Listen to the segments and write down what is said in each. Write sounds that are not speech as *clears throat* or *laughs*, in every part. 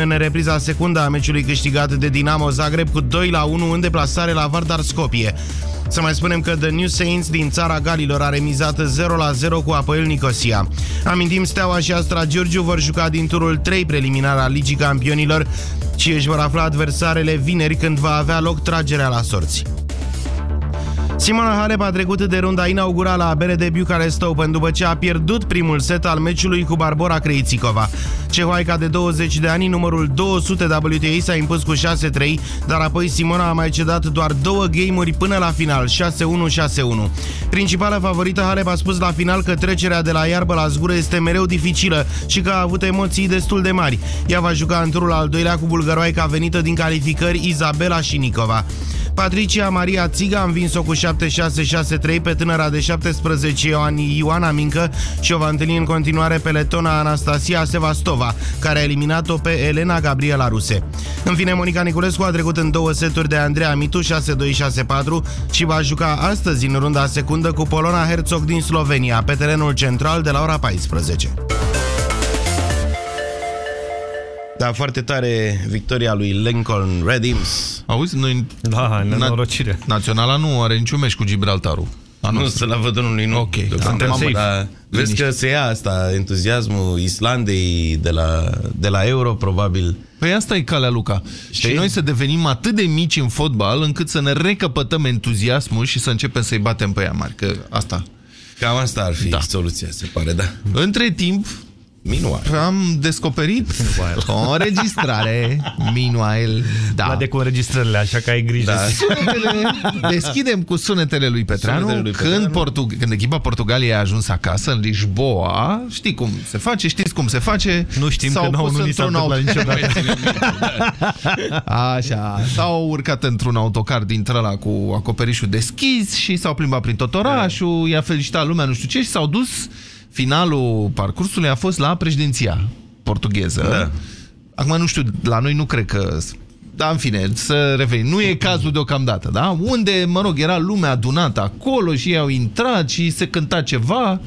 în repriza secundă a meciului câștigat de Dinamo Zagreb cu 2 la 1 în deplasare la Vardar Skopje. Să mai spunem că The New Saints din țara Galilor a remizat 0 la 0 cu Apoel Nicosia. Amintim, Steaua și Astra Giurgiu vor juca din turul 3 preliminar al Ligii Campionilor și își vor afla adversarele vineri când va avea loc tragerea la sorți. Simona Halep a trecut de runda inaugurală a BRD Bucharest Open după ce a pierdut primul set al meciului cu Barbora Krejcikova. Cehoaica de 20 de ani, numărul 200 WTA, s-a impus cu 6-3, dar apoi Simona a mai cedat doar două game-uri până la final, 6-1-6-1. Principala favorită Halep a spus la final că trecerea de la iarbă la zgură este mereu dificilă și că a avut emoții destul de mari. Ea va juca în turul al doilea cu bulgăroaica venită din calificări Izabela Șinicova. Patricia Maria Țiga a învins-o cu 7-6-6-3 pe tânăra de 17 ani Ioana Mincă și o va întâlni în continuare pe letona Anastasia Sevastova, care a eliminat-o pe Elena Gabriela Ruse. În fine, Monica Niculescu a trecut în două seturi de Andreea Mitu 6-2-6-4 și va juca astăzi în runda secundă cu Polona Herzog din Slovenia, pe terenul central de la ora 14. Da, foarte tare victoria lui Lincoln Redims. Auzi, noi... Da, nenorocire. Na Naționala nu are niciun meci cu Gibraltarul. Nu, să la vădănului nu. Ok, Suntem safe. Dar vezi că se ia asta, entuziasmul Islandei de la, de la Euro, probabil. Păi asta e calea, Luca. Știi? Și noi să devenim atât de mici în fotbal, încât să ne recăpătăm entuziasmul și să începem să-i batem pe ea mari. Că asta... Cam asta ar fi da. soluția, se pare, da. Între timp, Meanwhile. Am descoperit o înregistrare. Meanwhile. Da. La de cu înregistrările, așa că ai grijă. Da. Sunetele, deschidem cu sunetele lui Petreanu. Sunetele lui Petreanu. Când, Portug când echipa Portugaliei a ajuns acasă, în Lisboa, știi cum se face, știți cum se face. Nu știm că nu, nu ni s-a întâmplat niciodată. *laughs* Așa, s-au urcat într-un autocar dintre la cu acoperișul deschis și s-au plimbat prin tot orașul, i-a felicitat lumea, nu știu ce, și s-au dus finalul parcursului a fost la președinția portugheză. Da. Acum nu știu, la noi nu cred că... Da, în fine, să revenim. Nu e cazul deocamdată, da? Unde, mă rog, era lumea adunată acolo și ei au intrat și se cânta ceva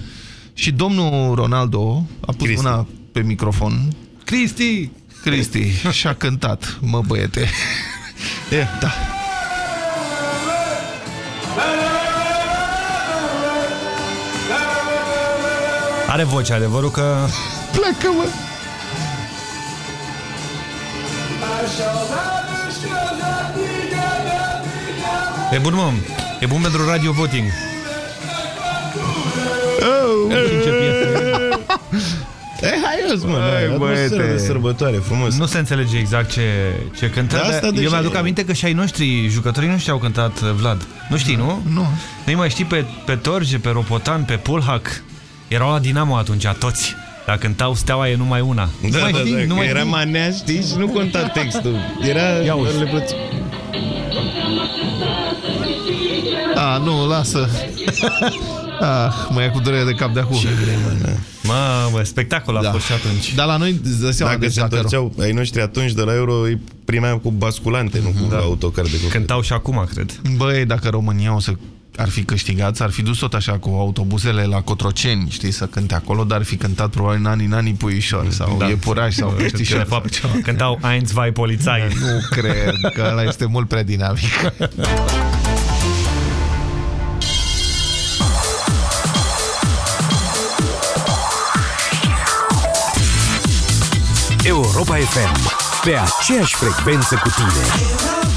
și domnul Ronaldo a pus Cristi. mâna pe microfon. Cristi! Cristi. și a cântat, mă băiete. E, da. Are voce, adevărul că... Plecă, mă! E bun, mă. E bun pentru radio voting. Oh, E haios, mă, Hai, băiete. de sărbătoare, frumos. Nu se înțelege exact ce, ce cântă, dar eu mi-aduc aminte că și ai noștri, jucătorii noștri au cântat Vlad. Nu știi, nu? Nu. Nu mai știi pe, pe Torge, pe Ropotan, pe Pulhac. Erau la Dinamo atunci, toți. Dacă cântau Steaua e numai una. Da, nu mai da, știi, da, nu mai era manea, știi, și nu conta textul. Era... Ia le A, nu, lasă. *laughs* Ah, mă ia cu durere de cap de acum. Ce vrei, mă, mă, mă, spectacol a da. fost și atunci. Dar la noi, dă seama, dacă se întorceau ai noștri atunci de la Euro, îi primeam cu basculante, nu cu da. autocar de copii. Cântau și acum, cred. Băi, dacă România o să ar fi câștigat, ar fi dus tot așa cu autobuzele la Cotroceni, știi, să cânte acolo, dar ar fi cântat probabil în anii, nanii puișor sau da. iepuraș sau *laughs* peștișor. De fapt, cântau Eins, vai, polițai. Nu cred, că ăla este mult prea dinamic. Europa FM, pe aceeași frecvență cu tine.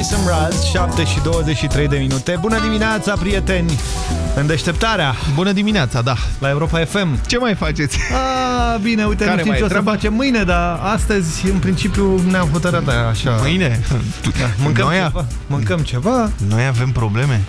Jason Mraz, 7 și 23 de minute. Bună dimineața, prieteni! În deșteptarea Bună dimineața, da. la Europa FM. Ce mai faceți? A, bine, uite, Care nu știm mai ce e o să treaba? facem mâine, dar astăzi, în principiu, ne-am hotărât da, așa. Mâine? Da, mâncăm, Noi, ceva, mâncăm ceva. noi avem probleme.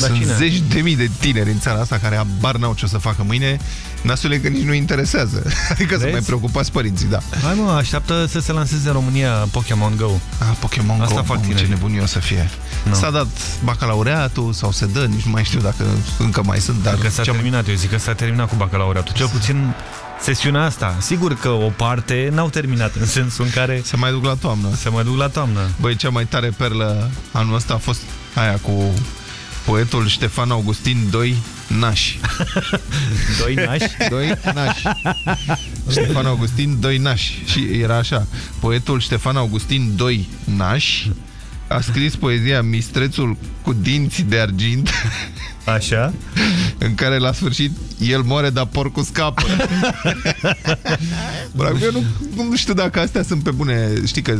Dar Sunt cine? zeci de mii de tineri în țara asta care abar n-au ce o să facă mâine. Nasule că nici nu interesează. *laughs* Adică să Vezi? mai preocupați părinții, da. Hai mă, așteaptă să se lanseze în România Pokémon Go. Ah, Pokémon Asta Go, fac mamă, ce tinerii. nebunie o să fie. Nu. S-a dat bacalaureatul sau se dă, nici nu mai știu dacă încă mai sunt, dar Că s-a cea mai- terminat, eu zic că s-a terminat cu bacalaureatul. Cel puțin sesiunea asta. Sigur că o parte n-au terminat, în sensul în care se mai duc la toamnă. se mai duc la toamnă. Băi, cea mai tare perlă anul ăsta a fost aia cu poetul Ștefan Augustin Doi Nași. *laughs* Doi nași. Doi Nași. Ștefan Augustin Doi Nași. Și era așa, poetul Ștefan Augustin Doi Nași a scris poezia Mistrețul cu dinți de argint *laughs* Așa. în care la sfârșit el moare, dar porcul scapă. *laughs* Bravo, eu nu, nu știu dacă astea sunt pe bune. Știi că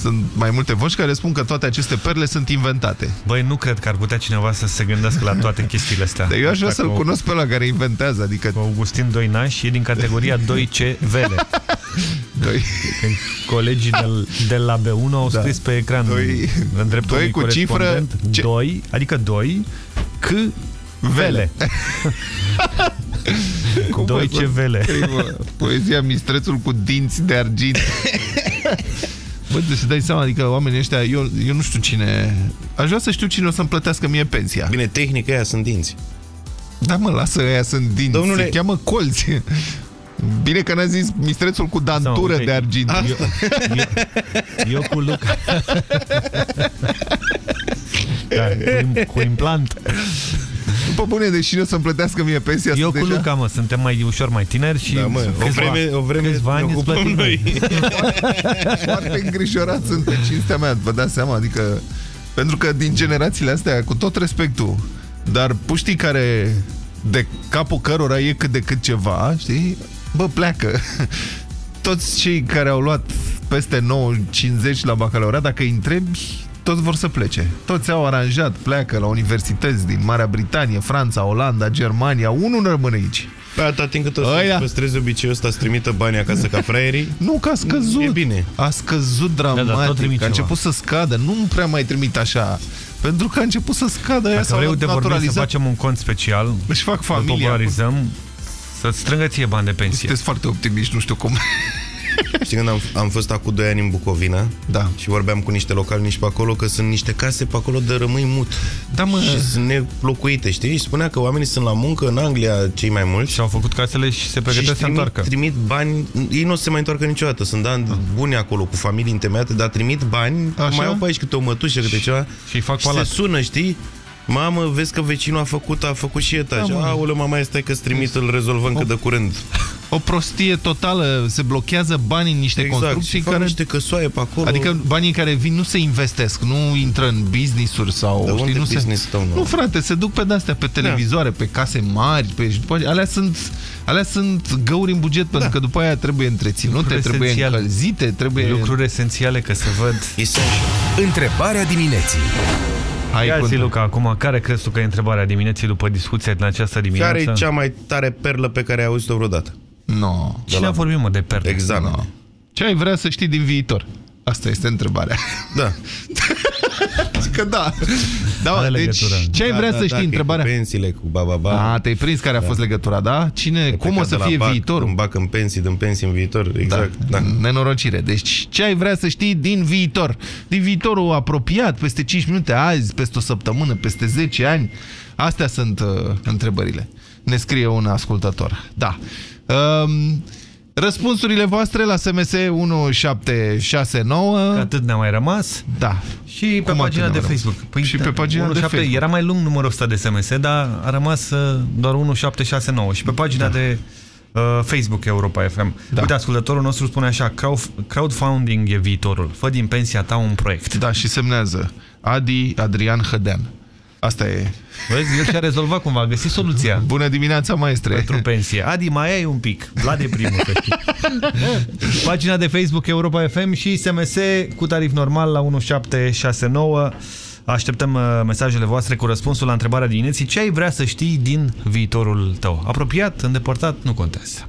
sunt mai multe voci care spun că toate aceste perle sunt inventate. Băi, nu cred că ar putea cineva să se gândească la toate chestiile astea. Dar eu aș vrea Dacă să-l o- cunosc pe ăla care inventează, adică Augustin Doinaș e din categoria *laughs* 2C Vele. doi, Când colegii de, de la B1 au Da. scris pe ecran Doi- în dreptul doi unui cu cifră corespondent, ce- 2, adică 2 C Vele. *laughs* cum Doi poți să ce vele. scrii, bă, Poezia Mistrețul cu dinți de argint. *laughs* Bă, deci să dai seama, adică oamenii ăștia, eu, eu nu știu cine... Aș vrea să știu cine o să-mi plătească mie pensia. Bine, tehnică aia sunt dinți. Da, mă, lasă, ăia sunt dinți. Domnule- Se cheamă colți. Bine că n-a zis mistrețul cu dantură uite, de argint. Eu, *laughs* eu, eu cu Luca. Da, cu, im- cu implant. După bune, deși nu o să-mi plătească mie pensia Eu cu deja... Luca, mă, suntem mai ușor mai tineri și Da, mă, o câțiva, vreme, o vreme câțiva ani ne îți ocupăm plătim noi. *laughs* Foarte îngrijorat sunt pe cinstea mea, vă dați seama, adică... Pentru că din generațiile astea, cu tot respectul, dar puștii care de capul cărora e cât de cât ceva, știi? Bă, pleacă. *laughs* Toți cei care au luat peste 9-50 la bacalaureat, dacă îi întrebi, toți vor să plece. Toți au aranjat, pleacă la universități din Marea Britanie, Franța, Olanda, Germania, unul nu rămâne aici. Pe atâta timp cât o să Ăia. păstrezi obiceiul ăsta să trimită banii acasă ca fraierii, *laughs* Nu, că a scăzut. E bine. A scăzut dramatic. Da, da, tot trimit a ceva. început să scadă. Nu prea mai trimit așa. Pentru că a început să scadă. Aia Dacă s-au vrei, uite, vorbim să naturalizat. facem un cont special, Își fac îl familia. popularizăm, să-ți strângă ție bani de pensie. Sunteți foarte optimiști, nu știu cum. Știi când am, am fost acum 2 ani în Bucovina Da. și vorbeam cu niște locali nici pe acolo că sunt niște case pe acolo de rămâi mut Da, mă. și sunt nelocuite, știi? Și spunea că oamenii sunt la muncă în Anglia cei mai mulți Și au făcut casele și se și pregătesc să se trimit, întoarcă. trimit bani, ei nu o să se mai întoarcă niciodată, sunt ani buni acolo cu familii întemeiate, dar trimit bani, Așa? mai au pe aici câte o mătușă, câte ceva Și îi fac și se palat. sună, știi? Mamă, vezi că vecinul a făcut, a făcut și etaj. Da, mă. Aoleu, mama, stai că-ți trimit, îl rezolvăm cât de curând. O prostie totală. Se blochează banii în niște Exact, construcții și fac care... niște căsoaie pe acolo. Adică banii care vin nu se investesc, nu intră în business-uri sau... Dar unde nu business se... tău, nu? nu, frate, se duc pe de-astea, pe televizoare, pe case mari, pe... și după aceea- alea sunt, alea sunt găuri în buget, pentru că după aia trebuie întreținute, Lucruri trebuie esențiale. încălzite, trebuie... Lucruri esențiale că se văd. Essential. Întrebarea dimineții. Hai, Ia zi, contă. Luca, acum, care crezi tu că e întrebarea dimineții după discuția din această dimineață? Care e cea mai tare perlă pe care ai auzit-o vreodată? No. Cine a vorbit, mă, de perte? Examen. no. Ce ai vrea să știi din viitor? Asta este întrebarea. Da. Zic *laughs* că da. da Are deci, legătură. ce ai Da, vrea da, să da, știi că e întrebarea? Cu pensiile, cu ba, ba, ba. A, te-ai prins care a fost legătura, da? Cine, cum o Plecat să de la fie bac, viitorul? Îmi bac în pensii, din pensii în viitor. Exact, da. Nenorocire. Deci, ce ai vrea să știi din viitor? Din viitorul apropiat, peste 5 minute, azi, peste o săptămână, peste 10 ani? Astea sunt uh, întrebările. Ne scrie un ascultător. Da. Um, răspunsurile voastre la SMS 1769. Că atât ne-a mai rămas. Da. Și pe Cum pagina atât de ne-a rămas? Facebook. Păi, Și pe pagina de 17, Facebook. Era mai lung numărul ăsta de SMS, dar a rămas uh, doar 1769. Și pe pagina da. de uh, Facebook Europa FM. Da. Uite, ascultătorul nostru spune așa, "Crowd- crowdfunding e viitorul. Fă din pensia ta un proiect. Da, și semnează Adi Adrian Hădean. Asta e. Vezi, el și-a rezolvat cumva, a găsit soluția. Bună dimineața, maestre. Pentru pensie. Adi, mai ai un pic. Vlad e primul, să știi. *laughs* Pagina de Facebook Europa FM și SMS cu tarif normal la 1769. Așteptăm uh, mesajele voastre cu răspunsul la întrebarea dimineții. Ce ai vrea să știi din viitorul tău? Apropiat, îndepărtat, nu contează.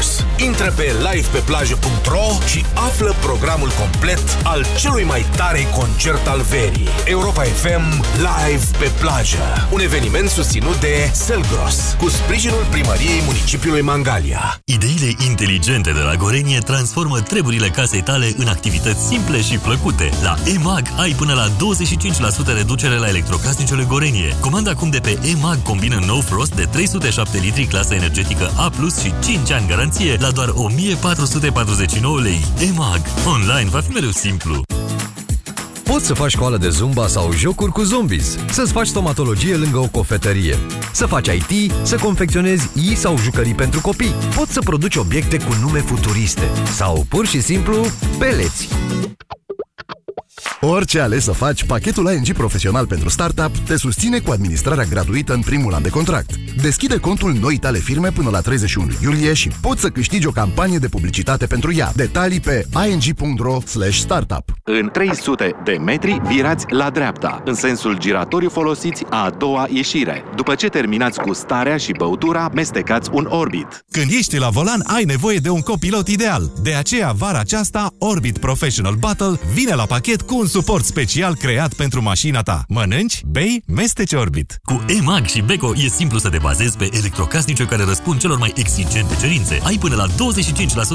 Backstabbers. Intră pe livepeplajă.ro și află programul complet al celui mai tare concert al verii. Europa FM Live pe plajă. Un eveniment susținut de Selgros, cu sprijinul primăriei municipiului Mangalia. Ideile inteligente de la Gorenie transformă treburile casei tale în activități simple și plăcute. La EMAG ai până la 25% reducere la electrocasnicele Gorenie. Comanda acum de pe EMAG combină No Frost de 307 litri clasă energetică A+, și 5 ani garanție la doar 1449 lei. EMAG. Online va fi mereu simplu. Poți să faci școală de zumba sau jocuri cu zombies, să-ți faci stomatologie lângă o cofetărie, să faci IT, să confecționezi i sau jucării pentru copii. Poți să produci obiecte cu nume futuriste sau pur și simplu peleți. Orice ales să faci, pachetul ING Profesional pentru Startup te susține cu administrarea gratuită în primul an de contract. Deschide contul noi tale firme până la 31 iulie și poți să câștigi o campanie de publicitate pentru ea. Detalii pe ing.ro startup. În 300 de metri virați la dreapta, în sensul giratoriu folosiți a doua ieșire. După ce terminați cu starea și băutura, mestecați un Orbit. Când ești la volan, ai nevoie de un copilot ideal. De aceea, vara aceasta, Orbit Professional Battle vine la pachet cu un suport special creat pentru mașina ta. Mănânci, bei, mesteci Orbit. Cu EMAG și Beko e simplu să te bazezi pe electrocasnice care răspund celor mai exigente cerințe. Ai până la 25%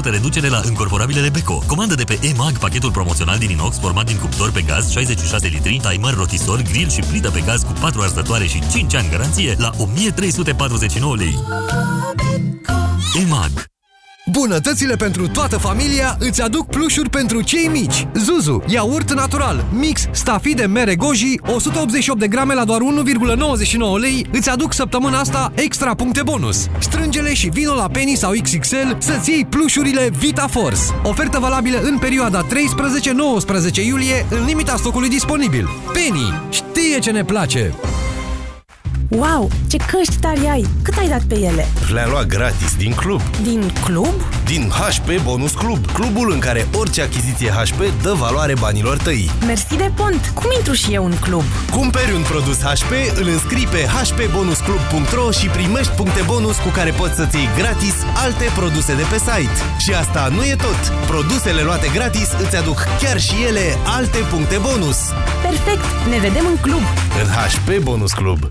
reducere la încorporabilele Beko. Comandă de pe EMAG pachetul promoțional din inox format din cuptor pe gaz 66 litri, timer, rotisor, grill și plită pe gaz cu 4 arzătoare și 5 ani garanție la 1349 lei. EMAG Bunătățile pentru toată familia îți aduc plușuri pentru cei mici. Zuzu, iaurt natural, mix, stafide mere goji, 188 de grame la doar 1,99 lei, îți aduc săptămâna asta extra puncte bonus. Strângele și vino la Penny sau XXL să-ți iei plușurile Vita Force. Ofertă valabilă în perioada 13-19 iulie, în limita stocului disponibil. Penny știe ce ne place! Wow, ce căști tari ai! Cât ai dat pe ele? Le-am luat gratis din club. Din club? Din HP Bonus Club, clubul în care orice achiziție HP dă valoare banilor tăi. Mersi de pont! Cum intru și eu în club? Cumperi un produs HP, îl înscrii pe hpbonusclub.ro și primești puncte bonus cu care poți să-ți iei gratis alte produse de pe site. Și asta nu e tot! Produsele luate gratis îți aduc chiar și ele alte puncte bonus. Perfect! Ne vedem în club! În HP Bonus Club.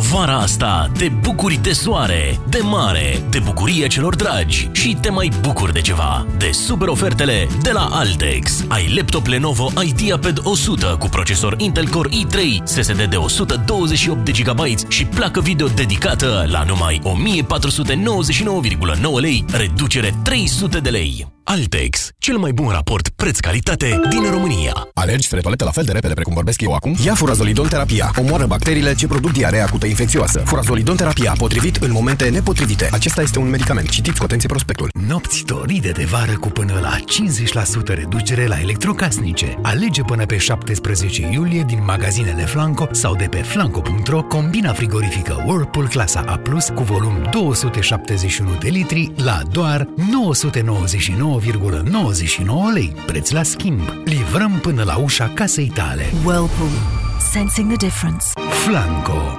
Vara asta te bucuri de soare, de mare, de bucurie celor dragi și te mai bucuri de ceva, de super ofertele de la Altex. Ai laptop Lenovo IdeaPad 100 cu procesor Intel Core i3, SSD de 128 de GB și placă video dedicată la numai 1499,9 lei, reducere 300 de lei. Altex, cel mai bun raport preț-calitate din România. Alergi spre toaletă la fel de repede precum vorbesc eu acum? Ia furazolidon terapia. Omoară bacteriile ce produc diarea acută infecțioasă. Furazolidon terapia, potrivit în momente nepotrivite. Acesta este un medicament. Citiți cu atenție prospectul. Nopți doride de vară cu până la 50% reducere la electrocasnice. Alege până pe 17 iulie din magazinele Flanco sau de pe flanco.ro combina frigorifică Whirlpool clasa A+, cu volum 271 de litri la doar 999,99 lei. Preț la schimb. Livrăm până la ușa casei tale. Whirlpool. Sensing the difference. Flanco.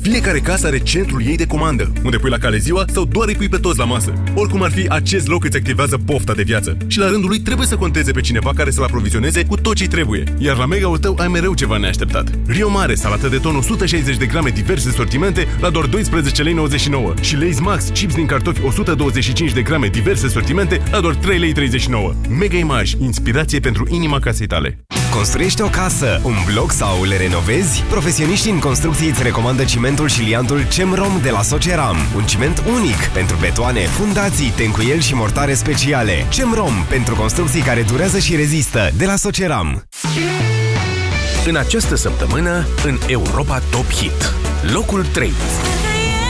Fiecare casă are centrul ei de comandă, unde pui la cale ziua sau doar îi pui pe toți la masă. Oricum ar fi, acest loc îți activează pofta de viață și la rândul lui trebuie să conteze pe cineva care să-l aprovizioneze cu tot ce trebuie. Iar la mega-ul tău ai mereu ceva neașteptat. Rio Mare, salată de ton 160 de grame diverse sortimente la doar 12 lei 99 și Lay's Max, chips din cartofi 125 de grame diverse sortimente la doar 3 lei 39. Mega Image, inspirație pentru inima casei tale. Construiești o casă, un bloc sau le renovezi? Profesioniștii în construcții îți recomandă cimentul și liantul CEMROM de la Soceram. Un ciment unic pentru betoane, fundații, tencuieli și mortare speciale. CEMROM pentru construcții care durează și rezistă de la Soceram. În această săptămână, în Europa Top Hit, locul 3.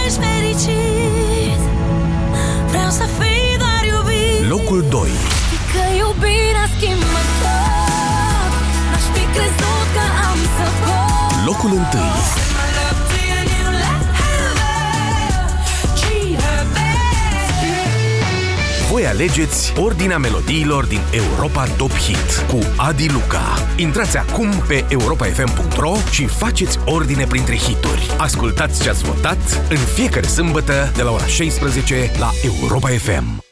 ești fericit Vreau să fii doar iubit Locul 2. Că iubirea schimbă tot N-aș fi crezut că am să pot Locul 1. Voi alegeți ordinea melodiilor din Europa Top Hit cu Adi Luca. Intrați acum pe europafm.ro și faceți ordine printre hituri. Ascultați ce ați votat în fiecare sâmbătă de la ora 16 la Europa FM.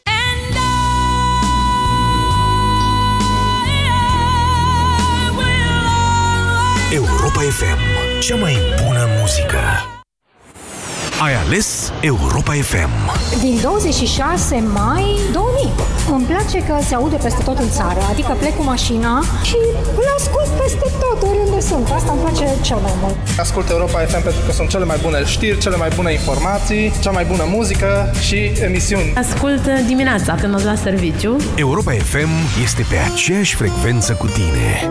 Europa FM. Cea mai bună muzică. Ai ales Europa FM. Din 26 mai 2000. Îmi place că se aude peste tot în țară, adică plec cu mașina și îl ascult peste tot, oriunde sunt. Asta îmi place cel mai mult. Ascult Europa FM pentru că sunt cele mai bune știri, cele mai bune informații, cea mai bună muzică și emisiuni. Ascult dimineața când mă duc la serviciu. Europa FM este pe aceeași frecvență cu tine.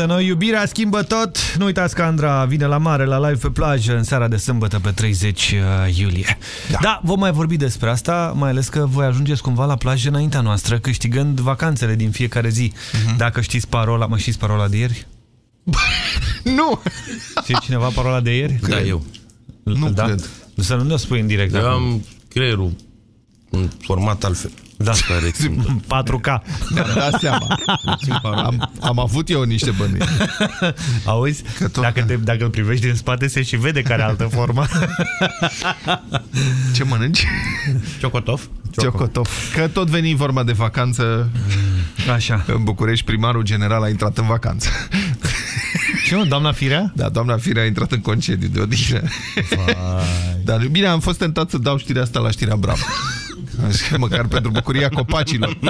De noi, iubirea schimbă tot. Nu uitați că Andra vine la mare, la live pe plajă, în seara de sâmbătă pe 30 iulie. Da. da, vom mai vorbi despre asta, mai ales că voi ajungeți cumva la plajă înaintea noastră, câștigând vacanțele din fiecare zi. Uh -huh. Dacă știți parola, mă știți parola de ieri? *laughs* nu! Știi cineva parola de ieri? Da, eu. Nu da? cred. Să nu ne spui în direct. Eu am creierul în format altfel. Da, 4K. Mi-am dat seama. Am, am avut eu niște bănuieli. Auzi? Dacă, te, dacă îl privești din spate, se și vede care altă formă. Ce mănânci? Ciocotov. Ciocotov. Că tot veni vorba de vacanță. Așa. În București, primarul general a intrat în vacanță. Ce mă, doamna Firea? Da, doamna Firea a intrat în concediu de odihnă. Dar bine, am fost tentat să dau știrea asta la știrea Bravo. Așa, *laughs* măcar pentru bucuria copacilor. *laughs*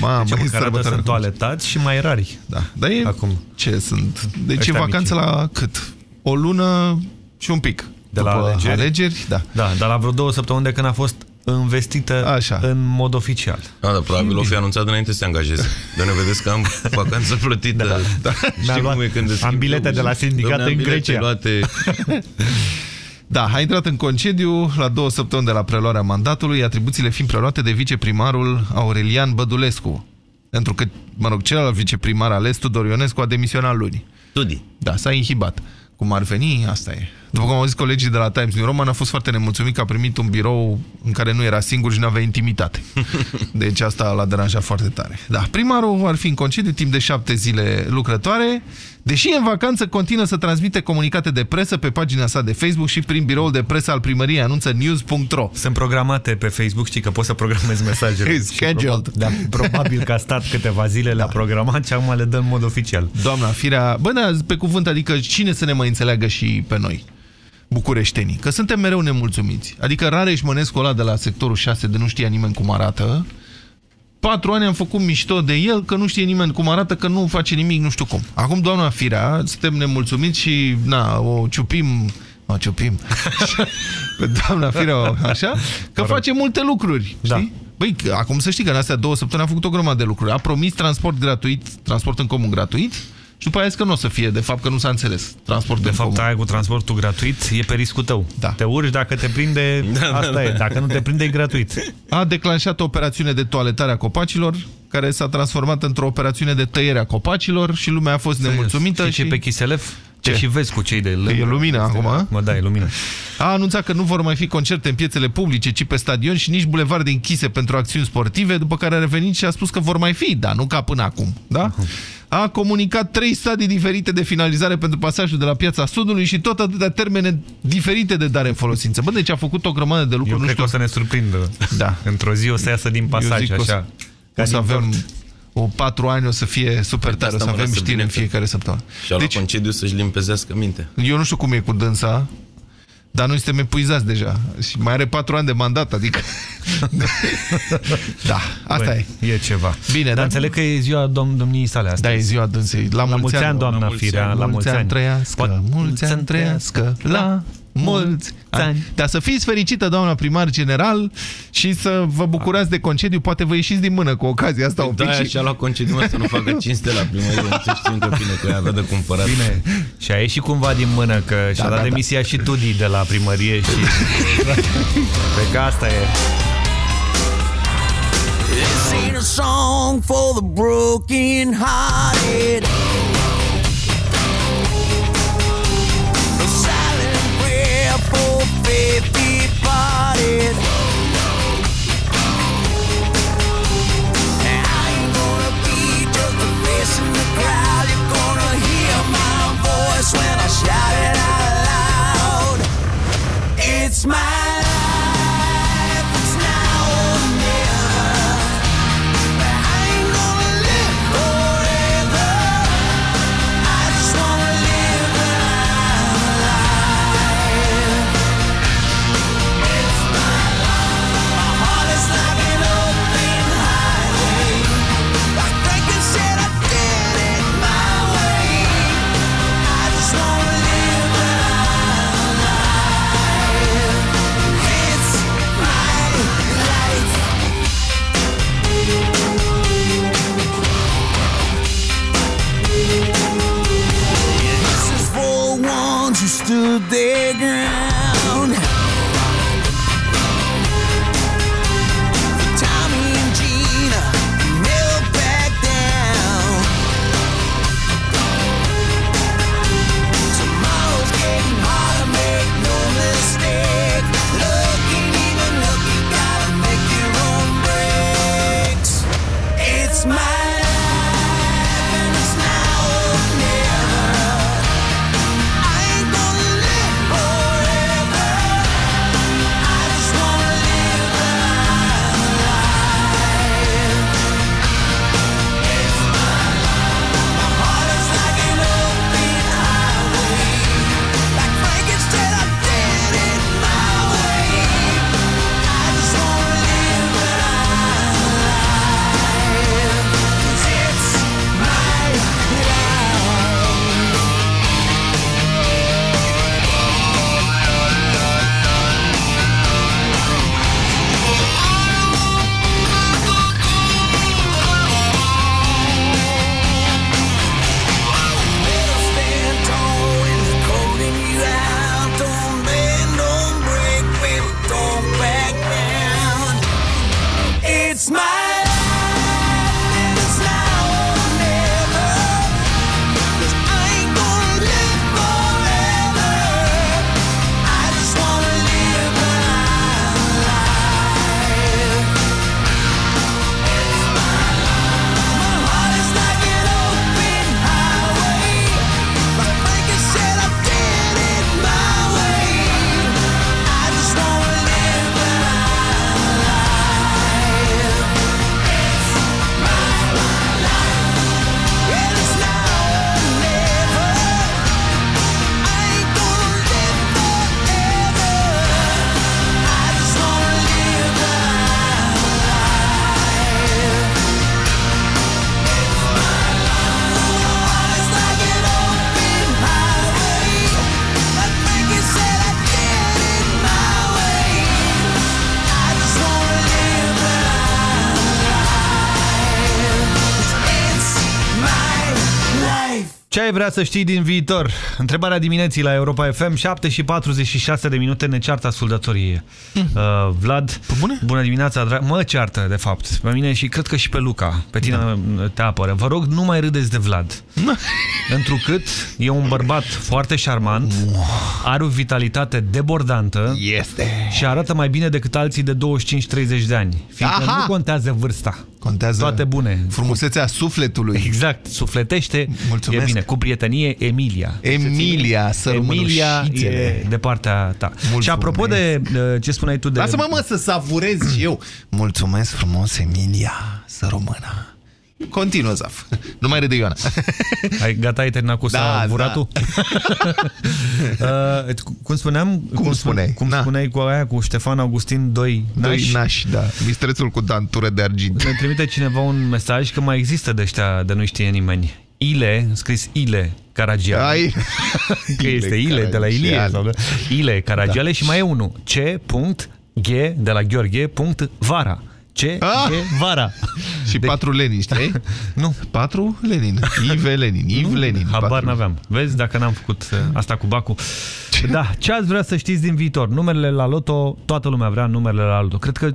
Mamă, deci, măcar sunt toaletați și mai rari. Da. Dar e... Acum. Ce sunt? Deci Ăștia e vacanță mici. la cât? O lună și un pic. De la După alegeri? alegeri da. Da, dar la vreo două săptămâni de când a fost investită Așa. în mod oficial. Da, da, probabil o fi anunțat înainte să se angajeze. Dar ne vedeți că am vacanță plătită. Da, da. Știi cum e când am bilete de la sindicat în Grecia. Luate... *laughs* Da, a intrat în concediu la două săptămâni de la preluarea mandatului, atribuțiile fiind preluate de viceprimarul Aurelian Bădulescu. Pentru că, mă rog, celălalt viceprimar ales, Tudor Ionescu, a demisionat luni. Tudi. Da, s-a inhibat. Cum ar veni, asta e. După cum au zis colegii de la Times New Roman, a fost foarte nemulțumit că a primit un birou în care nu era singur și nu avea intimitate. *laughs* Deci asta l-a deranjat foarte tare. Da, primarul ar fi în concediu timp de șapte zile lucrătoare, deși în vacanță continuă să transmite comunicate de presă pe pagina sa de Facebook și prin biroul de presă al primăriei, anunță news.ro. Sunt programate pe Facebook, știi că poți să programezi mesajele. *laughs* Scheduled. Da, probabil că a stat câteva zile, le-a programat și acum le dă în mod oficial. Doamna Firea, bă, da, pe cuvânt, adică cine să ne mai înțeleagă și pe noi? bucureștenii, că suntem mereu nemulțumiți. Adică Rareș Mănescu ăla de la sectorul 6 de nu știa nimeni cum arată, patru ani am făcut mișto de el, că nu știe nimeni cum arată, că nu face nimic, nu știu cum. Acum, doamna Firea, suntem nemulțumiți și, na, o ciupim, o ciupim, *laughs* pe doamna Firea, așa, că face multe lucruri, știi? Da. Băi, acum să știi că în astea două săptămâni a făcut o grămadă de lucruri. A promis transport gratuit, transport în comun gratuit, și după aia zis că nu o să fie, de fapt că nu s-a înțeles. Transport de în fapt, comun. aia cu transportul gratuit e pe riscul tău. Da. Te urci, dacă te prinde, *laughs* Da, asta da, e. da. Dacă nu te prinde, e gratuit. A declanșat o operațiune de toaletare a copacilor, care s-a transformat într-o operațiune de tăiere a copacilor și lumea a fost nemulțumită. Știi și... ce pe Chiselef? Ce? Te și vezi cu cei de lângă. E lumină acum? Mă, da, e lumină. A anunțat că nu vor mai fi concerte în piețele publice, ci pe stadion și nici bulevarde închise pentru acțiuni sportive, după care a revenit și a spus că vor mai fi, dar nu ca până acum. Da? A comunicat trei stadii diferite de finalizare pentru pasajul de la Piața Sudului și tot atâtea termene diferite de dare în folosință. Bă, deci a făcut o grămadă de lucruri. Eu nu cred știu. că o să ne surprindă. Da. Într-o zi o să iasă din Eu pasaj, zic că o să- așa. O să din avem tort. O patru ani, o să fie super tare, o să asta mă avem lasă știri bine în că- fiecare săptămână. Și a luat concediu să-și limpezească mintea. Eu nu știu cum e cu dânsa, dar noi suntem epuizați deja. Și mai are patru ani de mandat, adică... *laughs* da, asta Băi, e. E ceva. Bine, Dar dar- înțeleg că e ziua dom domniei sale astăzi. Da, e ziua dânsei. La, La mulți ani, doamna Firea, la mulți ani. trăiască, mulți ani trăiască, la mulți ani. Dar să fiți fericită, doamna primar general, și să vă bucurați de concediu. Poate vă ieșiți din mână cu ocazia asta un pic. Da, și- și a luat concediu mă, să nu facă *laughs* cinste la primărie, nu se știe încă bine că avea de cumpărat. Bine, și a ieșit cumva din mână că și-a Da, dat da, da. demisia și Tudi de la primărie și... *laughs* Cred că asta e. This ain't a song for the broken hearted. My vrea să știi din viitor? Întrebarea dimineții la Europa FM, 7 și 46 de minute ne ceartă ascultătorii. Uh, Vlad, bune? bună dimineața, drag... mă ceartă, de fapt, pe mine și cred că și pe Luca, pe tine da. te apără. Vă rog, nu mai râdeți de Vlad. Întrucât e un bărbat foarte șarmant, are o vitalitate debordantă este. și arată mai bine decât alții de 25-30 de ani. Fiindcă Aha! nu contează vârsta. Contează Toate bune. frumusețea sufletului. Exact, sufletește. Mulțumesc. E bine, cu prietenie, Emilia. Emilia, să rămână Emilia ușițele. e de partea ta. Și apropo de uh, ce spuneai tu de... Lasă-mă, mă, să savurez și eu. Mulțumesc frumos, Emilia, să rămână. Continuă, Zaf. Nu mai râde Ioana. *laughs* Ai, gata, ai terminat cu Da, savuratul? *laughs* uh, cum spuneam? Cum, spuneai? Cum spuneai cu aia, cu Ștefan Augustin, doi nași? Doi nași, da. Mistrețul cu dantură de argint. Ne trimite cineva un mesaj că mai există de ăștia de nu știe nimeni. Ile, scris Ile Caragiale. Ai. *laughs* Că este Ile de la Ilie. Caragiale. Sau de... Ile Caragiale da. și mai e unul. C.G de la Gheorghe. punct Vara. C. Ah! G. Vara. Și patru Lenin, știi? *laughs* Nu. Patru Lenin. Ive Lenin. Iv Nu, Lenin. Habar Patru. n-aveam. Vezi, dacă n-am făcut uh, asta cu Bacu. Da, ce ați vrea să știți din viitor? Numerele la loto, toată lumea vrea numerele la loto. Cred că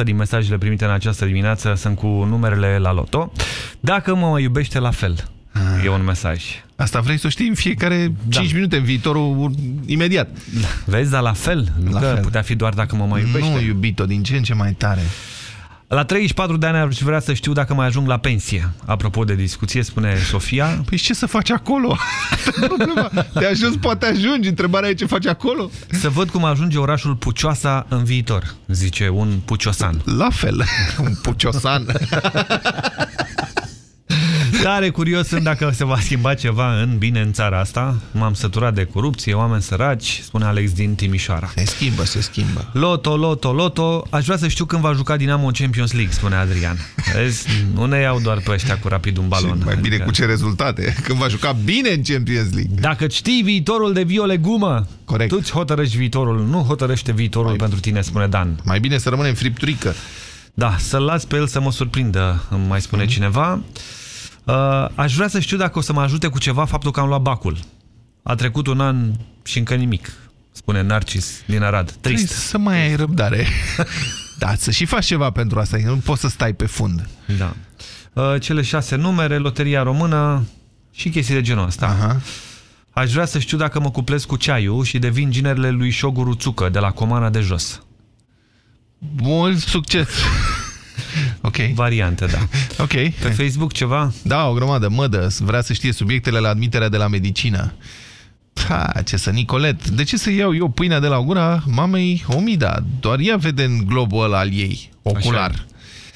50% din mesajele primite în această dimineață sunt cu numerele la loto. Dacă mă mai iubește la fel, e un mesaj. Asta vrei să o știi în fiecare 5 minute în viitorul imediat. Vezi, dar la fel. Nu La că fel. putea fi doar dacă mă mai iubește. Nu, iubito, din ce în ce mai tare. La 34 de ani aș vrea să știu dacă mai ajung la pensie. Apropo de discuție, spune Sofia. Păi ce să faci acolo? *laughs* Problema. Te ajuns, poate ajungi. Întrebarea e ce faci acolo? Să văd cum ajunge orașul Pucioasa în viitor, zice un puciosan. La fel, *laughs* un puciosan. *laughs* Tare curios sunt dacă se va schimba ceva în bine în țara asta. M-am săturat de corupție, oameni săraci, spune Alex din Timișoara. Se schimbă, se schimbă. Loto, loto, loto. Aș vrea să știu când va juca Dinamo în Champions League, spune Adrian. Vezi, nu ne iau doar pe ăștia cu rapid un balon. Și mai bine Adică- cu ce rezultate? Când va juca bine în Champions League. Dacă știi viitorul de vio legumă, Corect. tu îți hotărăști viitorul, nu hotărăște viitorul mai, pentru tine, spune Dan. Mai bine să rămânem fripturică. Da, să-l las pe el să mă surprindă, îmi mai spune Mhm. cineva. Uh, aș vrea să știu dacă o să mă ajute cu ceva faptul că am luat bacul. A trecut un an și încă nimic, spune Narcis din Arad. Trebuie Trist. să mai ai răbdare. *laughs* da, să și faci ceva pentru asta. Nu poți să stai pe fund. Da. Uh, cele șase numere, Loteria Română și chestii de genul ăsta. Aha. Aș vrea să știu dacă mă cuplez cu ceaiul și devin ginerele lui Șoguru Țucă de la Comana de Jos. Mult succes! *laughs* *laughs* ok. Variante, da. *laughs* Ok. Pe Facebook ceva? Da, o grămadă. Mădă, vrea să știe subiectele la admiterea de la medicină. Ha, ce să, Nicolet, de ce să iau eu pâinea de la gura mamei Omida? Doar ea vede în globul ăla al ei, ocular. Așa.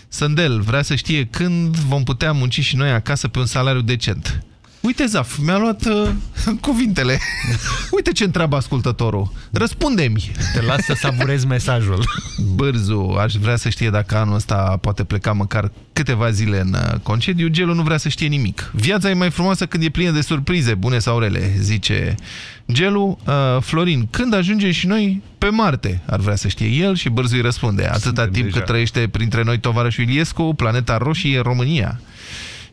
Sândel vrea să știe când vom putea munci și noi acasă pe un salariu decent. Uite, Zaf, mi-a luat uh, *laughs* cuvintele. *laughs* Uite ce întreabă ascultătorul. Răspunde-mi. Te las să savurezi mesajul. *laughs* Bârzu, aș vrea să știe dacă anul ăsta poate pleca măcar câteva zile în uh, concediu. Gelu nu vrea să știe nimic. Viața e mai frumoasă când e plină de surprize, bune sau rele, zice Gelu. Uh, Florin, când ajungem și noi pe Marte? Ar vrea să știe el și Bârzu îi răspunde. Atâta Suntem timp deja. cât trăiește printre noi tovarășul Iliescu, planeta roșie, România.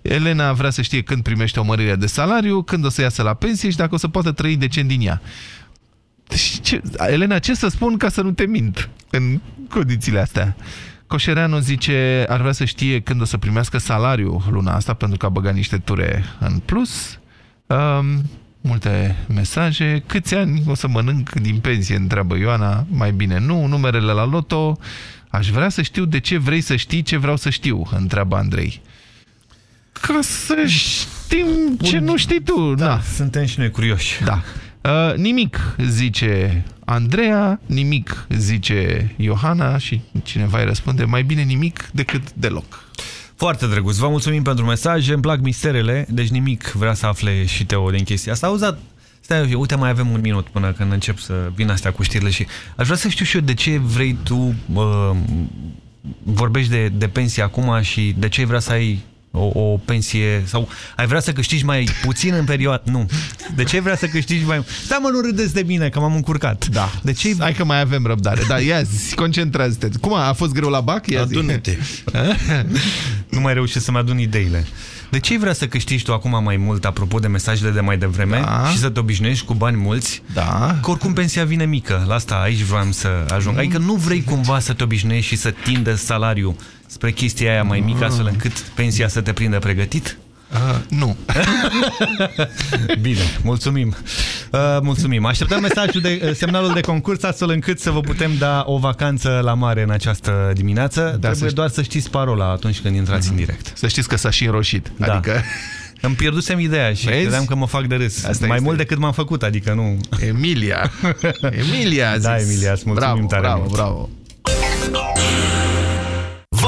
Elena vrea să știe când primește o mărire de salariu, când o să iasă la pensie și dacă o să poată trăi decent din ea. Și ce, Elena, ce să spun ca să nu te mint în condițiile astea? Coșereanu zice, ar vrea să știe când o să primească salariu luna asta pentru că a băgat niște ture în plus. Um, multe mesaje. Câți ani o să mănânc din pensie, întreabă Ioana. Mai bine nu. Numerele la loto. Aș vrea să știu de ce vrei să știi ce vreau să știu, întreabă Andrei. Ca să știm ce nu știi tu. Da, Na. suntem și noi curioși. Da. Uh, nimic, zice Andreea, nimic, zice Johanna și cineva îi răspunde, mai bine nimic decât deloc. Foarte drăguț. Vă mulțumim pentru mesaje. Îmi plac misterele, deci nimic vrea să afle și Teo din chestia asta. Auzat, stai, uite, mai avem un minut până când încep să vin astea cu știrile și aș vrea să știu și eu de ce vrei tu uh, vorbești de, de pensie acum și de ce vrea să ai o, o pensie sau ai vrea să câștigi mai puțin în perioadă. Nu. De ce vrea să câștigi mai... Stai mă, nu râdeți de mine, că m-am încurcat. Da. De ce Hai că mai avem răbdare. Da, ia zi, concentrează-te. Cum a, a fost greu la bac? Ia zi. Adună-te. *laughs* nu mai reușesc să-mi adun ideile. De ce vrea să câștigi tu acum mai mult, apropo de mesajele de mai devreme, Da. și să te obișnuiești cu bani mulți? Da. Că oricum pensia vine mică. La asta aici vreau să ajung. Adică nu vrei cumva să te obișnuiești și să tindă salariul spre chestia aia mai mică, astfel încât pensia să te prindă pregătit? Uh, nu. *laughs* Bine, mulțumim. Uh, mulțumim. Așteptăm mesajul de, uh, semnalul de concurs astfel încât să vă putem da o vacanță la mare în această dimineață. Da, Trebuie să doar să știți parola atunci când intrați în direct. Să știți că s-a și înroșit. Da. Adică... *laughs* Îmi pierdusem ideea și Vezi? credeam că mă fac de râs. Asta mai este. mult decât m-am făcut, adică nu... Emilia. *laughs* Emilia a zis. Da, Emilia, îți mulțumim bravo, tare bravo, mult. bravo.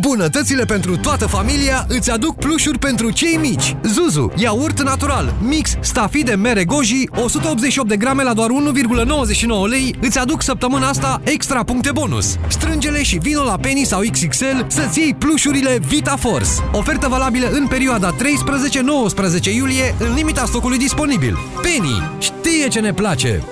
Bunătățile pentru toată familia îți aduc plușuri pentru cei mici. Zuzu, iaurt natural, mix stafide mere goji, 188 de grame la doar 1,99 lei, îți aduc săptămâna asta extra puncte bonus. Strângele și vino la Penny sau XXL să-ți iei plușurile Vita Force. Ofertă valabilă în perioada 13-19 iulie, în limita stocului disponibil. Penny știe ce ne place!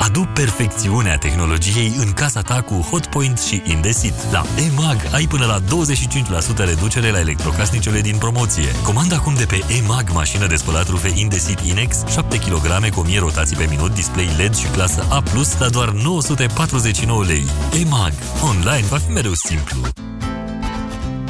Adu perfecțiunea tehnologiei în casa ta cu Hotpoint și Indesit. La EMAG ai până la 25% reducere la electrocasnicele din promoție. Comanda acum de pe EMAG mașină de spălat rufe Indesit Inex, 7 kg cu 1000 rotații pe minut, display LED și clasă A+, la doar 949 lei. EMAG. Online va fi mereu simplu.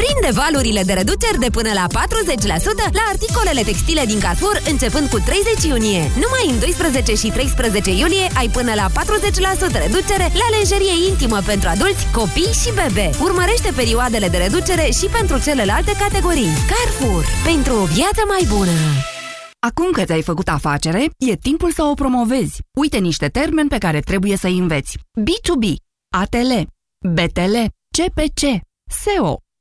Prinde valurile de reduceri de până la 40% la articolele textile din Carrefour începând cu 30 iunie. Numai în 12 și 13 iulie ai până la 40% reducere la lenjerie intimă pentru adulți, copii și bebe. Urmărește perioadele de reducere și pentru celelalte categorii. Carrefour. Pentru o viață mai bună. Acum că ți-ai făcut afacere, e timpul să o promovezi. Uite niște termeni pe care trebuie să-i înveți. B2B, ATL, BTL, CPC, SEO,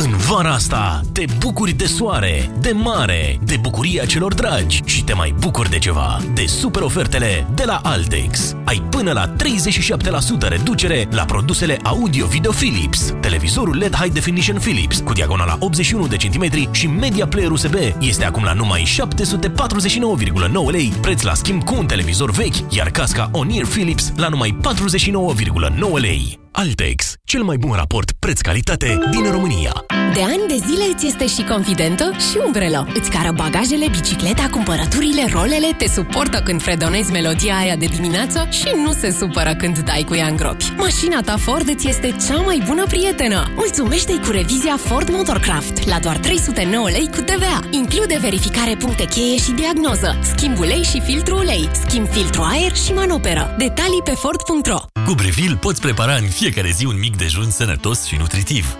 În vara asta te bucuri de soare, de mare, de bucuria celor dragi și te mai bucuri de ceva, de super ofertele de la Altex. Ai până la 37% reducere la produsele audio-video Philips. Televizorul LED High Definition Philips cu diagonala 81 de centimetri și media player USB este acum la numai 749,9 lei, preț la schimb cu un televizor vechi, iar casca On-Ear Philips la numai 49,9 lei. Altex, cel mai bun raport preț-calitate din România. De ani de zile îți este și confidentă și umbrelă. Îți cară bagajele, bicicleta, cumpărăturile, rolele, te suportă când fredonezi melodia aia de dimineață și nu se supără când dai cu ea în gropi. Mașina ta Ford îți este cea mai bună prietenă. Mulțumește-i cu revizia Ford Motorcraft la doar 309 lei cu TVA. Include verificare puncte cheie și diagnoză, schimb ulei și filtru ulei, schimb filtru aer și manoperă. Detalii pe Ford.ro Cu Breville poți prepara în fiecare zi un mic dejun sănătos și nutritiv.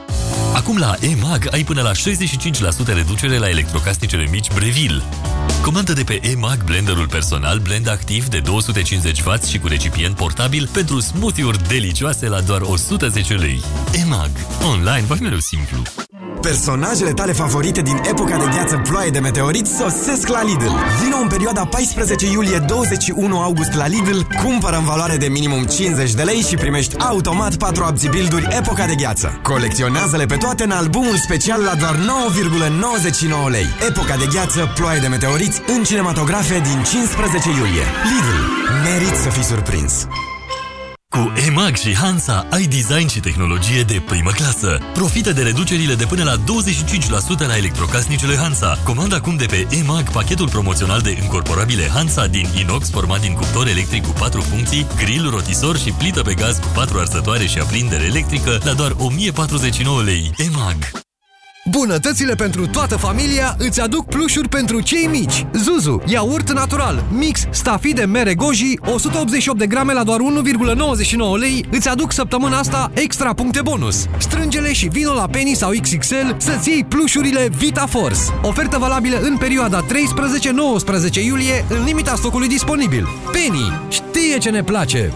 Acum la EMAG ai până la 65% reducere la electrocasnicele mici Breville. Comandă de pe EMAG blenderul personal blend activ de 250W și cu recipient portabil pentru smoothie-uri delicioase la doar 110 lei. EMAG. Online va fi mereu simplu. Personajele tale favorite din epoca de gheață ploaie de meteorit sosesc la Lidl. Vino în perioada 14 iulie 21 august la Lidl, cumpără în valoare de minimum 50 de lei și primești automat 4 abzibilduri epoca de gheață. Colecționează-le pe toate în albumul special la doar 9,99 lei. Epoca de gheață ploaie de meteoriți în cinematografe din 15 iulie. Lidl. Merit să fii surprins. Cu EMAG și Hansa ai design și tehnologie de primă clasă. Profită de reducerile de până la 25% la electrocasnicele Hansa. Comanda acum de pe EMAG pachetul promoțional de încorporabile Hansa din inox format din cuptor electric cu 4 funcții, grill rotisor și plită pe gaz cu 4 arsătoare și aprindere electrică la doar 1049 lei. EMAG. Bunătățile pentru toată familia îți aduc plușuri pentru cei mici. Zuzu, iaurt natural, mix stafide mere goji, 188 de grame la doar 1,99 lei, îți aduc săptămâna asta extra puncte bonus. Strângele și vino la Penny sau XXL să-ți iei plușurile Vita Force. Ofertă valabilă în perioada 13-19 iulie, în limita stocului disponibil. Penny știe ce ne place!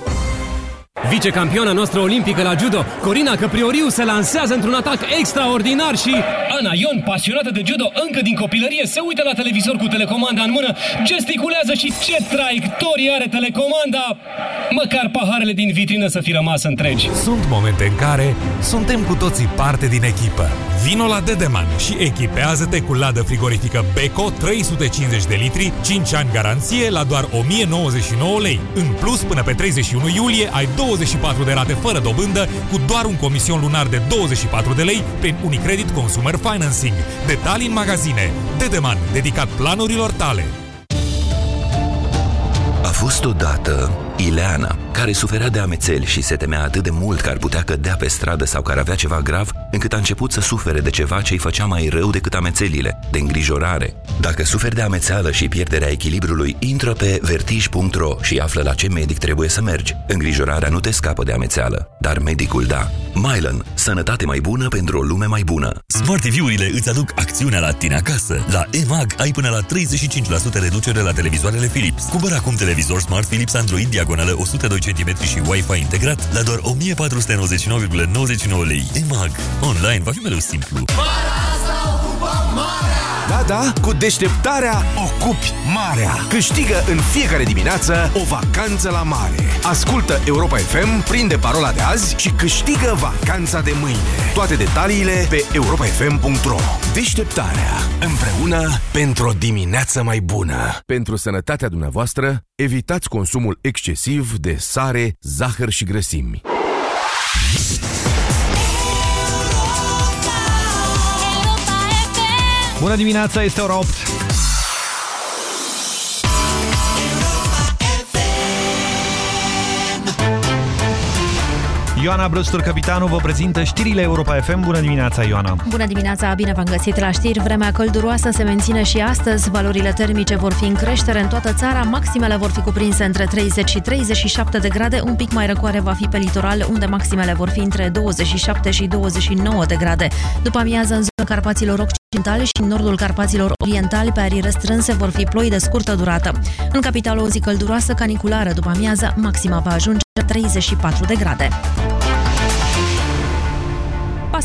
Vicecampioana noastră olimpică la judo, Corina Căprioriu, se lansează într-un atac extraordinar și Ana Ion, pasionată de judo încă din copilărie, se uită la televizor cu telecomanda în mână, gesticulează și ce traiectorie are telecomanda! Măcar paharele din vitrină să fi rămas întregi. Sunt momente în care suntem cu toții parte din echipă. Vino la Dedeman și echipează-te cu ladă frigorifică Beko 350 de litri, 5 ani garanție la doar 1099 lei. În plus, până pe 31 iulie ai 24 de rate fără dobândă cu doar un comision lunar de 24 de lei prin Unicredit Consumer Financing. Detalii în magazine. Dedeman, dedicat planurilor tale. A fost odată Ileana, care suferea de amețeli și se temea atât de mult că ar putea cădea pe stradă sau că ar avea ceva grav, încât a început să sufere de ceva ce îi făcea mai rău decât amețelile, de îngrijorare. Dacă suferi de amețeală și pierderea echilibrului, intră pe vertij.ro și află la ce medic trebuie să mergi. Îngrijorarea nu te scapă de amețeală, dar medicul da. Mylan. Sănătate mai bună pentru o lume mai bună. Smart TV-urile îți aduc acțiunea la tine acasă. La EMAG ai până la 35% reducere la televizoarele Philips. Cumpără acum televizor Smart Philips Android diagonală 102 cm și Wi-Fi integrat la doar 1499,99 lei. EMAG. Online va fi mereu simplu. Da, da, cu deșteptarea ocupi marea. Câștigă în fiecare dimineață o vacanță la mare. Ascultă Europa FM, prinde parola de azi și câștigă vacanța de mâine. Toate detaliile pe europafm.ro Deșteptarea. Împreună pentru o dimineață mai bună. Pentru sănătatea dumneavoastră, evitați consumul excesiv de sare, zahăr și grăsimi. Bună dimineața, este ora 8. Ioana Brăstur, capitanul, vă prezintă știrile Europa FM. Bună dimineața, Ioana! Bună dimineața, bine v-am găsit la știri. Vremea călduroasă se menține și astăzi. Valorile termice vor fi în creștere în toată țara. Maximele vor fi cuprinse între 30 și 37 de grade. Un pic mai răcoare va fi pe litoral, unde maximele vor fi între 27 și 29 de grade. După amiază, în zona Carpaților Occidentali și în nordul Carpaților Orientali, pe arii restrânse, vor fi ploi de scurtă durată. În capitală, o zi călduroasă, caniculară după amiază, maxima va ajunge la 34 de grade.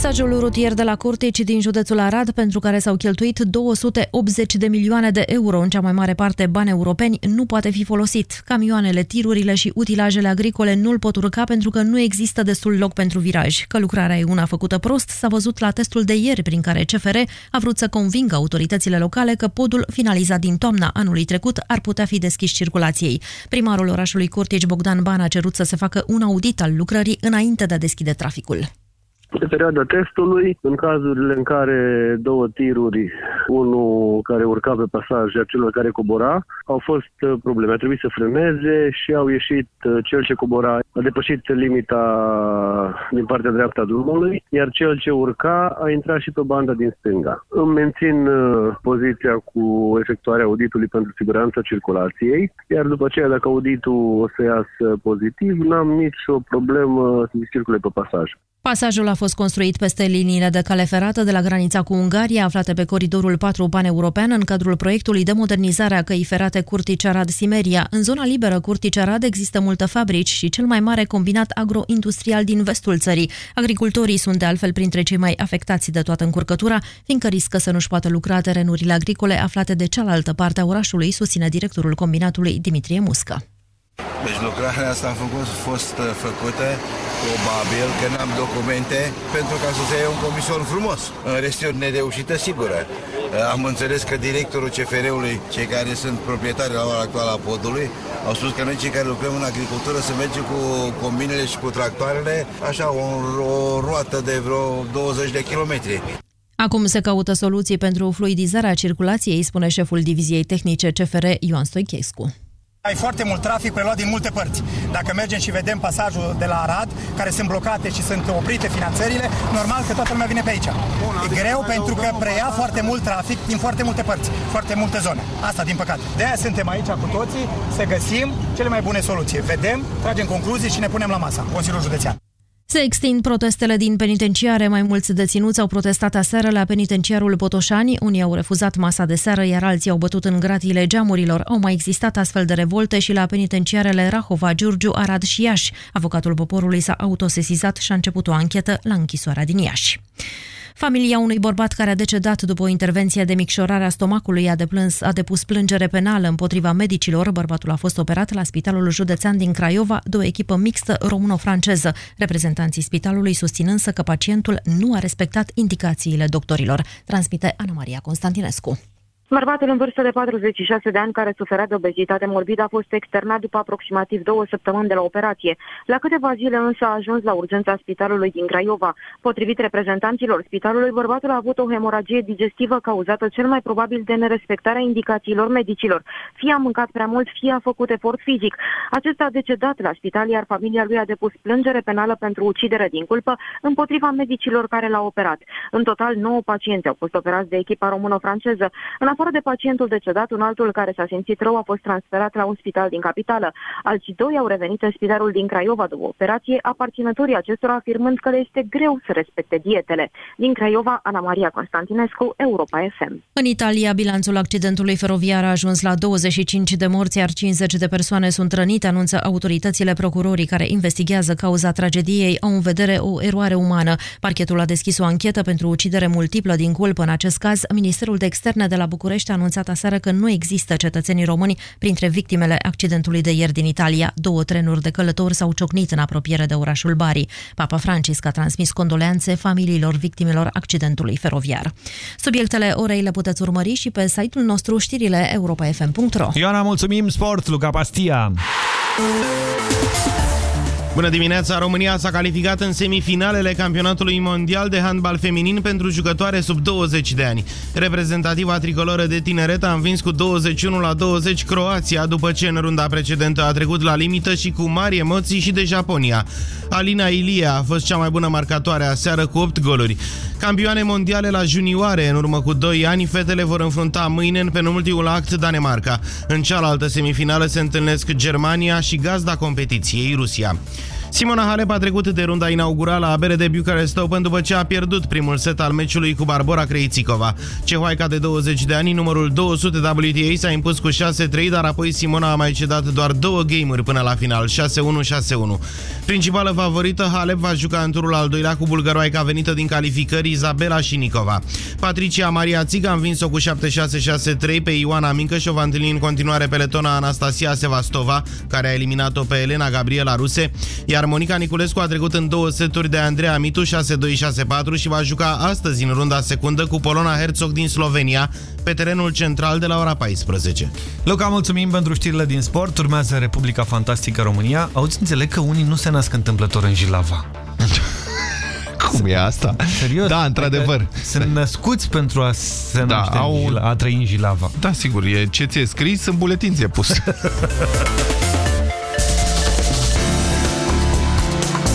Pasajul rutier de la Curtici din județul Arad, pentru care s-au cheltuit 280 de milioane de euro, în cea mai mare parte bani europeni, nu poate fi folosit. Camioanele, tirurile și utilajele agricole nu-l pot urca pentru că nu există destul loc pentru viraj. Că lucrarea e una făcută prost s-a văzut la testul de ieri, prin care CFR a vrut să convingă autoritățile locale că podul finalizat din toamna anului trecut ar putea fi deschis circulației. Primarul orașului Curtici, Bogdan Ban, a cerut să se facă un audit al lucrării înainte de a deschide traficul. Pe perioada testului, în cazurile în care două tiruri, unul care urca pe pasaj, iar celălalt care cobora, au fost uh, probleme. A trebuit să frâneze și au ieșit uh, cel ce cobora, a depășit limita din partea dreaptă a drumului, iar cel ce urca a intrat și pe banda din stânga. Îmi mențin uh, poziția cu efectuarea auditului pentru siguranța circulației, iar după aceea, dacă auditul o să iasă pozitiv, n-am nicio problemă să circule pe pasaj. Pasajul a fost construit peste liniile de cale ferată de la granița cu Ungaria, aflate pe coridorul capitolul 4 pan-european în cadrul proiectului de modernizare a căii ferate Curtici-Arad-Simeria. În zona liberă Curtici-Arad există multe fabrici și cel mai mare combinat agroindustrial din vestul țării. Agricultorii sunt de altfel printre cei mai afectați de toată încurcătura, fiindcă riscă să nu-și poată lucra terenurile agricole aflate de cealaltă parte a orașului, susține directorul combinatului Dimitrie Muscă. Deci lucrarea asta a făcut, fost uh, făcută probabil că n-am documente pentru ca să se ia un comisor frumos. În rest e o nereușită sigură. Uh, Am înțeles că directorul CFR-ului, cei care sunt proprietari la ora actuală a podului, au spus că noi cei care lucrăm în agricultură să mergem cu combinele și cu tractoarele, așa, o, o roată de vreo 20 de kilometri. Acum se caută soluții pentru fluidizarea circulației, spune șeful diviziei tehnice CFR Ioan Stoichescu. Ai foarte mult trafic preluat din multe părți. Dacă mergem și vedem pasajul de la Arad, care sunt blocate și sunt oprite finanțările, normal că toată lumea vine pe aici. E greu pentru că preia foarte mult trafic din foarte multe părți, foarte multe zone. Asta, din păcate. De aia suntem aici cu toții să găsim cele mai bune soluții. Vedem, tragem concluzii și ne punem la masa, Consiliul Județean. Se extind protestele din penitenciare. Mai mulți deținuți au protestat aseară la penitenciarul Botoșani. Unii au refuzat masa de seară, iar alții au bătut în gratiile geamurilor. Au mai existat astfel de revolte și la penitenciarele Rahova, Giurgiu, Arad și Iași. Avocatul poporului s-a autosesizat și a început o anchetă la închisoarea din Iași. Familia unui bărbat care a decedat după o intervenție de micșorare a stomacului a, deplâns, a depus plângere penală împotriva medicilor. Bărbatul a fost operat la Spitalul Județean din Craiova de o echipă mixtă româno-franceză. Reprezentanții spitalului susțin însă că pacientul nu a respectat indicațiile doctorilor. Transmite Ana Maria Constantinescu. Bărbatul în vârstă de 46 de ani care suferea de obezitate morbidă a fost externat după aproximativ două săptămâni de la operație. La câteva zile însă a ajuns la urgența spitalului din Craiova. Potrivit reprezentanților spitalului, bărbatul a avut o hemoragie digestivă cauzată cel mai probabil de nerespectarea indicațiilor medicilor. Fie a mâncat prea mult, fie a făcut efort fizic. Acesta a decedat la spital, iar familia lui a depus plângere penală pentru ucidere din culpă împotriva medicilor care l-au operat. În total, 9 pacienți au fost operați de echipa româno-franceză. În afară de pacientul decedat, un altul care s-a simțit rău a fost transferat la un spital din capitală. Alții doi au revenit în spitalul din Craiova după operație, aparținătorii acestora afirmând că le este greu să respecte dietele. Din Craiova, Ana Maria Constantinescu, Europa FM. În Italia, bilanțul accidentului feroviar a ajuns la 25 de morți, iar 50 de persoane sunt rănite, anunță autoritățile procurorii care investigează cauza tragediei. Au în vedere o eroare umană. Parchetul a deschis o anchetă pentru ucidere multiplă din culpă. În acest caz, Ministerul de Externe de la București a anunțat aseară că nu există cetățenii români printre victimele accidentului de ieri din Italia. Două trenuri de călători s-au ciocnit în apropiere de orașul Bari. Papa Francisc a transmis condoleanțe familiilor victimelor accidentului feroviar. Subiectele orei le puteți urmări și pe site-ul nostru știrile europa.fm.ro Ioana, mulțumim! Sport, Luca Pastia! Bună dimineața! România s-a calificat în semifinalele campionatului mondial de handbal feminin pentru jucătoare sub 20 de ani. Reprezentativa tricoloră de tineret a învins cu 21 la 20 Croația, după ce în runda precedentă a trecut la limită și cu mari emoții și de Japonia. Alina Ilie a fost cea mai bună marcatoare aseară cu 8 goluri. Campioane mondiale la junioare, în urmă cu 2 ani, fetele vor înfrunta mâine în penultimul act Danemarca. În cealaltă semifinală se întâlnesc Germania și gazda competiției Rusia. Simona Halep a trecut de runda inaugurală a BRD Bucharest Open după ce a pierdut primul set al meciului cu Barbora Krejcikova. Cehoaica de 20 de ani, numărul 200 WTA, s-a impus cu 6-3, dar apoi Simona a mai cedat doar două game-uri până la final, 6-1-6-1. Principală favorită, Halep va juca în turul al doilea cu bulgăroaica venită din calificări Izabela Șinicova. Patricia Maria Țiga a învins-o cu 7-6-6-3 pe Ioana Mincă și o va întâlni în continuare pe letona Anastasia Sevastova, care a eliminat-o pe Elena Gabriela Ruse, iar Monica Niculescu a trecut în două seturi de Andreea Mitu 6-2-6-4 și va juca astăzi în runda secundă cu Polona Herzog din Slovenia pe terenul central de la ora 14. Luca, mulțumim pentru știrile din sport. Urmează Republica Fantastică România. Auzi, înțeleg că unii nu se nasc întâmplător în Jilava. *laughs* Cum e asta? Serios? Da, într-adevăr. Adică Sunt născuți pentru a se Da, naște au- în Jila- a trăi în Jilava. Da, sigur, e ce ți-e scris, în buletin ți-e pus. *laughs*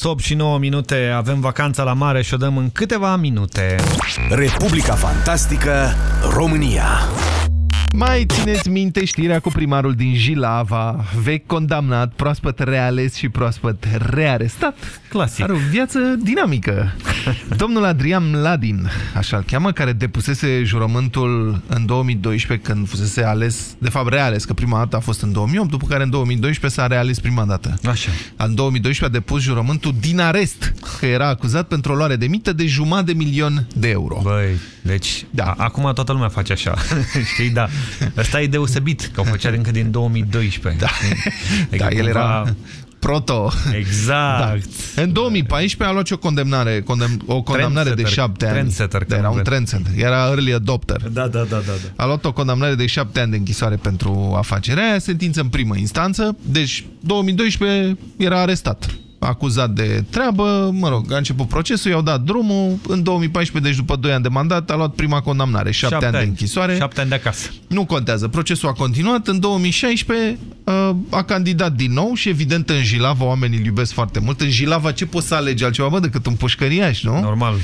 Bruno Mars, 8 și 9 minute, avem vacanța la mare și o dăm în câteva minute. Republica Fantastică, România. Mai țineți minte știrea cu primarul din Jilava, vechi condamnat, proaspăt reales și proaspăt rearestat? Clasic. Are o viață dinamică. Domnul Adrian Mladin, așa îl cheamă, care depusese jurământul în 2012 când fusese ales, de fapt reales, că prima dată a fost în 2008, după care în 2012 s-a reales prima dată. Așa. În 2012 a depus jurământul din arest, că era acuzat pentru o luare de mită de jumătate de milion de euro. Băi, deci, da. acum toată lumea face așa. *laughs* Știi, da. Ăsta e deosebit, că o făcea încă din 2012. Da, Adică da el cumva- era proto. Exact. *laughs* Da. În 2014 a luat și o condamnare, condem, o condamnare de Trendsetter, șapte ani. trendsetter, da, era un cred. trendsetter. Era early adopter. Da, da, da, da, da. A luat o condamnare de șapte ani de închisoare pentru afacerea aia, sentință în primă instanță. Deci, 2012 era arestat. Acuzat de treabă, mă rog, a început procesul, i-au dat drumul. În 2014, deci după 2 ani de mandat, a luat prima condamnare, 7 Șapte ani de ani. închisoare. Șapte ani de acasă. Nu contează. Procesul a continuat. În 2016 uh, a candidat din nou și evident în Jilava oamenii îl iubesc foarte mult. În Jilava ce poți să alegi altceva bă, decât un pușcăriaș, nu? Normal.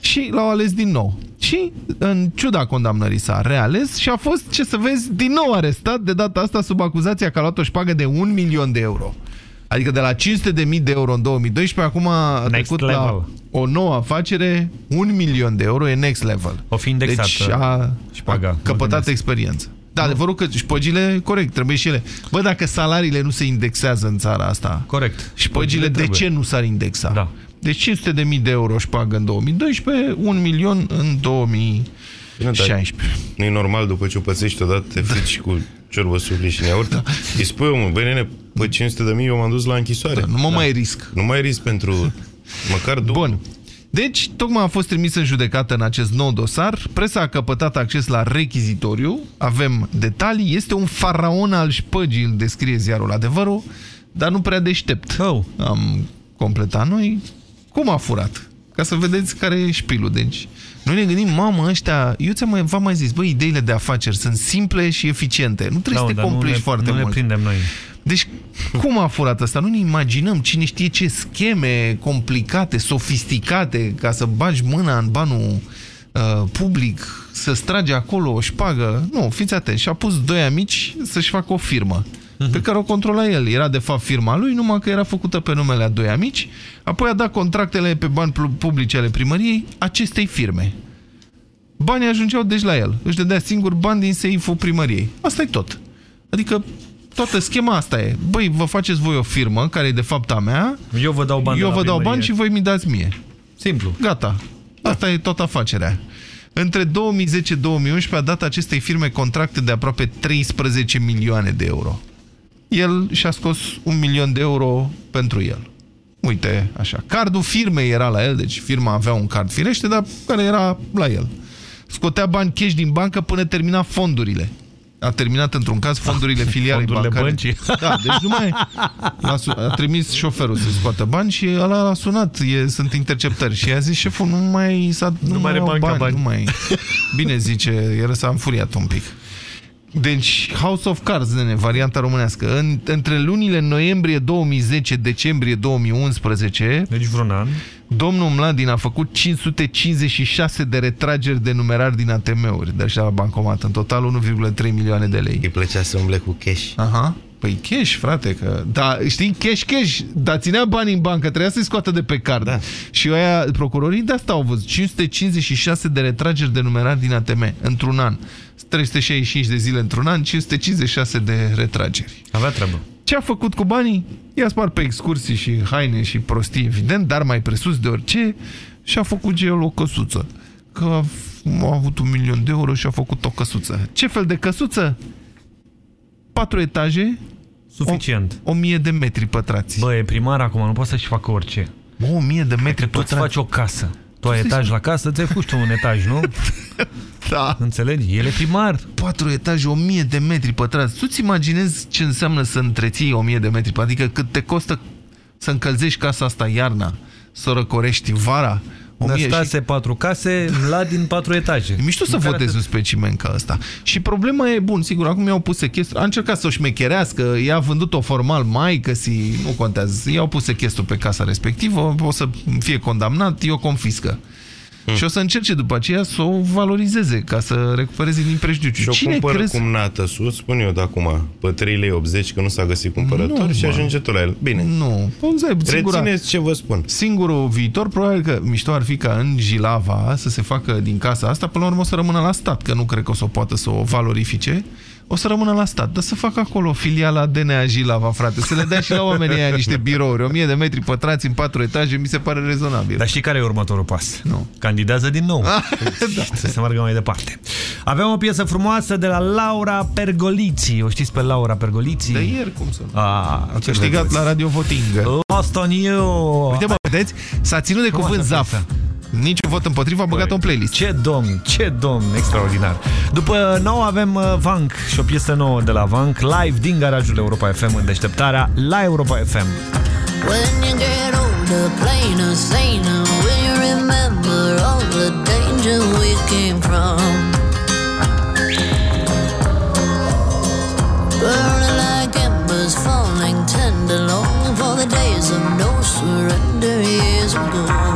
Și l-au ales din nou. Și în ciuda condamnării s-a reales și a fost, ce să vezi, din nou arestat, de data asta sub acuzația că a luat o șpagă de un milion de euro. Adică de la 500 de mii de euro în 2012, acum a Next trecut level. la o nouă afacere, un milion de euro, e next level. O fi indexată Deci a, șpaga, a mă căpătat gândesc. experiență. Da, adevărul că șpăgile, corect, trebuie și ele. Bă, dacă salariile nu se indexează în țara asta, corect. șpăgile de trebuie. ce nu s-ar indexa? Da. Deci 500 de mii de euro șpagă în 2012, 1 milion în 2016. Nu e normal după ce o pățești odată, te frici cu ciorbă supli și neaurt. Da. Îi spui omul, băi nene, pe 500 de mii eu m-am dus la închisoare. Da, nu mă mai risc. Nu mai risc pentru măcar două. Bun. Deci, tocmai a fost trimis în judecată în acest nou dosar, presa a căpătat acces la rechizitoriu, avem detalii, este un faraon al șpăgii, îl descrie ziarul adevărul, dar nu prea deștept. Oh. Am completat noi. Cum a furat? Ca să vedeți care e șpilul. Deci, noi ne gândim, mamă, ăștia, eu ți-am mai, v-am mai zis, băi, ideile de afaceri sunt simple și eficiente. Nu trebuie Da, să te dar nu complici le- foarte nu le mult. prindem noi. Deci, cum a furat asta? Nu ne imaginăm cine știe ce scheme complicate, sofisticate, ca să bagi mâna în banul uh, public, să strage acolo o șpagă. Nu, fiți atenți. Și-a pus doi amici să-și facă o firmă pe care o controla el. Era de fapt firma lui, numai că era făcută pe numele a doi amici, apoi a dat contractele pe bani publice ale primăriei acestei firme. Banii ajungeau deci la el. Își dădea singur bani din seiful primăriei. asta e tot. Adică toată schema asta e. Băi, vă faceți voi o firmă, care e de fapt a mea. Eu vă dau bani Eu de la vă dau primărie. bani și voi mi dați mie. Simplu. Gata. Asta e tot afacerea. Între 2010-2011 a dat acestei firme contracte de aproape 13 milioane de euro. El și-a scos un milion de euro pentru el. Uite, așa. Cardul firmei era la el, deci firma avea un card firește, dar care era la el. Scotea bani cash din bancă până termina fondurile. A terminat într-un caz fondurile *laughs* filiale Fondurile bancare. băncii. Da, deci nu mai... A, su- a trimis șoferul să scoată bani și ăla l-a sunat. E, sunt interceptări. Și i-a zis șeful, nu mai, s-a, nu, mai mai are au banca bani, bani. Nu mai... Bine zice, el s-a înfuriat un pic. Deci, House of Cards, nene, varianta românească. În, între lunile noiembrie 2010-decembrie 2011... Deci vreun an. Domnul Mladin a făcut 556 de retrageri de numerari din ATM-uri, de așa la bancomat. În total 1,3 milioane de lei. Îi plăcea să umble cu cash. Aha. Păi cash, frate, că... Da, știi, cash, cash, dar ținea bani în bancă, trebuia să-i scoată de pe card. Da. Și aia, procurorii de asta au văzut. 556 de retrageri de numerari din ATM într-un an. 365 de zile într-un an, 556 de retrageri. Avea treabă. Ce a făcut cu banii? I-a spart pe excursii și haine și prostii, evident, dar mai presus de orice, și-a făcut gel o căsuță. Că a, a avut un milion de euro și a făcut o căsuță. Ce fel de căsuță? Patru etaje. Suficient. O, o mie de metri pătrați. Bă, e primar acum, nu poate să-și facă orice. Bă, o mie de metri Că tu îți faci o casă. Tu ai etaj la casă, ți-ai făcut tu un etaj, nu? *laughs* Da. Înțelegi? El e primar. Patru etaje, o mie de metri pătrați. Tu-ți imaginezi ce înseamnă să întreții o mie de metri pătrați? Adică cât te costă să încălzești casa asta iarna, să o răcorești vara? O mie Năstase patru case, la din patru etaje. E mișto să În care votezi un atât. specimen ca ăsta. Și problema e, bun, sigur, acum i-au pus sechestru, a încercat să o șmecherească, i-a vândut-o formal mai, că si, nu contează, i-au pus sechestru pe casa respectivă, o să fie condamnat, i-o confiscă. Și o să încerce după aceea să o valorizeze ca să recupereze din prejudiciu. Și o Cine cumpără crezi? cum nată sus, spun eu de acum, pe 3,80 lei, că nu s-a găsit cumpărător Nu, și mă. ajunge tu la el. Bine. Nu. Singura, Rețineți ce vă spun. Singurul viitor, probabil că mișto ar fi ca în Jilava să se facă din casa asta, până la urmă o să rămână la stat, că nu cred că o să o poată să o valorifice, o să rămână la stat, dar să facă acolo filiala DNA Jilava, frate, să le dea și la oamenii aia niște birouri, 1000 de metri pătrați în patru etaje, mi se pare rezonabil. Dar știi care e următorul pas? Nu. Candidează din nou. *laughs* da. Să se meargă mai departe. Avem o piesă frumoasă de la Laura Pergoliți. O știți pe Laura Pergoliți? De ieri, cum să nu? A, A câștigat la Radio Voting. Lost on you. Uite, mă, vedeți? S-a ținut de Frumoasă cuvânt zaf. piesă. Niciun vot împotriva, a băgat în playlist. Ce domn, ce domn, extraordinar. După nou avem uh, Vank și o piesă nouă de la Vank, live din garajul Europa FM în deșteptarea la Europa FM. When you get older, plainer, saner, will you remember all the danger we came from? Burning like embers, falling tender, longing for the days of no surrender years ago.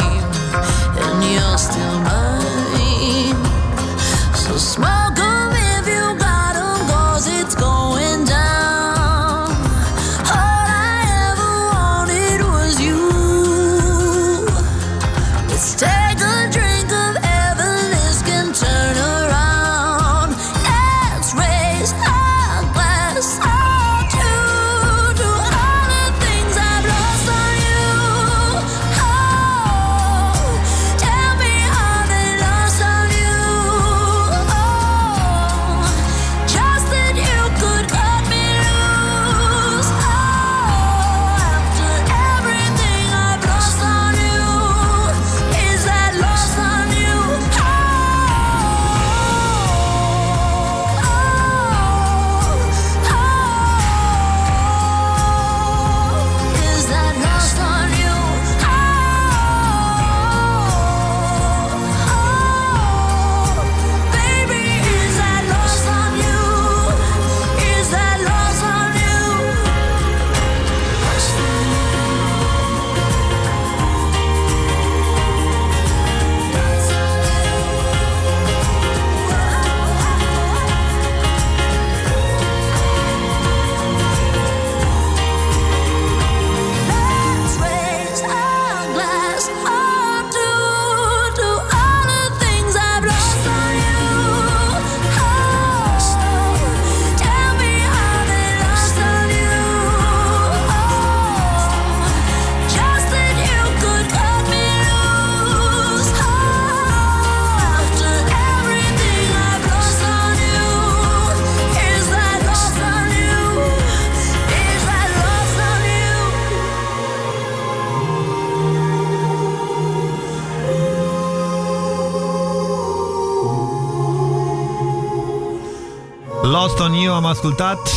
Ascultat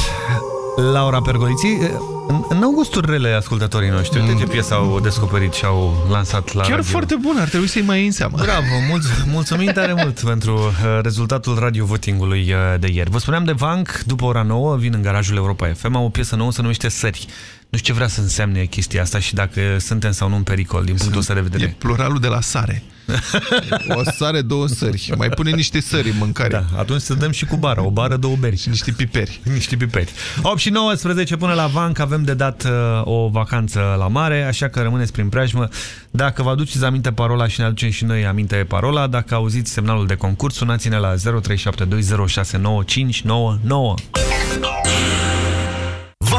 Laura Pergoliții În- N-au gusturi rele ascultătorii noștri Uite ce piesă au descoperit și au lansat la Chiar radio. foarte bun, ar trebui să-i mai iei în seama. Bravo, mulț mulțumim tare mult pentru uh, rezultatul radio votingului uh, de ieri. Vă spuneam de Vanc, după ora 9 vin în garajul Europa FM, am o piesă nouă, se numește Sări. Nu știu ce vrea să însemne chestia asta și dacă suntem sau nu în pericol din punctul ăsta de vedere. E pluralul de la sare. O sare, două sări. Mai pune niște sări în mâncare. Da, atunci să dăm și cu bară. O bară, două beri. Și niște piperi. *laughs* Niște piperi. 8 și 19 până la Vanc avem de dat uh, o vacanță la mare, așa că rămâneți prin preajmă. Dacă vă aduceți aminte parola și ne aducem și noi aminte parola, dacă auziți semnalul de concurs, sunați-ne la 0372069599.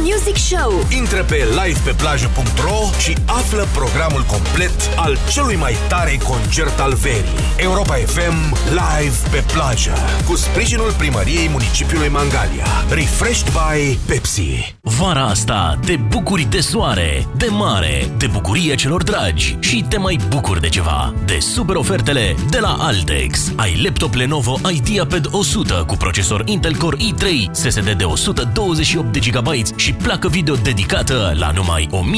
Music Show Intră pe livepeplajă.ro și află programul complet al celui mai tare concert al verii. Europa FM Live pe plajă cu sprijinul primăriei municipiului Mangalia. Refreshed by Pepsi. Vara asta te bucuri de soare, de mare, de bucurie celor dragi și te mai bucuri de ceva. De super ofertele de la Altex. Ai laptop Lenovo IdeaPad 100 cu procesor Intel Core i3, SSD de 128 de GB și placă video dedicată la numai 1499,9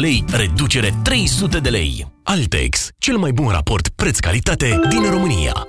lei, reducere 300 de lei. Altex, cel mai bun raport preț-calitate din România.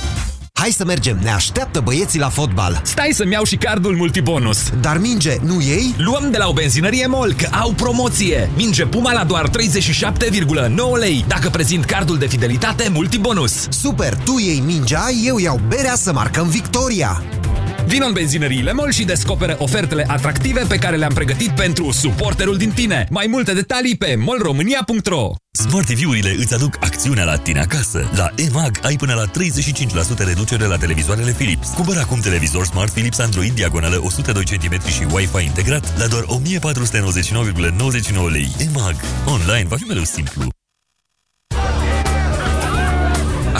Hai să mergem, ne așteaptă băieții la fotbal. Stai să-mi iau și cardul multibonus. Dar minge, nu ei? Luăm de la o benzinărie MOL, că au promoție. Minge Puma la doar 37,9 lei, dacă prezint cardul de fidelitate multibonus. Super, tu iei mingea, eu iau berea să marcăm victoria. Vino în benzinăriile MOL și descoperă ofertele atractive pe care le-am pregătit pentru suporterul din tine. Mai multe detalii pe molromânia.ro Smart TV-urile îți aduc acțiunea la tine acasă. La EMAG ai până la 35% reducere la televizoarele Philips. Cumpără acum televizor Smart Philips Android diagonală 102 cm și Wi-Fi integrat la doar 1499,99 lei. EMAG. Online va fi mereu simplu.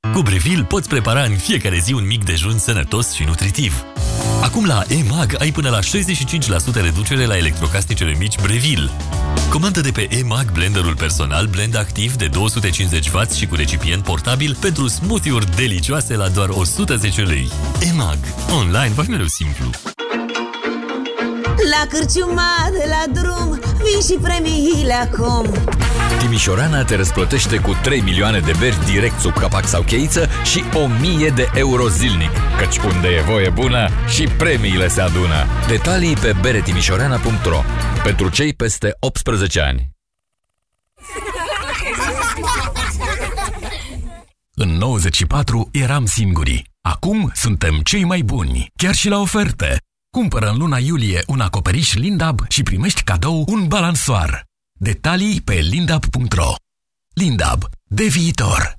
Cu Breville poți prepara în fiecare zi un mic dejun sănătos și nutritiv. Acum la EMAG ai până la 65% reducere la electrocasnicele mici Breville. Comandă de pe EMAG blenderul personal blend activ de 250W și cu recipient portabil pentru smoothie-uri delicioase la doar 110 lei. EMAG. Online va fi mereu simplu. La cârciuma de la drum Vin și premiile acum Timișorana te răsplătește cu 3 milioane de beri direct sub capac sau cheiță și 1000 de euro zilnic. Căci unde e voie bună și premiile se adună. Detalii pe beretimișorana.ro Pentru cei peste 18 ani. În 94 eram singuri. Acum suntem cei mai buni, chiar și la oferte. Cumpără în luna iulie un acoperiș Lindab și primești cadou un balansoar. Detalii pe lindab.ro Lindab. De viitor.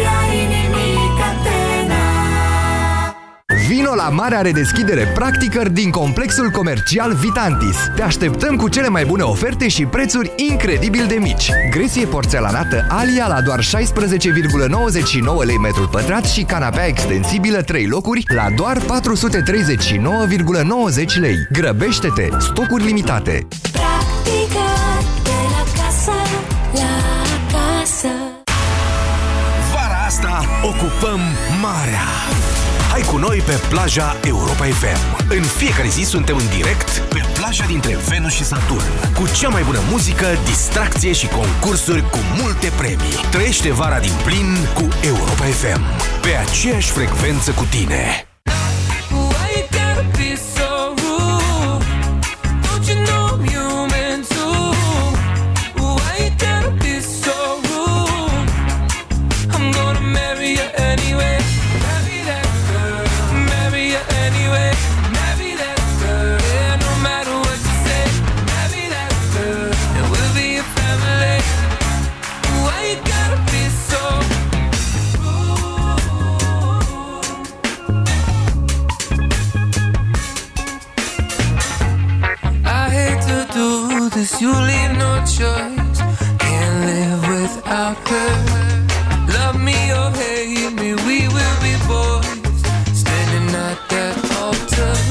Vino la marea redeschidere practică din complexul comercial Vitantis. Te așteptăm cu cele mai bune oferte și prețuri incredibil de mici. Gresie porțelanată Alia la doar 16,99 lei metrul pătrat și canapea extensibilă 3 locuri la doar 439,90 lei. Grăbește-te! Stocuri limitate! Practică de la casă la casă Vara asta ocupăm marea. Hai cu noi pe plaja Europa FM. În fiecare zi suntem în direct pe plaja dintre Venus și Saturn. Cu cea mai bună muzică, distracție și concursuri cu multe premii. Trăiește vara din plin cu Europa FM. Pe aceeași frecvență cu tine. This, you leave no choice. Can't live without her. Love me or hate me, we will be boys. Standing at that altar.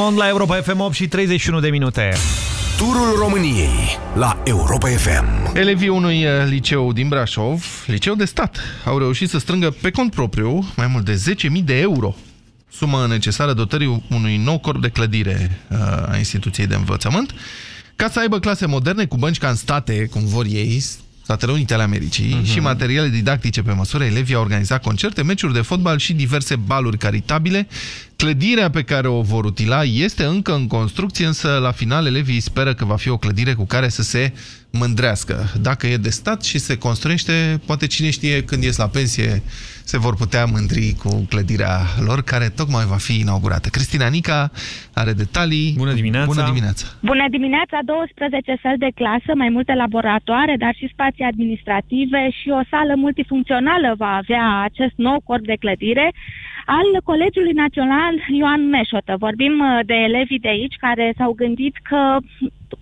On. Duke Dumont la Europa FM 8 și 31 de minute. Turul României la Europa FM. Elevii unui uh, liceu din Brașov, liceu de stat, au reușit să strângă pe cont propriu mai mult de 10.000 de euro, sumă necesară dotării unui nou corp de clădire uh, a instituției de învățământ, ca să aibă clase moderne cu bănci ca în state, cum vor ei, Statele Unite ale Americii, Mhm. și materiale didactice pe măsură, elevii au organizat concerte, meciuri de fotbal și diverse baluri caritabile. Clădirea pe care o vor utila este încă în construcție, însă la final elevii speră că va fi o clădire cu care să se mândrească. Dacă e de stat și se construiește, poate cine știe când ies la pensie se vor putea mândri cu clădirea lor, care tocmai va fi inaugurată. Cristina Nica are detalii. Bună dimineața! Bună dimineața! Bună dimineața, 12 săli de clasă, mai multe laboratoare, dar și spații administrative și o sală multifuncțională va avea acest nou corp de clădire al Colegiului Național Ioan Meșotă. Vorbim uh, de elevii de aici care s-au gândit că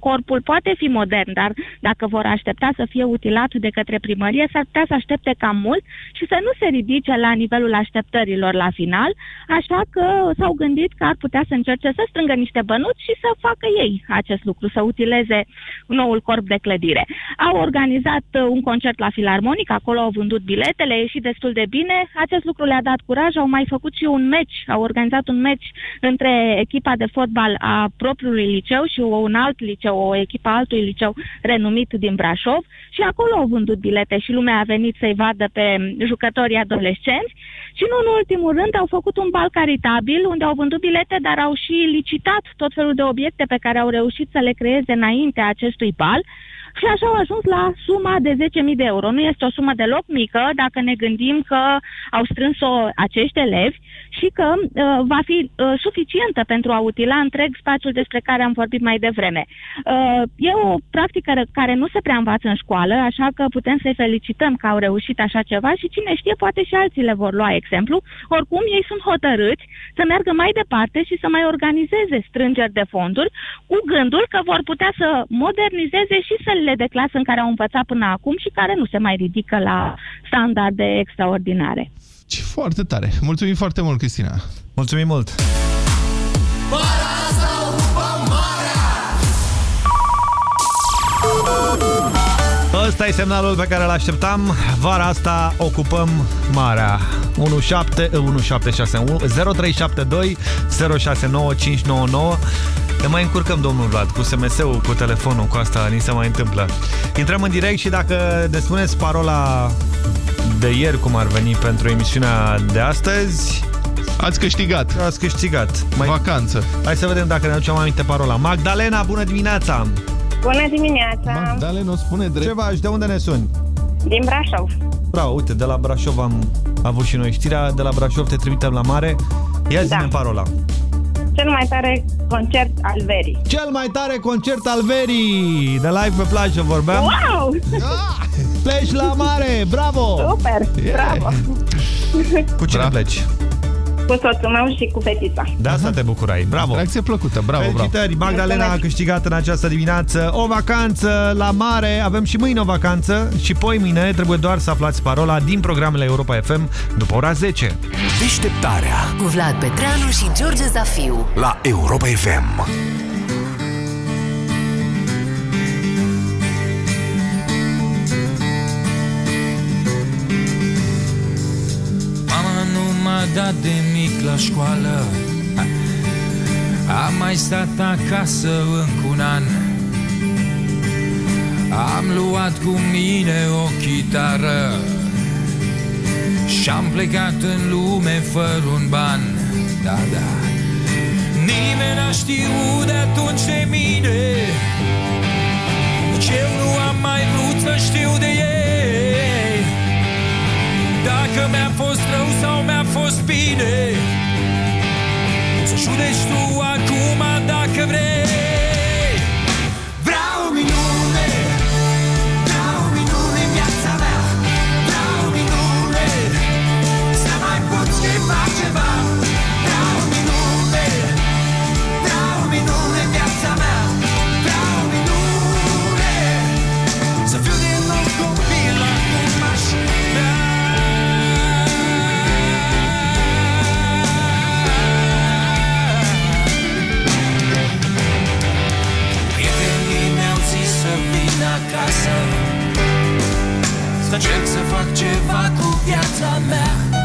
corpul poate fi modern, dar dacă vor aștepta să fie utilat de către primărie, s-ar putea să aștepte cam mult și să nu se ridice la nivelul așteptărilor la final, așa că s-au gândit că ar putea să încerce să strângă niște bănuți și să facă ei acest lucru, să utileze noul corp de clădire. Au organizat uh, un concert la Filarmonic, acolo au vândut biletele, a ieșit destul de bine. Acest lucru le-a dat curaj, au mai făcut și un meci, au organizat un meci între echipa de fotbal a propriului liceu și un alt liceu, o echipă a altui liceu renumit din Brașov și acolo au vândut bilete și lumea a venit să-i vadă pe jucătorii adolescenți. Și nu în ultimul rând au făcut un bal caritabil unde au vândut bilete, dar au și licitat tot felul de obiecte pe care au reușit să le creeze înainte acestui bal și așa au ajuns la suma de 10.000 de euro. Nu este o sumă deloc mică dacă ne gândim că au strâns-o acești elevi și că uh, va fi uh, suficientă pentru a utila întreg spațiul despre care am vorbit mai devreme. Uh, e o practică care nu se prea învață în școală, așa că putem să-i felicităm că au reușit așa ceva și cine știe, poate și alții le vor lua exemplu. Oricum, ei sunt hotărâți să meargă mai departe și să mai organizeze strângeri de fonduri cu gândul că vor putea să modernizeze și sălile de clasă în care au învățat până acum și care nu se mai ridică la standarde extraordinare. Ce foarte tare. Mulțumim foarte mult, Cristina. Mulțumim mult. Ăsta e semnalul pe care îl așteptam. Vara asta ocupăm marea. 17, 1761 0372 069599 Ne mai încurcăm, domnul Vlad, cu SMS-ul, cu telefonul, cu asta ni se mai întâmplă. Intrăm în direct și dacă ne spuneți parola de ieri, cum ar veni pentru emisiunea de astăzi... Ați câștigat. Ați câștigat. Mai... Vacanță. Hai să vedem dacă ne aducem aminte parola. Magdalena, bună dimineața! Bună dimineața! Magdalena, spune drept. Ce faci? De unde ne suni? Din Brașov. Bravo, uite, de la Brașov am avut și noi știrea. De la Brașov te trimitem la mare. Ia zi da. parola. Cel mai tare concert al verii. Cel mai tare concert al verii! De live pe plajă vorbeam. Wow! Pleci la mare! Bravo! Super! Yeah. Bravo! Cu cine Bra pleci? Cu soțul meu și cu fetița. De asta te bucurai. Bravo! Reacție plăcută. Bravo, Felicitări! bravo. Magdalena a câștigat în această dimineață o vacanță la mare. Avem și mâine o vacanță și poi mâine trebuie doar să aflați parola din programele Europa FM după ora 10. Deșteptarea Cu Vlad Petreanu și George Zafiu. la Europa FM. Dat de mic la școală. Am mai stat acasă încă un an. Am luat cu mine o chitară Și-am plecat în lume fără un ban. Da, da. Nimeni n-a știut de atunci de mine. Nici eu nu am mai vrut să știu de ei Dacă mi-a fost rău sau mi-a fost bine. Să judeci tu acum dacă vrei acasă. Să încerc să fac ceva cu viața mea.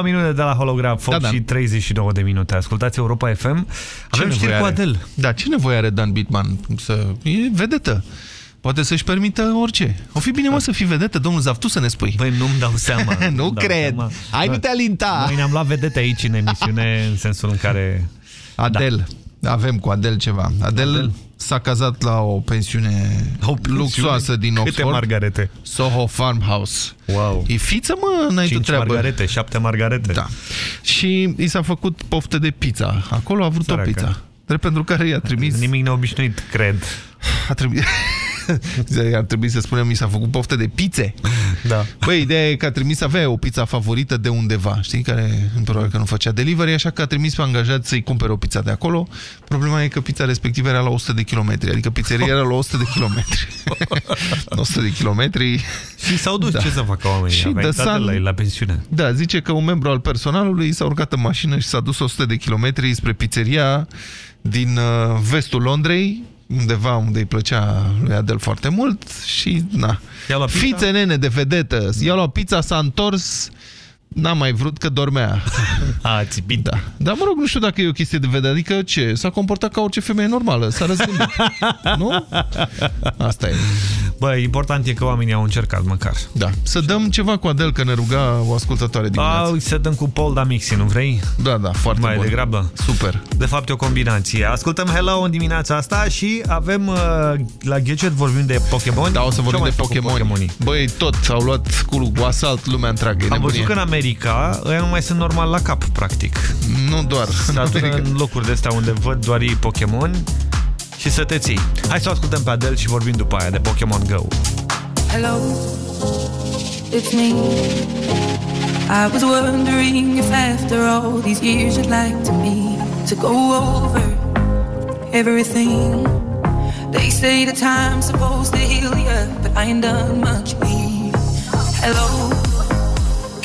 Vreau o minune de la hologram, foc Da, da. și 39 de minute. Ascultați Europa FM. Avem Ce știri nevoie cu are? Adel. Da, ce nevoie are Dan Bitman? Să... E vedetă. Poate să-și permită orice. O fi bine, mă, să fii vedetă, domnul Zaftu, să ne spui. Băi, nu-mi dau seama. *laughs* nu nu-mi dau cred. seama. Hai, nu te alinta. Noi ne-am luat vedete aici în emisiune, în sensul în care... Adel. Da. Avem cu Adel ceva. Adel, Adel. s-a cazat la o pensiune, O pensiune? luxoasă din Câte Oxford. margarete? Soho Farmhouse. Wow. E fiță, mă, n-ai tu 5 treabă. margarete, 7 margarete. Da. Și i s-a făcut poftă de pizza. Acolo a vrut Săracă. o pizza. Drept pentru care i-a trimis... Nimic neobișnuit, cred. A trebuit... *laughs* Ar trebui să spunem, mi s-a făcut poftă de pizze. Da. Băi, ideea e că a trimis, avea o pizza favorită de undeva, știi, care în probabil că nu făcea delivery, așa că a trimis pe angajat să-i cumpere o pizza de acolo. Problema e că pizza respectivă era la 100 de kilometri, adică pizzeria era la 100 de kilometri. *laughs* 100 de kilometri. Și s-au dus, Da. ce să facă oamenii? Și A venit The Sun- Adel la, la pensiune. Da, zice că un membru al personalului s-a urcat în mașină și s-a dus 100 de kilometri spre pizzeria din uh, vestul Londrei, undeva unde îi plăcea lui Adel foarte mult și, na, I-a luat pizza? fițe nene de vedetă, i-a luat pizza, s-a întors, n-a mai vrut că dormea. *laughs* A, țipit. Da. Dar mă rog, nu știu dacă e o chestie de vedere, adică ce? S-a comportat ca orice femeie normală, s-a răzgândit. *laughs* nu? Asta e. Bă, important e că oamenii au încercat măcar. Da. Să dăm ceva cu Adel, că ne ruga o ascultătoare dimineața. Au, să dăm cu Paul Damixi, nu vrei? Da, da, foarte Mai bun. degrabă. Super. De fapt, e o combinație. Ascultăm Hello în dimineața asta și avem uh, la Gadget vorbim de Pokémon. Da, o să Ce vorbim au de mai făcut Pokémon. Pokémonii? Băi, tot, au luat cu, cu asalt lumea întreagă. E Am nebunie. văzut că în America ăia nu mai sunt normal la cap, practic. Nu doar. Se adună în locuri de astea unde văd doar ei Pokémon și să te ții. Hai să o ascultăm pe Adele și vorbim după aia de Pokémon Go. Hello, it's me. I was wondering if after all these years you'd like to me to go over everything. They say the time's supposed to heal you, but I ain't done much me. Hello,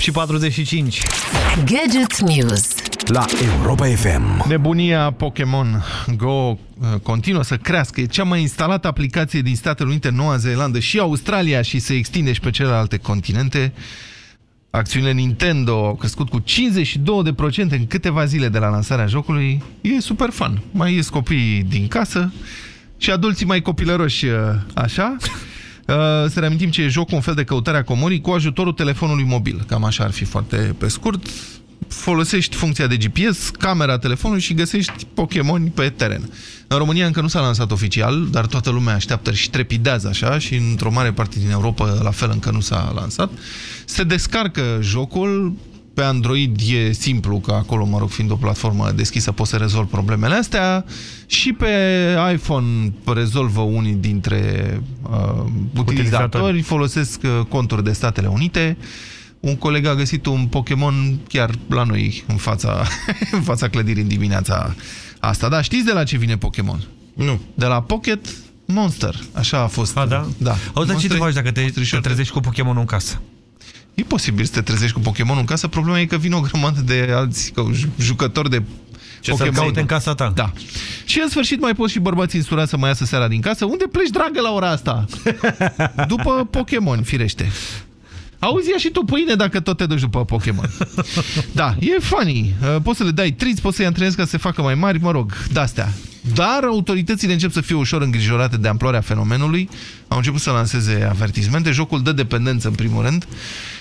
8 și 45. Gadget News. La Europa FM. Nebunia Pokémon Go uh, continuă să crească. E cea mai instalată aplicație din Statele Unite, Noua Zeelandă și Australia și se extinde și pe celelalte continente. Acțiunile Nintendo au crescut cu 52% în câteva zile de la lansarea jocului. E super fun. Mai ies copiii din casă și adulții mai copilăroși uh, așa. Uh, Să reamintim ce e jocul, un fel de căutare a comorii cu ajutorul telefonului mobil. Cam așa ar fi foarte pe scurt. Folosești funcția de GPS, camera telefonului și găsești Pokémon pe teren. În România încă nu s-a lansat oficial, dar toată lumea așteaptă și trepidează așa și într-o mare parte din Europa la fel încă nu s-a lansat. Se descarcă jocul, pe Android e simplu, că acolo, mă rog, fiind o platformă deschisă, poți să rezolvi problemele astea. Și pe iPhone rezolvă unii dintre uh, utilizatori, folosesc uh, conturi de Statele Unite. Un coleg a găsit un Pokémon chiar la noi, în fața, *laughs* în fața clădirii în dimineața asta. Da, știți de la ce vine Pokémon? Nu. De la Pocket Monster. Așa a fost. A, da? da. Auzi, dar ce te Monster- faci dacă te, te trezești cu Pokémonul în casă? E posibil să te trezești cu Pokémon în casă, problema e că vin o grămadă de alți că, ju- jucători de Ce să-l caute în casa ta. Da. Și în sfârșit mai poți și bărbații însurați să mai iasă seara din casă. Unde pleci, dragă, la ora asta? *laughs* După Pokémon, firește. Auzi, ia și tu pâine dacă tot te duci după Pokémon. *laughs* Da, e funny. Uh, Poți să le dai triți, poți să-i antrenezi ca să se facă mai mari, mă rog, de-astea. Dar autoritățile încep să fie ușor îngrijorate de amploarea fenomenului. Au început să lanseze avertismente. Jocul dă dependență, în primul rând.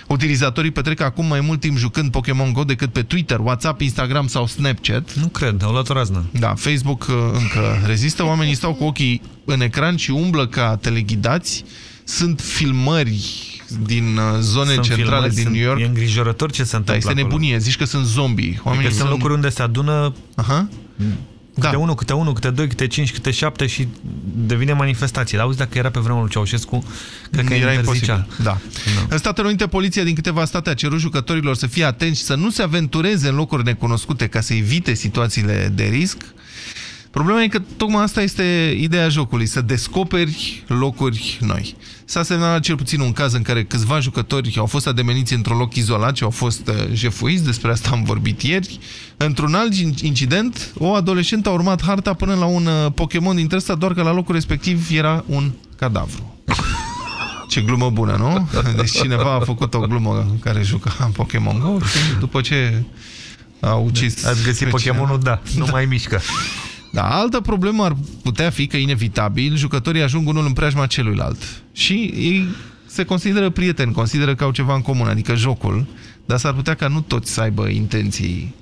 Utilizatorii petrec acum mai mult timp jucând Pokémon Go decât pe Twitter, WhatsApp, Instagram sau Snapchat. Nu cred, au luat o raznă. Da, Facebook uh, încă rezistă. Oamenii stau cu ochii în ecran și umblă ca teleghidați. Sunt filmări din uh, zone Sunt centrale filmări, din sunt- New York. E îngrijorător ce se Da, întâmplă este acolo. nebunie. Zici că sunt zombie. Oamenii Adică sunt locuri unde se adună Aha. câte unul, câte unul, câte doi, câte cinci, câte șapte și devine manifestație. Dar auzi, dacă era pe vremea lui Ceaușescu, cred că Era interzicea. imposibil. Da. În Statele Unite, poliția din câteva state a cerut jucătorilor să fie atenți și să nu se aventureze în locuri necunoscute ca să evite situațiile de risc. Problema e că tocmai asta este ideea jocului, să descoperi locuri noi. S-a semnalat cel puțin un caz în care câțiva jucători au fost ademeniți într-un loc izolat și au fost uh, jefuiți, despre asta am vorbit ieri. Într-un alt in- incident, o adolescentă a urmat harta până la un uh, Pokémon dintre ăsta, doar că la locul respectiv era un cadavru. Ce glumă bună, nu? Deci cineva a făcut o glumă care juca Pokémon Go și după ce a ucis... Ați găsit pe Pokémonul, cineva. da, nu mai mișcă. Da, altă problemă ar putea fi că, inevitabil, jucătorii ajung unul în preajma celuilalt. Și ei se consideră prieteni, consideră că au ceva în comun, adică jocul, dar s-ar putea ca nu toți să aibă intenții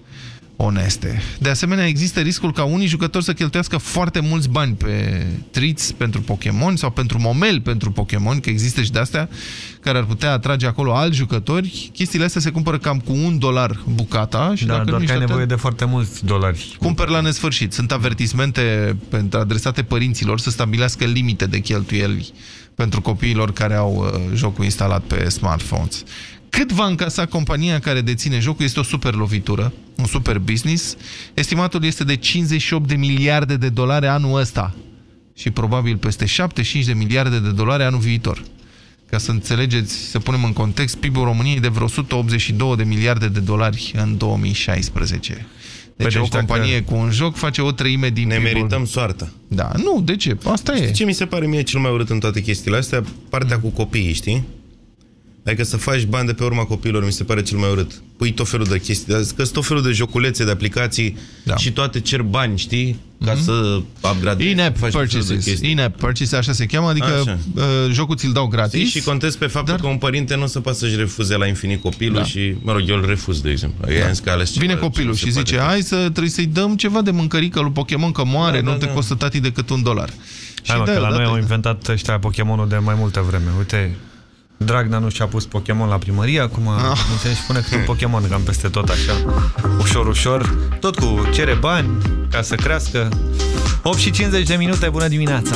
oneste. De asemenea, există riscul ca unii jucători să cheltuiască foarte mulți bani pe triți pentru Pokémon sau pentru momel pentru Pokémon, că există și de-astea, care ar putea atrage acolo alți jucători. Chestiile astea se cumpără cam cu un dolar bucata și Da, dacă doar nu că ai ești nevoie atent- de foarte mulți dolari. Cumpăr la nesfârșit. Sunt avertismente pentru adresate părinților să stabilească limite de cheltuieli pentru copiilor care au uh, jocul instalat pe smartphones. Cât va încasa compania care deține jocul este o super lovitură, un super business. Estimatul este de 58 de miliarde de dolari anul ăsta și probabil peste 75 de miliarde de dolari anul viitor. Ca să înțelegeți, să punem în context, PIB-ul României de vreo 182 de miliarde de dolari în 2016. Deci Păi, o deci dacă- companie cu un joc face o treime din Ne PIB-ul. merităm soarta. Da, nu, de ce? Asta e. Știi ce mi se pare mie cel mai urât în toate chestiile astea? Partea cu copiii, știi? Adică să faci bani de pe urma copiilor mi se pare cel mai urât. Pui tot felul de chestii, că sunt tot felul de joculețe, de aplicații da. și toate cer bani, știi? Ca Mhm. să upgradezi. In-app faci tot felul de purchases. chestii. In-app purchases, așa se cheamă, adică Așa. uh, jocul ți-l dau gratis. Știi? Și contez pe faptul Dar... că un părinte nu se poate să-și refuze la infinit copilul Da. și, mă rog, eu îl refuz, de exemplu. Da. Că ales ceva Vine ce copilul nu se și poate zice, hai să trebuie să-i dăm ceva de mâncărică lui Pokémon, că moare, Da, da, nu te da. costă tati decât un dolar. Hai mă, de că la dată- noi au inventat ăștia Pokémonul de mai multă vreme. Uite, Dragnea nu și-a pus Pokémon la primărie, acum Ah. nu se și pune câte un *laughs* Pokémon cam peste tot așa, ușor, ușor. Tot cu cere bani ca să crească. 8 și 50 de minute, bună dimineața!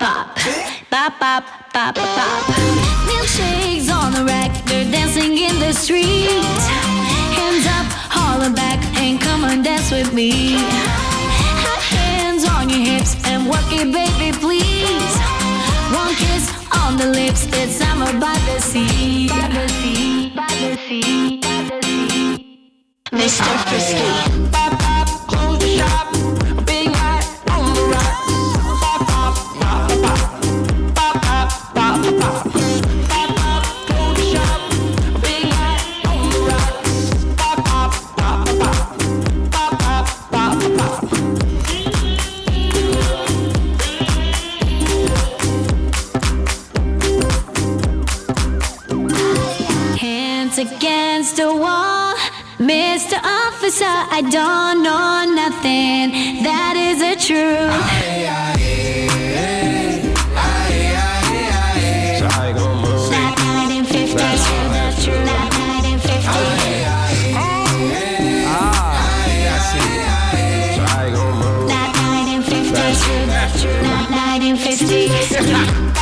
pop, pop, pop. Pop, pop. Milkshakes on the rack, they're dancing in the street. Hands up, holler back, and come and dance with me. Hands on your hips and work it, baby, please. One kiss on the lips, it's summer by the sea. By the sea, by the sea, by the sea. Mr. Frisky. against wall. Mr. Officer, I don't know nothing. That is the truth. Aye, the truth. 1950.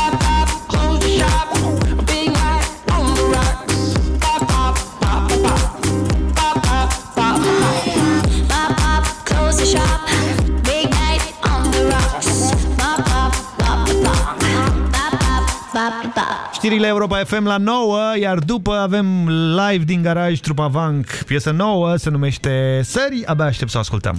Știrile Europa FM la 9, iar după avem live din garaj trupa Vank. Piesă nouă, se numește Sări, abia aștept să o ascultăm.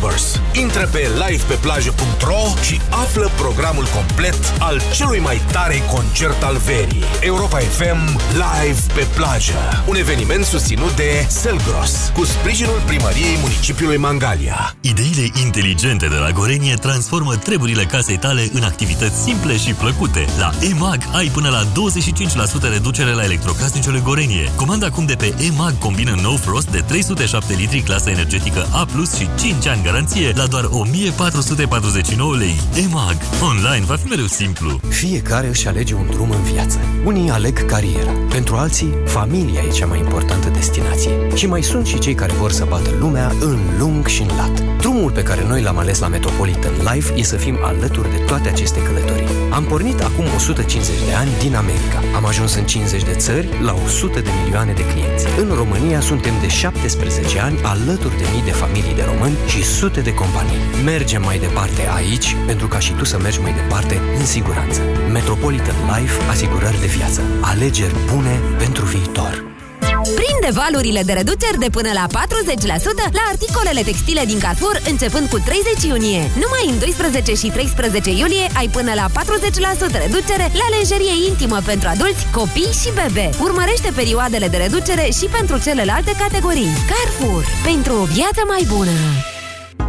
Backstabbers. Intră pe livepeplajă.ro și află programul complet al celui mai tare concert al verii. Europa FM Live pe plajă. Un eveniment susținut de Selgros, cu sprijinul primăriei municipiului Mangalia. Ideile inteligente de la Gorenie transformă treburile casei tale în activități simple și plăcute. La EMAG ai până la 25% reducere la electrocasnicele Gorenie. Comanda acum de pe EMAG combină No Frost de 307 litri clasă energetică A+, și 5 ani garanție la doar 1449 lei. EMAG. Online va fi mereu simplu. Fiecare își alege un drum în viață. Unii aleg cariera. Pentru alții, familia e cea mai importantă destinație. Și mai sunt și cei care vor să bată lumea în lung și în lat. Drumul pe care noi l-am ales la Metropolitan Life e să fim alături de toate aceste călătorii. Am pornit acum 150 de ani din America. Am ajuns în 50 de țări la 100 de milioane de clienți. În România suntem de 17 ani alături de mii de familii de români și sute de companii. Mergem mai departe aici pentru ca și tu să mergi mai departe în siguranță. Metropolitan Life, asigurări de viață. Alegeri bune pentru viitor. Prinde valurile de reduceri de până la 40% la articolele textile din Carrefour începând cu 30 iunie. Numai în 12 și 13 iulie ai până la 40% reducere la lenjerie intimă pentru adulți, copii și bebe. Urmărește perioadele de reducere și pentru celelalte categorii. Carrefour. Pentru o viață mai bună.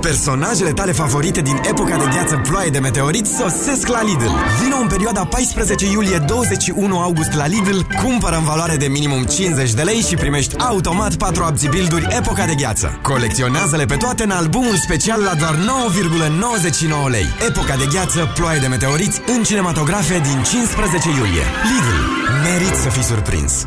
Personajele tale favorite din epoca de gheață ploaie de meteorit sosesc la Lidl. Vino în perioada 14 iulie-21 august la Lidl, cumpără în valoare de minimum 50 de lei și primești automat 4 abzibilduri epoca de gheață. Colecționează-le pe toate în albumul special la doar 9,99 lei. Epoca de gheață, ploaie de meteoriți în cinematografe din 15 iulie. Lidl. Merit să fii surprins.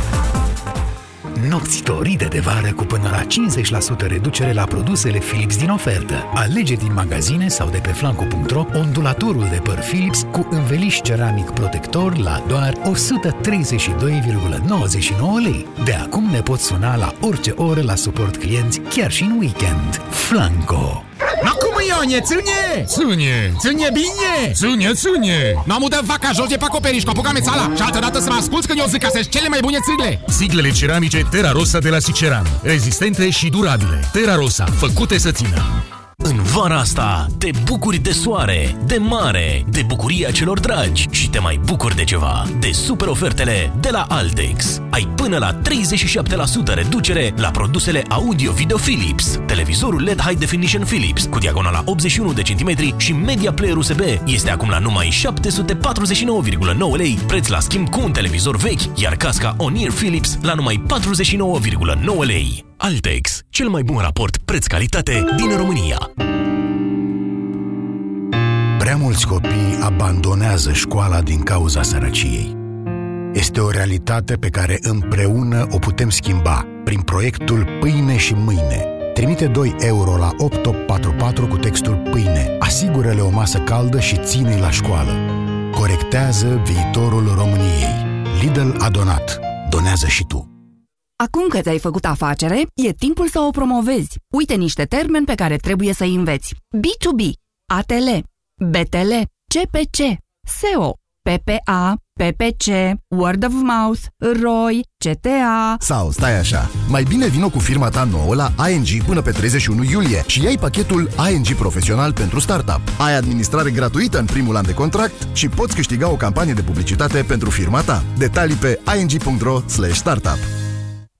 Nopți dorite de vară cu până la 50% reducere la produsele Philips din ofertă. Alege din magazine sau de pe flanco.ro ondulatorul de păr Philips cu înveliș ceramic protector la doar 132,99 lei. De acum ne poți suna la orice oră la suport clienți, chiar și în weekend. Flanco! No cum Ionie, ține! Ține! Ține bine! Ține, ține! Nu am udat vaca jos de pe acoperiș, copuca mețala și altă dată să mă asculți când eu zic că sunt cele mai bune țigle! Siglele ceramice Terra Rosa de la Siceran. Rezistente și durabile. Terra Rosa, făcute să țină. În vara asta te bucuri de soare, de mare, de bucuria celor dragi și te mai bucuri de ceva, de super ofertele de la Altex. Ai până la 37% reducere la produsele audio-video Philips, televizorul LED High Definition Philips cu diagonala 81 de centimetri și media player USB este acum la numai 749,9 lei, preț la schimb cu un televizor vechi, iar casca On-Ear Philips la numai 49,9 lei. Altex, cel mai bun raport preț-calitate din România. Prea mulți copii abandonează școala din cauza sărăciei. Este o realitate pe care împreună o putem schimba prin proiectul Pâine și Mâine. Trimite 2 euro la 8844 cu textul Pâine. Asigură-le o masă caldă și ține la școală. Corectează viitorul României. Lidl a donat. Donează și tu. Acum că ți-ai făcut afacere, e timpul să o promovezi. Uite niște termeni pe care trebuie să înveți. B2B, ATL, BTL, CPC, SEO, PPA, PPC, Word of Mouth, ROI, CTA... Sau stai așa, mai bine vino cu firma ta nouă la ING până pe 31 iulie și ai pachetul ING Profesional pentru Startup. Ai administrare gratuită în primul an de contract și poți câștiga o campanie de publicitate pentru firma ta. Detalii pe ing.ro startup.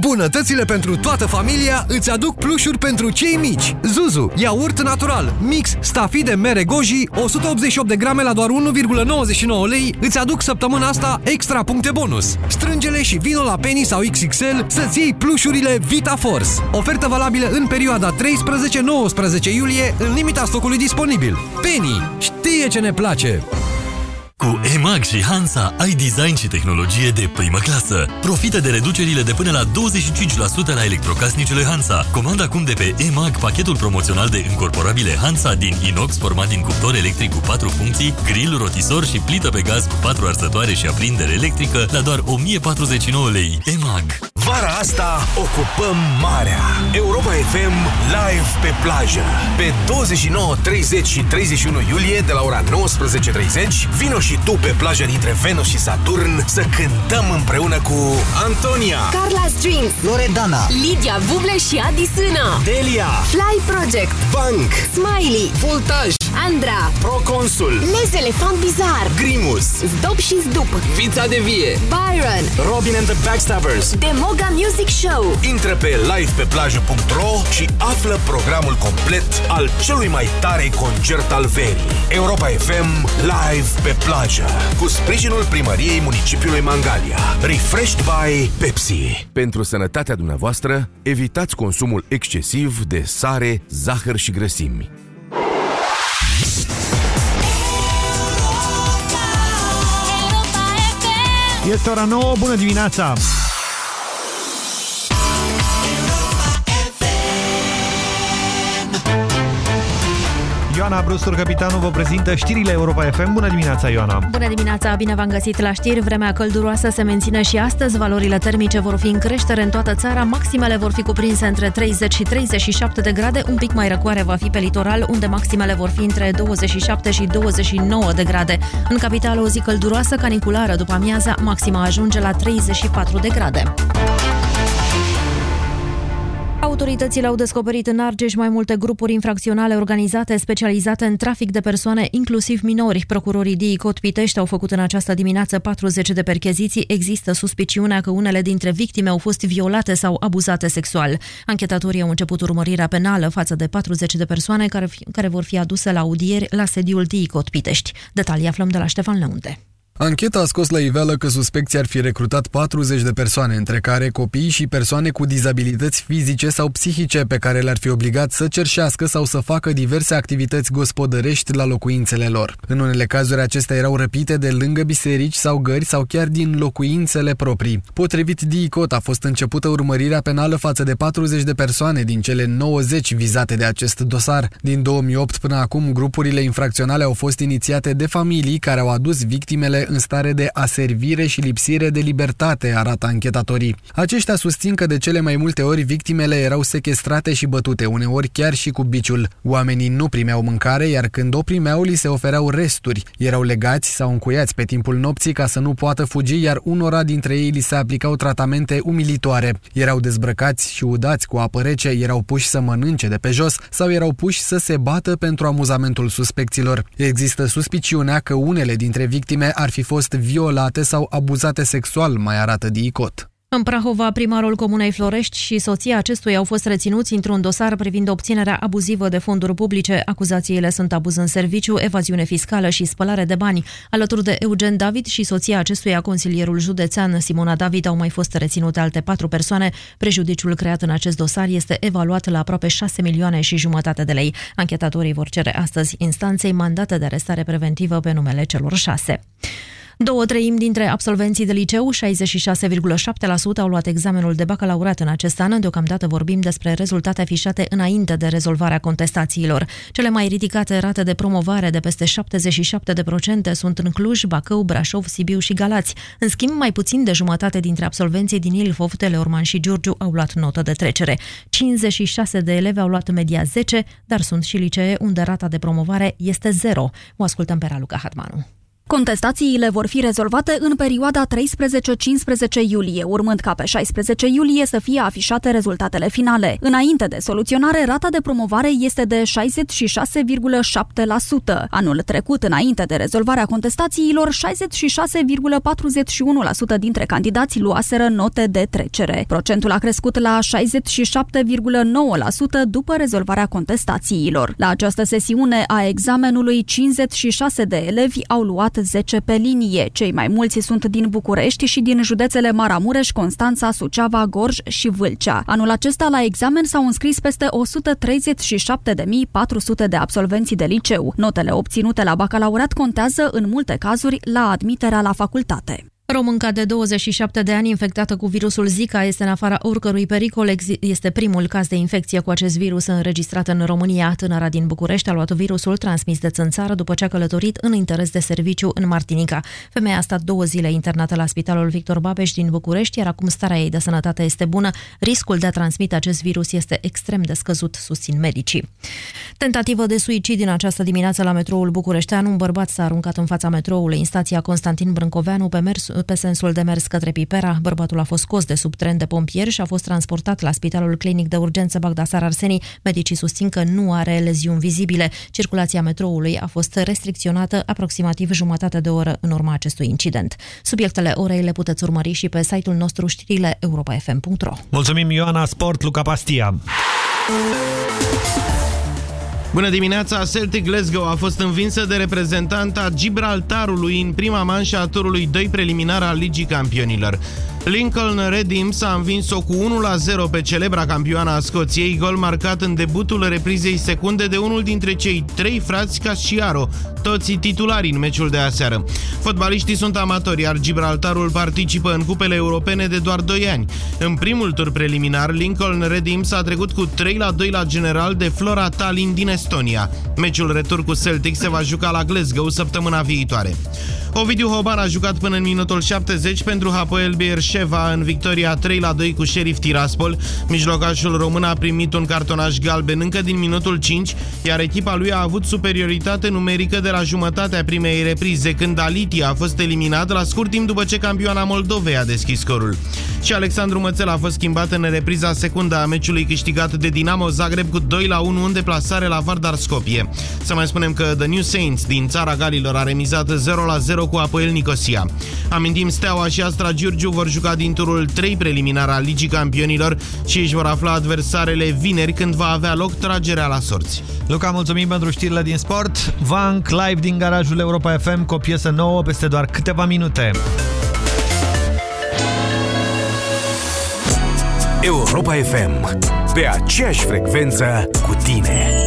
Bunătățile pentru toată familia îți aduc plușuri pentru cei mici. Zuzu, iaurt natural, mix, stafide mere goji, 188 de grame la doar 1,99 lei, îți aduc săptămâna asta extra puncte bonus. Strângele și vino la Penny sau XXL să-ți iei plușurile Vita Force. Ofertă valabilă în perioada 13-19 iulie, în limita stocului disponibil. Penny știe ce ne place! Cu EMAG și Hansa ai design și tehnologie de primă clasă. Profită de reducerile de până la 25% la electrocasnicele Hansa. Comanda acum de pe EMAG pachetul promoțional de încorporabile Hansa din inox format din cuptor electric cu 4 funcții, grill, rotisor și plită pe gaz cu 4 arsătoare și aprindere electrică la doar 1049 lei. EMAG. Vara asta ocupăm marea. Europa FM live pe plajă. Pe 29, 30 și 31 iulie de la ora 19.30 vino și tu pe plaja dintre Venus și Saturn să cântăm împreună cu Antonia, Carla Strings, Loredana, Lidia Buble și Adi Sână, Delia, Fly Project, Bank, Smiley, Voltaj, Andra, Proconsul, Les Elefant Bizar, Grimus, Zdop și Zdup, Vița de Vie, Byron, Robin and the Backstabbers, Demoga Mega Music Show. Intră pe livepeplajă.ro și află programul complet al celui mai tare concert al verii. Europa FM Live pe plajă. Cu sprijinul primăriei municipiului Mangalia. Refreshed by Pepsi. Pentru sănătatea dumneavoastră, evitați consumul excesiv de sare, zahăr și grăsimi. Este ora 9, bună dimineața! Ioana Brustur, capitanul, vă prezintă știrile Europa FM. Bună dimineața, Ioana! Bună dimineața, bine v-am găsit la știri. Vremea călduroasă se menține și astăzi. Valorile termice vor fi în creștere în toată țara. Maximele vor fi cuprinse între 30 și 37 de grade. Un pic mai răcoare va fi pe litoral, unde maximele vor fi între 27 și 29 de grade. În capitală o zi călduroasă, caniculară după amiaza, maxima ajunge la 34 de grade. Autoritățile au descoperit în Argeș mai multe grupuri infracționale organizate specializate în trafic de persoane, inclusiv minori. Procurorii DICOT Pitești au făcut în această dimineață 40 de percheziții. Există suspiciunea că unele dintre victime au fost violate sau abuzate sexual. Anchetatorii au început urmărirea penală față de 40 de persoane care, care vor fi aduse la audieri la sediul DICOT Pitești. Detalii aflăm de la Ștefan Leunte. Ancheta a scos la iveală că suspecții ar fi recrutat 40 de persoane, între care copii și persoane cu dizabilități fizice sau psihice, pe care le-ar fi obligat să cerșească sau să facă diverse activități gospodărești la locuințele lor. În unele cazuri acestea erau răpite de lângă biserici sau gări sau chiar din locuințele proprii. Potrivit DICOT a fost începută urmărirea penală față de 40 de persoane din cele 90 vizate de acest dosar. Din 2008 până acum, grupurile infracționale au fost inițiate de familii care au adus victimele în stare de aservire și lipsire de libertate, arată anchetatorii. Aceștia susțin că de cele mai multe ori victimele erau sequestrate și bătute, uneori chiar și cu biciul. Oamenii nu primeau mâncare, iar când o primeau, li se ofereau resturi. Erau legați sau încuiați pe timpul nopții ca să nu poată fugi, iar unora dintre ei li se aplicau tratamente umilitoare. Erau dezbrăcați și udați cu apă rece, erau puși să mănânce de pe jos sau erau puși să se bată pentru amuzamentul suspecților. Există suspiciunea că unele dintre victime ar fi fost violate sau abuzate sexual, mai arată DICOT. În Prahova, primarul Comunei Florești și soția acestuia au fost reținuți într-un dosar privind obținerea abuzivă de fonduri publice. Acuzațiile sunt abuz în serviciu, evaziune fiscală și spălare de bani. Alături de Eugen David și soția acestuia, consilierul județean Simona David, au mai fost reținute alte patru persoane. Prejudiciul creat în acest dosar este evaluat la aproape 6 milioane și jumătate de lei. Anchetatorii vor cere astăzi instanței mandate de arestare preventivă pe numele celor șase. Două treimi dintre absolvenții de liceu, 66,7% au luat examenul de bacalaureat în acest an. Deocamdată vorbim despre rezultate afișate înainte de rezolvarea contestațiilor. Cele mai ridicate rate de promovare de peste 77% sunt în Cluj, Bacău, Brașov, Sibiu și Galați. În schimb, mai puțin de jumătate dintre absolvenții din Ilfov, Teleorman și Giurgiu au luat notă de trecere. 56 de elevi au luat media 10, dar sunt și licee unde rata de promovare este 0. O ascultăm pe Raluca Hatmanu. Contestațiile vor fi rezolvate în perioada 13-15 iulie, urmând ca pe 16 iulie să fie afișate rezultatele finale. Înainte de soluționare, rata de promovare este de 66,7%. Anul trecut, înainte de rezolvarea contestațiilor, 66,41% dintre candidați luaseră note de trecere. Procentul a crescut la 67,9% după rezolvarea contestațiilor. La această sesiune a examenului, 56 de elevi au luat 10 pe linie. Cei mai mulți sunt din București și din județele Maramureș, Constanța, Suceava, Gorj și Vâlcea. Anul acesta la examen s-au înscris peste 137.400 de absolvenți de liceu. Notele obținute la bacalaureat contează în multe cazuri la admiterea la facultate. Românca de 27 de ani infectată cu virusul Zika este în afara oricărui pericol. Este primul caz de infecție cu acest virus înregistrat în România. Tânăra din București a luat virusul transmis de țânțară după ce a călătorit în interes de serviciu în Martinica. Femeia a stat două zile internată la Spitalul Victor Babeș din București, iar acum starea ei de sănătate este bună. Riscul de a transmite acest virus este extrem de scăzut, susțin medicii. Tentativă de suicid în această dimineață la metroul Bucureștean. Un bărbat s-a aruncat în fața metroului în stația Constantin Brâncoveanu pe mers pe sensul de mers către Pipera. Bărbatul a fost scos de sub tren de pompieri și a fost transportat la Spitalul Clinic de Urgență Bagdasar Arsenii. Medicii susțin că nu are leziuni vizibile. Circulația metroului a fost restricționată aproximativ jumătate de oră în urma acestui incident. Subiectele orei le puteți urmări și pe site-ul nostru știrile europa.fm.ro. Mulțumim Ioana Sport, Luca Pastia. Bună dimineața! Celtic Glasgow a fost învinsă de reprezentanta Gibraltarului în prima manșă a turului 2 preliminar al Ligii Campionilor. Lincoln Redims a învins-o cu 1-0 pe celebra campioană a Scoției, gol marcat în debutul reprizei secunde de unul dintre cei trei frați Casciaro, toți titulari în meciul de aseară. Fotbaliștii sunt amatori, iar Gibraltarul participă în cupele europene de doar 2 ani. În primul tur preliminar, Lincoln Redims a trecut cu 3-2 la general de Flora Tallinn din Estonia. Meciul retur cu Celtic se va juca la Glasgow săptămâna viitoare. Ovidiu Hoban a jucat până în minutul 70 pentru Hapoel Beersheva în victoria 3-2 cu Sheriff Tiraspol. Mijlocașul român a primit un cartonaș galben încă din minutul 5, iar echipa lui a avut superioritate numerică de la jumătatea primei reprize, când Aliti a fost eliminat la scurt timp după ce campioana Moldovei a deschis scorul. Și Alexandru Mățel a fost schimbat în repriza secundă a meciului câștigat de Dinamo Zagreb cu 2-1 în deplasare la Vardar Skopje. Să mai spunem că The New Saints din țara Galilor a remizat 0-0 cu Apoel Nicosia. Amintim, Steaua și Astra Giurgiu vor juca din turul 3 preliminar al Ligii Campionilor și își vor afla adversarele vineri când va avea loc tragerea la sorți. Luca, mulțumim pentru știrile din sport. Vank, live din garajul Europa FM cu o piesă nouă peste doar câteva minute. Europa FM. Pe aceeași frecvență cu tine.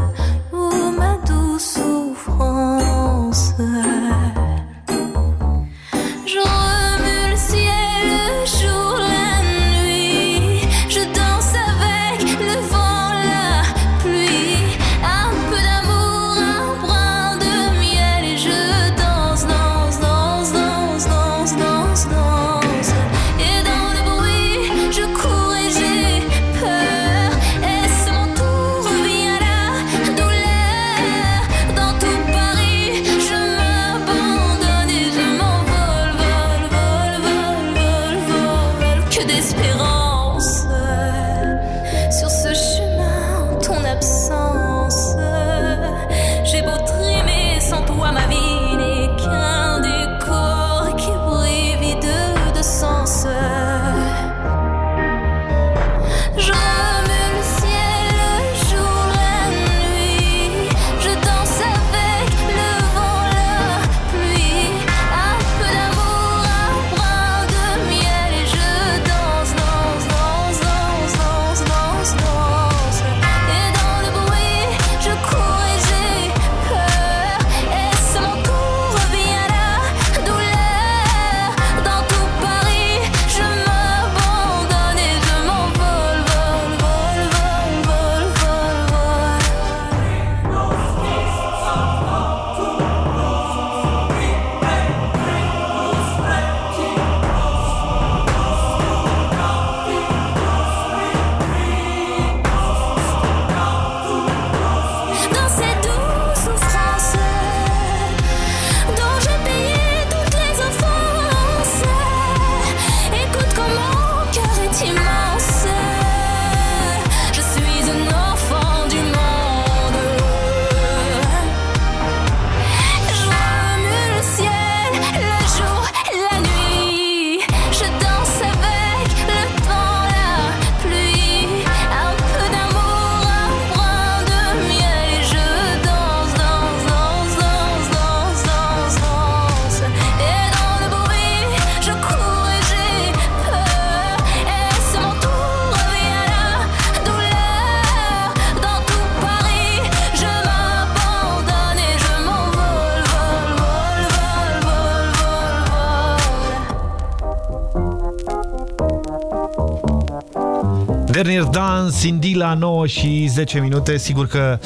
Dernier Dans, Cindy la 9 și 10 minute. Sigur că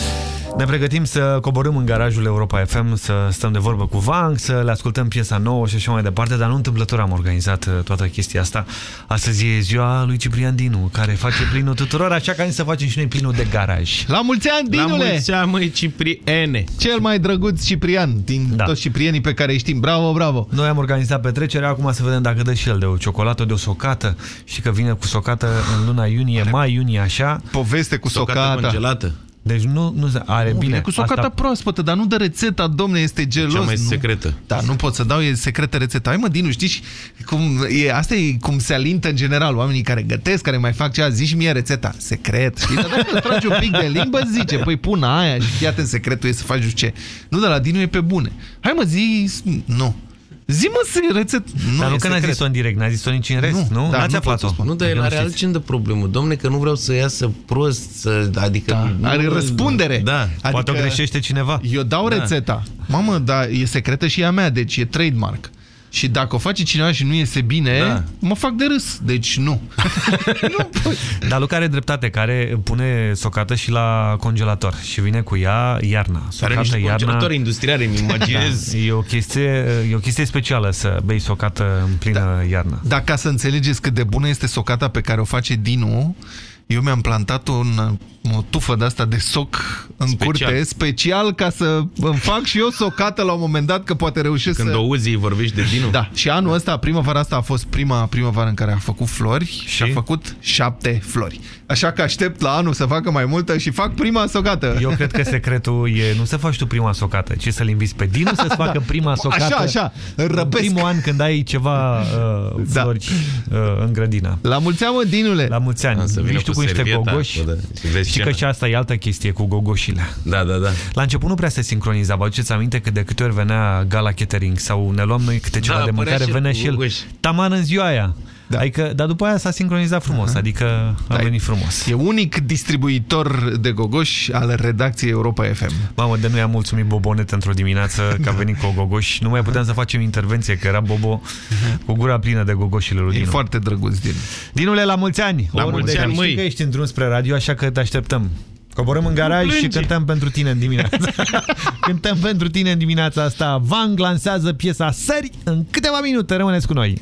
ne pregătim să coborâm în garajul Europa FM, să stăm de vorbă cu Vang, să le ascultăm piesa nouă și așa mai departe, dar nu întâmplător am organizat uh, toată chestia asta. Astăzi e ziua lui Ciprian Dinu, care face plinul tuturor, așa că să facem și noi plinul de garaj. La mulți ani, Dinule! La mulți ani, măi, Cipriene! Cel mai drăguț Ciprian din da. toți ciprienii pe care îi știm. Bravo, bravo! Noi am organizat petrecerea, acum să vedem dacă dă și el de o ciocolată, de o socată. Și că vine cu socată în luna iunie, mai, iunie, așa. Poveste cu socată. Socată congelată. Deci nu, nu are Nu, bine. vine cu socata asta- proaspătă, dar nu dă rețeta, domne, este gelos. Cea mai nu. secretă. Da, nu pot să dau, e secretă rețeta. Hai mă, Dinu, știi și cum e, asta e cum se alintă în general oamenii care gătesc, care mai fac ceva, zici mie rețeta, secret, știi? Dar dacă îți tragi un pic de limbă, zice, păi pun aia și fii atent, secretul e să faci nu știu ce. Nu, dar la Dinu e pe bune. Hai mă, zi, nu. Zi mă, să rețet. Nu, Dar nu e că n-a secret. zis-o în direct, n-a zis-o nici în rest, nu? Nu, da, N-ați nu aflat-o. pot să spun. Nu, dar el Dacă are știți. altceva de problemă. Domne, că nu vreau să iasă prost, să, adică... Da, are nu- răspundere. Da. Adică- Poate o greșește cineva. Eu dau Da. rețeta. Mamă, dar e secretă și a mea, deci e trademark. Și dacă o face cineva și nu iese bine, Da. mă fac de râs. Deci nu. *laughs* Dar Luca are dreptate, care pune socată și la congelator și vine cu ea iarna. Are Socată niște iarna. congelatoare industriale, îmi imaginez. Da, e, o chestie, e o chestie specială să bei socată în plină da. iarnă. Dar ca să înțelegeți cât de bună este socata pe care o face Dinu, eu mi-am plantat un, o tufă de asta de soc în Special. curte, special ca să îmi fac și eu socată la un moment dat, că poate reușesc Când să... o uzi, vorbești de Dinu? Da, și anul ăsta, primăvara asta a fost prima primăvară în care a făcut flori și, și a făcut șapte flori. Așa că aștept la anul să facă mai multă și fac prima socată. Eu cred că secretul e nu să faci tu prima socată, ci să-l inviți pe Dinu să-ți facă prima socată. Așa, așa, în răpesc. primul an când ai ceva uh, Da. flori uh, în grădină. La mulți ani, mă, Dinule! La mulți ani. să vină Vii și tu cu cu niște servieta, gogoși. bă, da, și vezi Și că scena. și asta e altă chestie cu gogoșile. Da, da, da. La început nu prea se sincroniza. Vă aduceți aminte că de câte ori venea gala catering sau ne luam noi câte ceva Da, de apărea mâncare, și el venea cu și el gogoși. taman în ziua aia. Da. Adică, dar după aia s-a sincronizat frumos, adică a venit frumos. E unic distribuitor de gogoși al redacției Europa FM. Mamă, de noi am mulțumit Bobonet într-o dimineață că a venit cu o gogoș. Nu mai puteam să facem intervenție, că era Bobo cu gura plină de gogoșile lui E Dinu. foarte drăguț, Dinu. Dinule, la mulți ani! La Oriunde mulți ai. ani, Știi măi. că ești în drum spre radio, așa că te așteptăm. Coborăm în garaj și plânge. cântăm pentru tine în dimineața. *laughs* cântăm pentru tine în dimineața asta. Vang lansează piesa Sări în câteva minute. Rămâneți cu noi.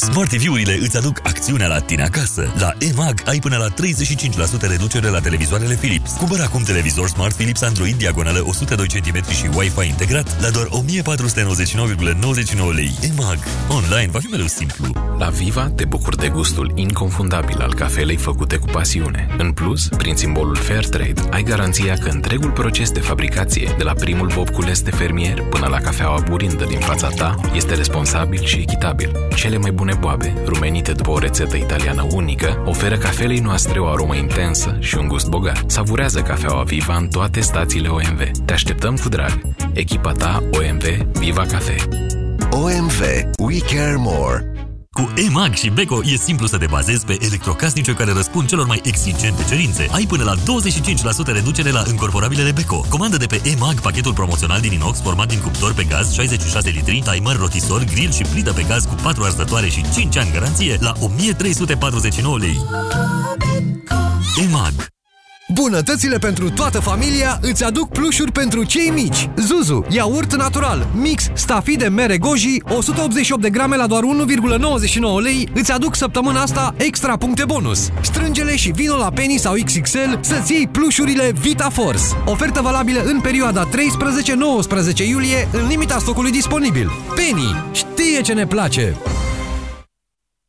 Smart TV-urile îți aduc acțiunea la tine acasă. La EMAG ai până la 35% reducere la televizoarele Philips. Cumpără acum televizor Smart Philips Android diagonală 102 cm și Wi-Fi integrat la doar 1499,99 lei. EMAG. Online va fi mereu simplu. La Viva te bucuri de gustul inconfundabil al cafelei făcute cu pasiune. În plus, prin simbolul Fairtrade, ai garanția că întregul proces de fabricație, de la primul bob cules de fermier până la cafeaua burindă din fața ta, este responsabil și echitabil. Cele mai bune boabe, rumenite după o rețetă italiană unică, oferă cafelei noastre o aromă intensă și un gust bogat. Savurează cafeaua Viva în toate stațiile OMV. Te așteptăm cu drag. Echipa ta OMV Viva Cafe. OMV. We care more. Cu EMAG și Beko e simplu să te bazezi pe electrocasnice care răspund celor mai exigente cerințe. Ai până la 25% reducere la încorporabilele Beko. Comandă de pe EMAG pachetul promoțional din inox format din cuptor pe gaz 66 litri, timer, rotisor, grill și plită pe gaz cu 4 arzătoare și 5 ani garanție la 1349 lei. EMAG Bunătățile pentru toată familia îți aduc plușuri pentru cei mici. Zuzu, iaurt natural, mix stafide mere goji, 188 de grame la doar 1,99 lei, îți aduc săptămâna asta extra puncte bonus. Strângele și vino la Penny sau XXL să-ți iei plușurile Vita Force. Ofertă valabilă în perioada 13-19 iulie, în limita stocului disponibil. Penny știe ce ne place!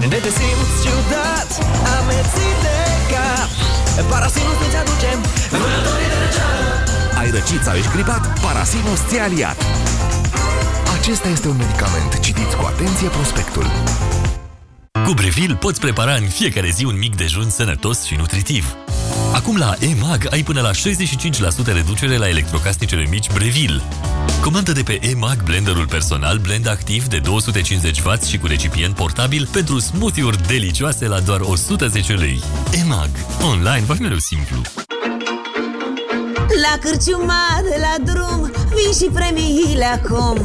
De te simți ciudat, amețit de cap Parasinus îți aduce vânătorii de răceală Ai răcit sau ești gripat? Parasinus ți-a aliat. Acesta este un medicament. Citiți cu atenție prospectul. Cu Breville poți prepara în fiecare zi un mic dejun sănătos și nutritiv. Acum la EMAG ai până la 65% reducere la electrocasnicele mici Breville. Comandă de pe EMAG blenderul personal blend activ de 250W și cu recipient portabil pentru smoothie-uri delicioase la doar 110 lei. EMAG. Online va fi mereu simplu. La cârciuma de la drum Vin și premiile acum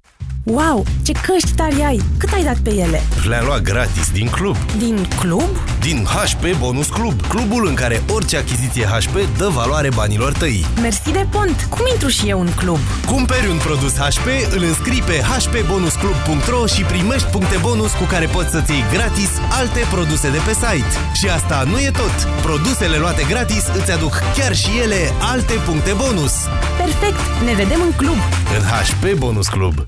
Wow, ce căști tari ai! Cât ai dat pe ele? Le-am luat gratis din club. Din club? Din HP Bonus Club, clubul în care orice achiziție HP dă valoare banilor tăi. Mersi de pont! Cum intru și eu în club? Cumperi un produs HP, îl înscrii pe hpbonusclub.ro și primești puncte bonus cu care poți să-ți iei gratis alte produse de pe site. Și asta nu e tot! Produsele luate gratis îți aduc chiar și ele alte puncte bonus. Perfect! Ne vedem în club! În HP Bonus Club.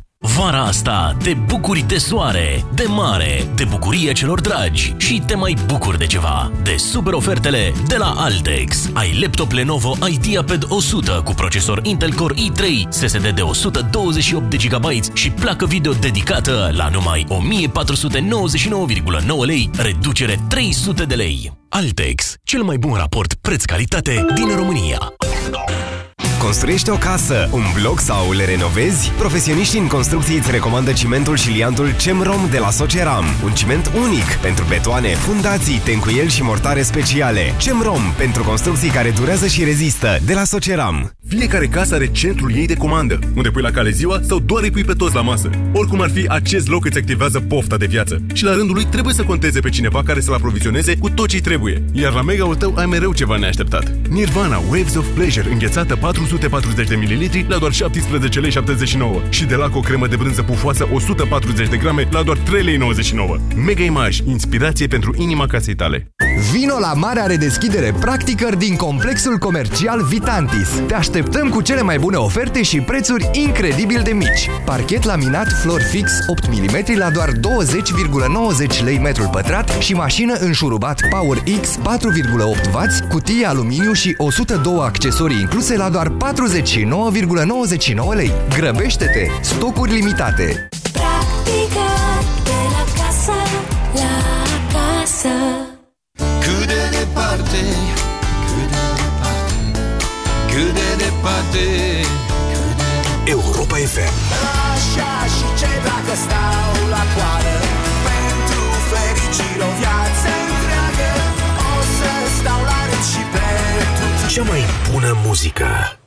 Vara asta te bucuri de soare, de mare, de bucurie celor dragi și te mai bucuri de ceva. De super ofertele de la Altex. Ai laptop Lenovo IdeaPad 100 cu procesor Intel Core i3, SSD de 128 de GB și placă video dedicată la numai 1499,9 lei, reducere 300 de lei. Altex, cel mai bun raport preț-calitate din România. Construiești o casă, un bloc sau le renovezi? Profesioniștii în construcții îți recomandă cimentul și liantul CEMROM de la Soceram. Un ciment unic pentru betoane, fundații, tencuieli și mortare speciale. CEMROM pentru construcții care durează și rezistă de la Soceram. Fiecare casă are centrul ei de comandă, unde pui la cale ziua sau doar îi pui pe toți la masă. Oricum ar fi, acest loc îți activează pofta de viață. Și la rândul lui trebuie să conteze pe cineva care să-l aprovizioneze cu tot ce trebuie. Iar la mega-ul tău ai mereu ceva neașteptat. Nirvana Waves of Pleasure, înghețată 440 de ml la doar 17 lei 79 și de la o cremă de brânză pufoasă 140 de grame la doar 3 lei 99. Mega Image, inspirație pentru inima casei tale. Vino la marea redeschidere practicări din complexul comercial Vitantis. Te așteptăm cu cele mai bune oferte și prețuri incredibil de mici. Parchet laminat Flor Fix 8 mm la doar 20,90 lei metrul pătrat și mașină înșurubat Power X 4,8W, cutie aluminiu și 102 accesorii incluse la doar 49,99 lei. Grăbește-te! Stocuri limitate! Practica de la casă la casă departe Europa FM. Așa și ce dacă stau la coadă Pentru fericire o viață întreagă O să stau la rând și pentru Cea mai bună muzică.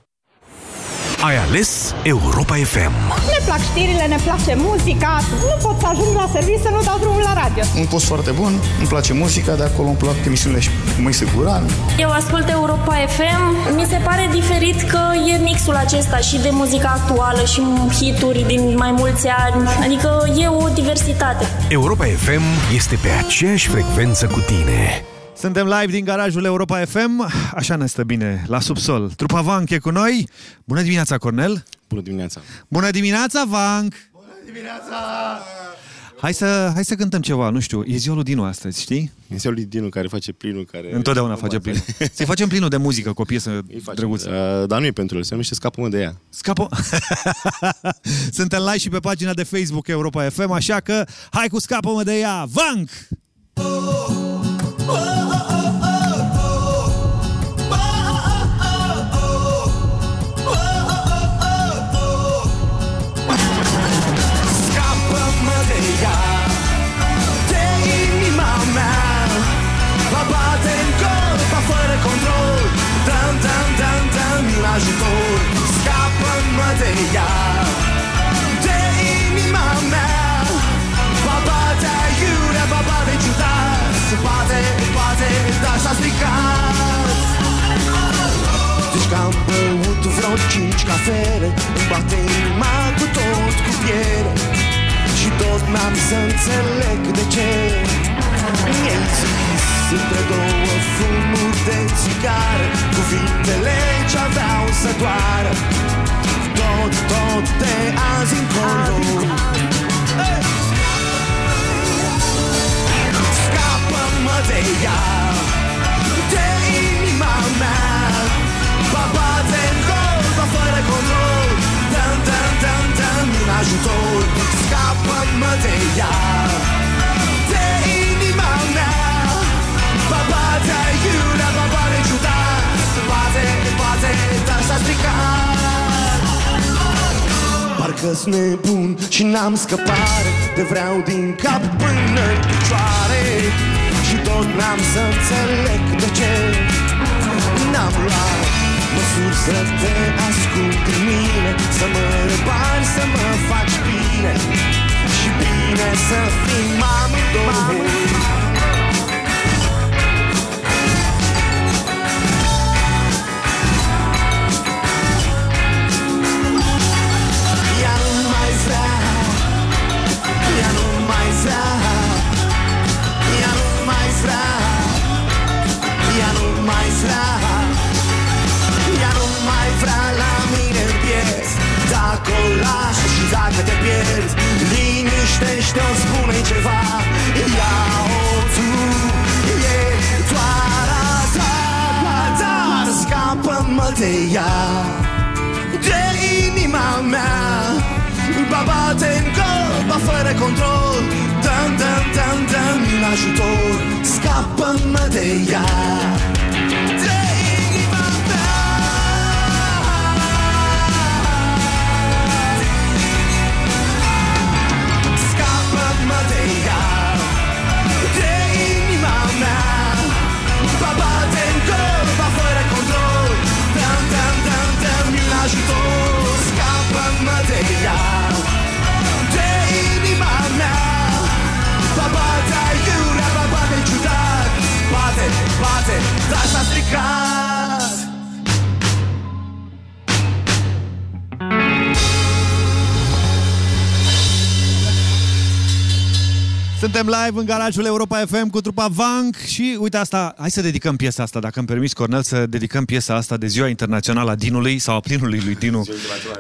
Ai ales Europa FM. Ne plac știrile, ne place muzica. Nu pot să ajung la serviciu să nu dau drumul la radio. Un post foarte bun, îmi place muzica, de acolo îmi plac emisiunile și Moise Guran. Eu ascult Europa FM. Mi se pare diferit că e mixul acesta și de muzica actuală și hituri din mai mulți ani. Adică e o diversitate. Europa FM este pe aceeași frecvență cu tine. Suntem live din garajul Europa FM, așa ne stă bine, la subsol. Trupa Vanc e cu noi. Bună dimineața, Cornel! Bună dimineața! Bună dimineața, Vanc! Bună dimineața! Hai să, hai să cântăm ceva, nu știu, e ziua lui Dinu astăzi, știi? E ziua lui Dinu care face plinul, care... Întotdeauna face plinul. Să-i facem plinul de muzică cu o piesă drăguță. Uh, dar nu e pentru el, se numește Scapă-mă de ea. Scapă... *laughs* Suntem live și pe pagina de Facebook Europa FM, așa că hai cu Scapă-mă de ea, Vanc! Scapă-mă am băut vreo cinci cafele Îmi bate inima cu tot cu piele. Și tot n-am să înțeleg de ce. Mi-ai zis între două fumuri de țigară Cuvintele ce aveau să doară. Tot, tot de azi încolo. Hey! Scapă-mă de ea ajutor Scapă-mă de ea. De inima mea Va bate aiurea, va bate ciudat. Bate, bate, dar s-a stricat. Parcă-s nebun și n-am scăpare Te vreau din cap până în picioare. Și tot n-am să înțeleg de ce N-am luat măsuri să te ascult în mine Să mă repari, să mă faci bine. Și bine să fim amândouă Ea nu mai vrea Ea nu mai vrea Ea nu mai vrea Ea nu mai vrea Dacă o lași și dacă te pierzi Liniștește-o, spune ceva. Ia-o tu, e doar a ta Dar scapă-mă de ea De inima mea. Va bate în gol, va fără control. Dăm, dăm, dăm, dăm un ajutor. Scapă-mă de ea Suntem live în garajul Europa FM cu trupa Vank și uite asta, hai să dedicăm piesa asta, dacă îmi permis, Cornel, să dedicăm piesa asta de Ziua Internațională a Dinului sau a plinului lui Dinu,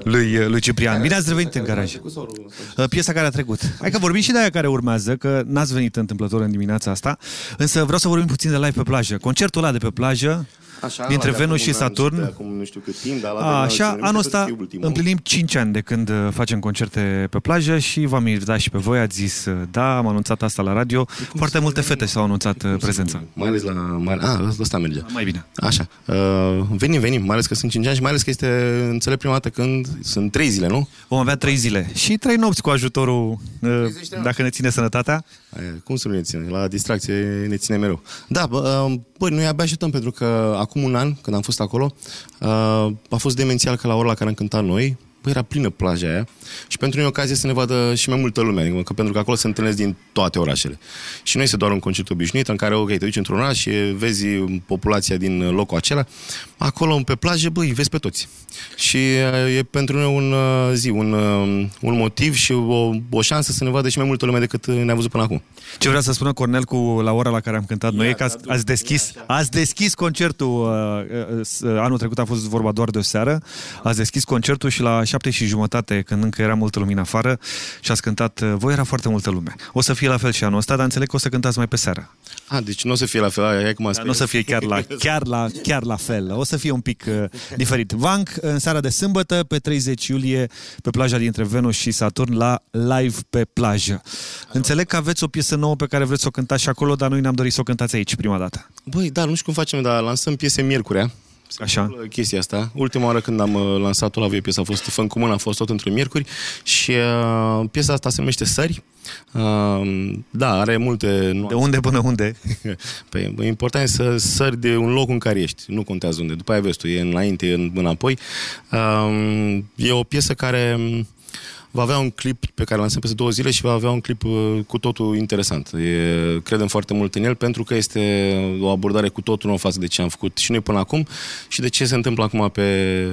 lui, lui Ciprian. Bine ați revenit în garaj. Uh, Piesa care a trecut. Hai că vorbim și de aia care urmează, că n-ați venit întâmplător în dimineața asta, însă vreau să vorbim puțin de live pe plajă. Concertul ăla de pe plajă, Așa, dintre ăla de Venus acum și un an Saturn. de Acum nu știu cât timp, dar la A, Venus așa, se numește anul tot ăsta ultimul. împlinim 5 ani de când uh, facem concerte pe plajă și v-am invitat și pe voi, ați zis uh, da, am anunțat asta la radio. Foarte multe fete s-au anunțat uh, prezența. Mai ales la... Mai, a, ăsta merge. Mai bine. Așa. Uh, venim, venim, mai ales că sunt 5 ani și mai ales că este înțeleg prima dată când sunt 3 zile, nu? Vom avea 3 zile și 3 nopți cu ajutorul, uh, dacă ne ține sănătatea. Aia, Cum să nu ne ține? La distracție ne ține mereu. Da, bă, uh, băi, noi abia așteptăm pentru că acum un an, când am fost acolo, uh, a fost demențial că la ora la care am cântat noi, bă, era plină plaja aia și pentru noi e ocazie să ne vadă și mai multă lume, adică, că pentru că acolo se întâlnesc din toate orașele. Și nu este doar un concert obișnuit în care, ok, te duci într-un oraș și vezi populația din locul acela, acolo pe plajă, băi, îi vezi pe toți. Și uh, e pentru noi un uh, zi, un, uh, un motiv și o, o șansă să ne vadă și mai multă lume decât ne-a văzut până acum. Ce vrea să spună Cornel cu la ora la care am cântat noi, e că ați, ați, deschis, ați deschis concertul, uh, uh, s- anul trecut a fost vorba doar de o seară, ați deschis concertul și la șapte și jumătate, când încă era multă lumină afară, și ați cântat, uh, voi era foarte multă lume. O să fie la fel și anul ăsta, dar înțeleg că o să cântați mai pe seară. A, deci nu o să fie la fel, aia e cum am Dar nu o să fie chiar la, chiar, la, chiar la fel. O să fie un pic uh, diferit. Vanc, în seara de sâmbătă, pe 30 iulie, pe plaja dintre Venus și Saturn, la live pe plajă. Înțeleg că aveți o piesă nouă pe care vreți să o cântați și acolo, dar noi ne-am dorit să o cântați aici prima dată. Băi, da, nu știu cum facem, dar lansăm piese miercurea. Așa. Chestia asta. Ultima oară când am uh, lansat-o la voi piesa a fost Fân cu mână, a fost tot între miercuri și uh, piesa asta se numește Sări. Uh, da, are multe... De unde până unde? *laughs* Păi, bă, important e să sări de un loc în care ești. Nu contează unde. După aia vezi tu, e înainte, e în- înapoi. Uh, e o piesă care um, va avea un clip pe care l-am peste două zile și va avea un clip uh, cu totul interesant. E, credem foarte mult în el pentru că este o abordare cu totul nouă față de ce am făcut și noi până acum și de ce se întâmplă acum pe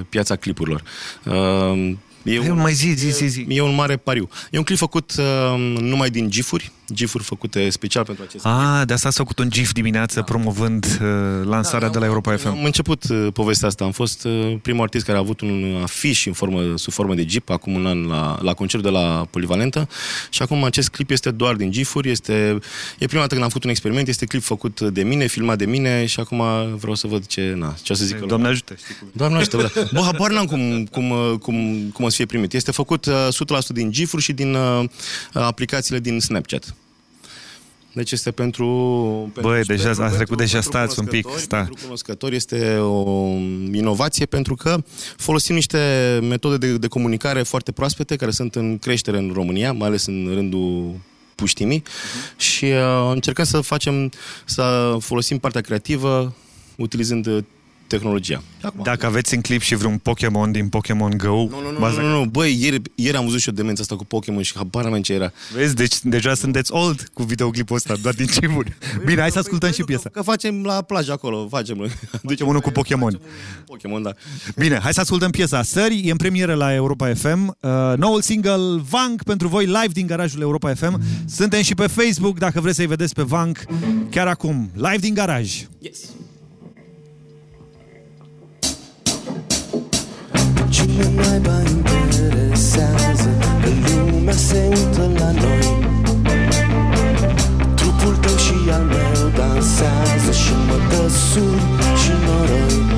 piața clipurilor. Uh, E Hai, mai zi, zi, zi, zi. E un mare pariu. E un clip făcut uh, numai din gifuri, gifuri făcute special pentru acest Ah, de asta ați făcut un GIF dimineață promovând uh, lansarea de la Europa FM. Am început uh, povestea asta. Am fost uh, primul artist care a avut un afiș în formă, sub formă de jeep acum un an la, la concert de la Polivalentă și acum acest clip este doar din gifuri. Este, e prima dată când am făcut un experiment, este clip făcut de mine, filmat de mine și acum vreau să văd ce, na, ce o să zic. Doamne ajută, știi cum Doamne ajută, da. Bă, habar n-am cum, cum, uh, cum, cum o să fie primit. Este făcut uh, 100% din gifuri și din uh, aplicațiile din Snapchat. Deci este pentru... pentru Băi, și deja pentru- ați trecut, pentru- deja pentru stați un pic, cunoscători, sta. Pentru cunoscători este o inovație pentru că folosim niște metode de, de comunicare foarte proaspete care sunt în creștere în România, mai ales în rândul puștimii Mhm. și uh, încercăm să facem, să folosim partea creativă utilizând uh, tehnologia. Dacă aveți în clip și vreun Pokémon din Pokémon Go, Nu, nu, nu, nu, băi, ieri, ieri am văzut și o demență asta cu Pokémon și habar n-am ce era. Vezi, deci deja sunteți old cu videoclipul ăsta, doar din cimuri. Bine, hai să ascultăm și piesa. Că facem la plajă acolo, facem. Ducem unul cu Pokémon. Pokémon, da. Bine, hai să ascultăm piesa Sări, e în premieră la Europa FM. Uh, noul single Vank pentru voi live din garajul Europa FM. Suntem și pe Facebook dacă vreți să-i vedeți pe Vank chiar acum, live din garaj. Yes. Cine naiba interesează Că lumea se uită la noi. Trupul tău și al meu dansează Și mă dă sur și noroi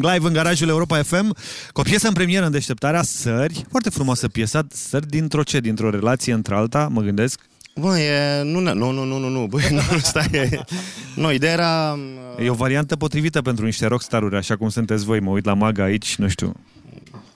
Vang, live în garajul Europa FM, cu o piesă în premieră în deșteptarea Sări. Foarte frumoasă piesă, Sări dintr-o ce? Dintr-o relație între alta, mă gândesc. Bă, e... Nu, nu, nu, nu, nu, nu, băi, *laughs* nu, stai, e... Nu, ideea era... E o variantă potrivită pentru niște rockstaruri, așa cum sunteți voi. Mă uit la Maga aici, nu știu.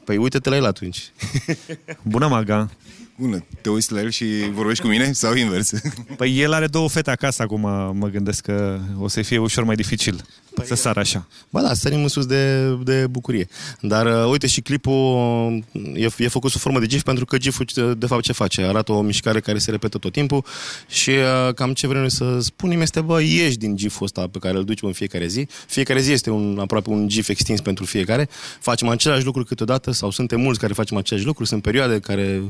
Păi uite-te la el atunci. *laughs* Bună, Maga! Bună, te uiți la el și vorbești cu mine sau invers? Păi el are două fete acasă acum, mă gândesc că o să fie ușor mai dificil păi, să sară așa. Ba da, sărim în sus de, de bucurie. Dar uh, uite și clipul e, e făcut sub formă de GIF pentru că GIF-ul uh, de fapt ce face? Arată o mișcare care se repetă tot timpul și uh, cam ce vrem noi să spunem este bă, ieși din GIF-ul ăsta pe care îl ducem în fiecare zi. Fiecare zi este un, aproape un GIF extins pentru fiecare. Facem același lucru câteodată sau suntem mulți care facem același lucru, sunt perioade care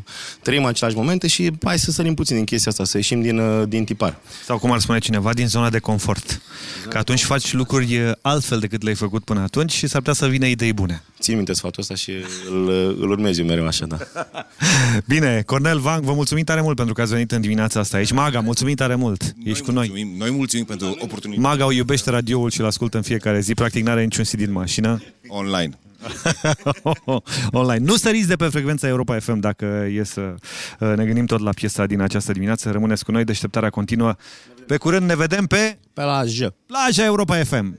trăim același momente și hai să sărim puțin din chestia asta, să ieșim din, uh, din tipar. Sau cum ar spune cineva, din zona de confort. Că atunci faci lucruri uh, altfel decât le-ai făcut până atunci și s-ar putea să vină idei bune. Țin minte sfatul ăsta și îl, îl urmez eu mereu așa, da. *laughs* Bine, Cornel Vang, vă mulțumim tare mult pentru că ați venit în dimineața asta aici. Maga, mulțumim tare mult. Ești cu noi. Mulțumim, noi mulțumim pentru oportunitate. Maga o iubește radioul și îl ascultă în fiecare zi. Practic n-are niciun CD în mașină. Online. *laughs* Online. Nu săriți de pe frecvența Europa FM dacă e să uh, ne gândim tot la piesa din această dimineață. Rămâneți cu noi, deșteptarea continuă. Pe curând ne vedem pe... Pe la J. Plaja Europa FM.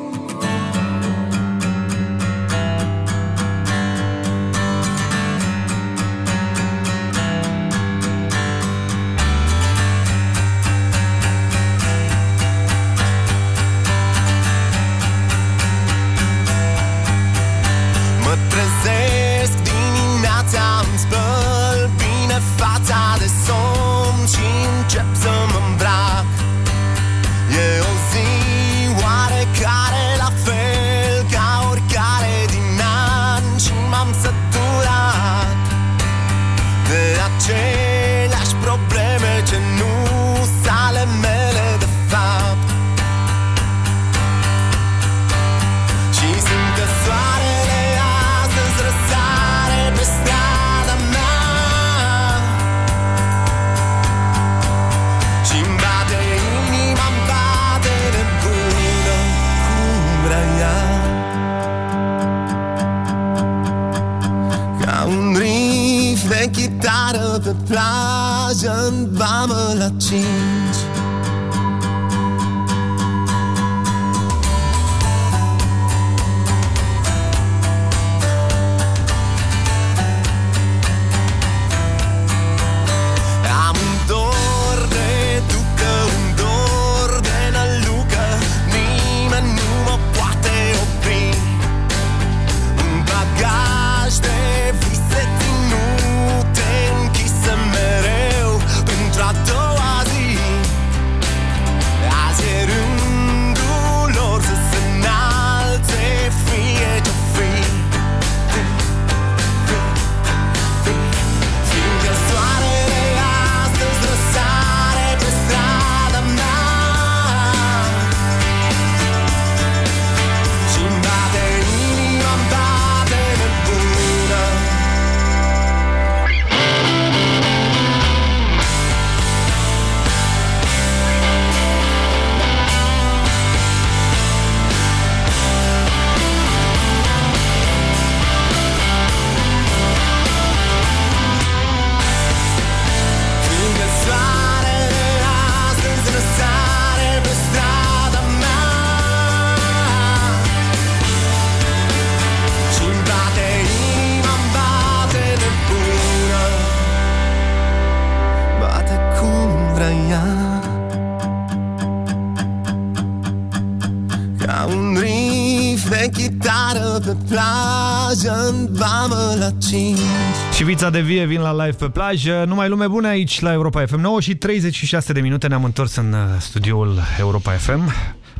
De vie vin la live pe plajă. Numai lume bună aici la Europa FM. 9 și 36 de minute ne-am întors în uh, studioul Europa FM.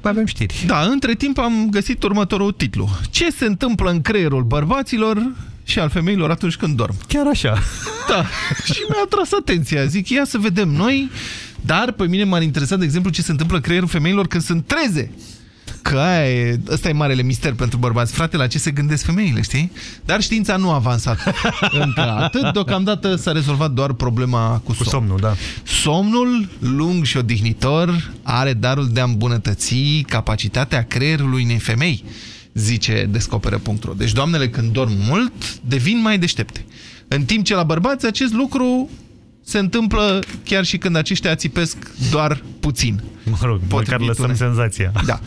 Mai avem știri. Da, între timp am găsit următorul titlu. Ce se întâmplă în creierul bărbaților și al femeilor atunci când dorm? Chiar așa. Da. *laughs* și mi-a atras atenția. Zic, ia să vedem noi, dar pe mine m-ar interesa, de exemplu, ce se întâmplă în creierul femeilor când sunt treze. Că aia e, ăsta e marele mister pentru bărbați. Frate, la ce se gândesc femeile, știi? Dar știința nu a avansat *laughs* încă atât. Deocamdată s-a rezolvat doar problema cu, Cu somnul, da. Somnul lung și odihnitor are darul de a îmbunătăți capacitatea creierului unei femei, zice descoperă.ro. Deci doamnele când dorm mult devin mai deștepte. În timp ce la bărbați acest lucru se întâmplă chiar și când aceștia țipesc doar puțin. Mă rog, măcar lăsăm senzația. Da.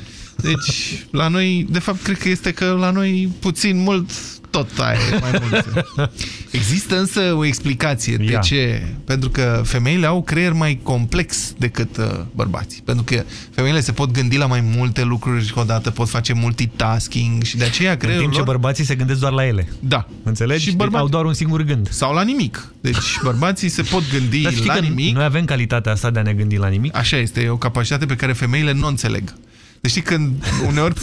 Deci, la noi, de fapt, cred că este că la noi puțin, mult, tot aia e mai mult. *laughs* Există însă o explicație de Ia. ce. Pentru că femeile au creier mai complex decât uh, bărbații. Pentru că femeile se pot gândi la mai multe lucruri odată, pot face multitasking și de aceea În creierul timp ce lor... bărbații se gândesc doar la ele. Da. Înțelegi? Și Și bărbații- Au doar un singur gând. Sau la nimic. Deci *laughs* bărbații se pot gândi Dar știi la că nimic. noi avem calitatea asta de a ne gândi la nimic? Așa este, e o capacitate pe care femeile nu o înțeleg. Deci știi când uneori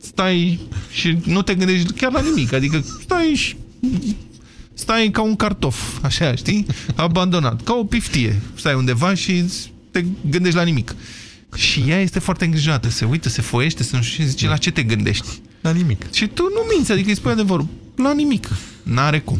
stai și nu te gândești chiar la nimic, adică stai și stai ca un cartof, așa, știi? Abandonat, ca o piftie. Stai undeva și te gândești la nimic. Și ea este foarte îngrijorată, se uită, se foiește, se nu știu și zice, la ce te gândești? La nimic. Și tu nu minți, adică îi spui adevărul. La nimic. N-are cum.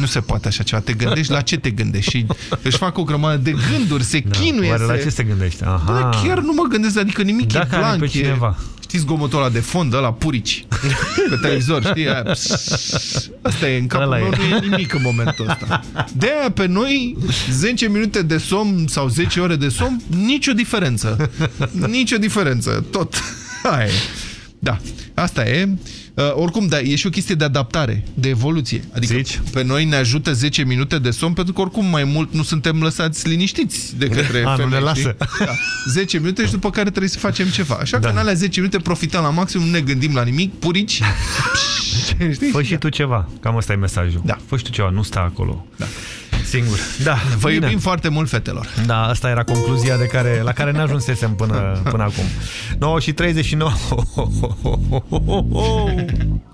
Nu se poate așa ceva. Te gândești la ce te gândești și își fac o grămadă de gânduri, se Da, chinuie. Oare la se... ce se gândește? Aha. Bă, chiar nu mă gândesc, adică nimic Dacă e are blanc. pe e- cineva. Știți zgomotul ăla de fond, ăla purici, pe televizor, știi? Aia, pss, Asta e, în capul Ăla meu e. nu e nimic în momentul ăsta. De aia pe noi, 10 minute de somn sau 10 ore de somn, nicio diferență. Nicio diferență, tot. Aia e. Da, asta e. Uh, oricum, da, e și o chestie de adaptare, de evoluție. Adică Zici? pe noi ne ajută 10 minute de somn pentru că oricum mai mult nu suntem lăsați liniștiți de către A, nu femei. ne lasă. știi? Da. 10 minute și după care trebuie să facem ceva. Așa da. că în alea 10 minute profităm la maxim, nu ne gândim la nimic, purici. *laughs* Știi? Fă și tu ceva. Cam ăsta e mesajul. Da. Fă și tu ceva, nu sta acolo. Da. Singur. Da. Vă Bine. iubim foarte mult, fetelor. Da, asta era concluzia de care, la care n-ajunsesem până, până acum. 9 și 39. Maybe *laughs*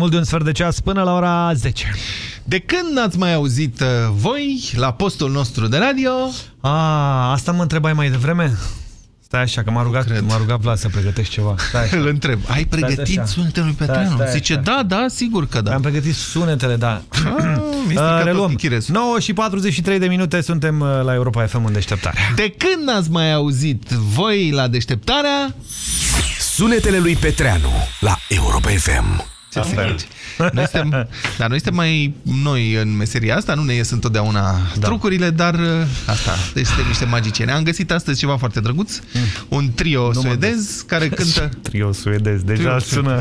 mult de un sfert de ceas până la ora 10. De când n-ați mai auzit uh, voi la postul nostru de radio? A, asta mă întrebai mai devreme? Stai așa, că m-a rugat, m-a rugat Vlad să pregătești ceva. Stai așa. *laughs* Îl întreb. Ai pregătit așa. sunetele lui Petreanu? Stai, stai, Zice, stai. da, da, sigur că da. Am pregătit sunetele, da. *clears throat* mi se Uh, ca Reluăm. tot 9 și 43 de minute suntem uh, la Europa FM în deșteptare. De când n-ați mai auzit voi la deșteptarea? Sunetele lui Petreanu la Europa FM. Ce să zici? Noi suntem, *laughs* dar noi suntem mai noi în meseria asta, nu ne ies întotdeauna da. trucurile, dar uh, asta, deci suntem niște magicieni. Am găsit astăzi ceva foarte drăguț, Mm. un trio suedez care *laughs* cântă... Trio suedez, deja Trio sună...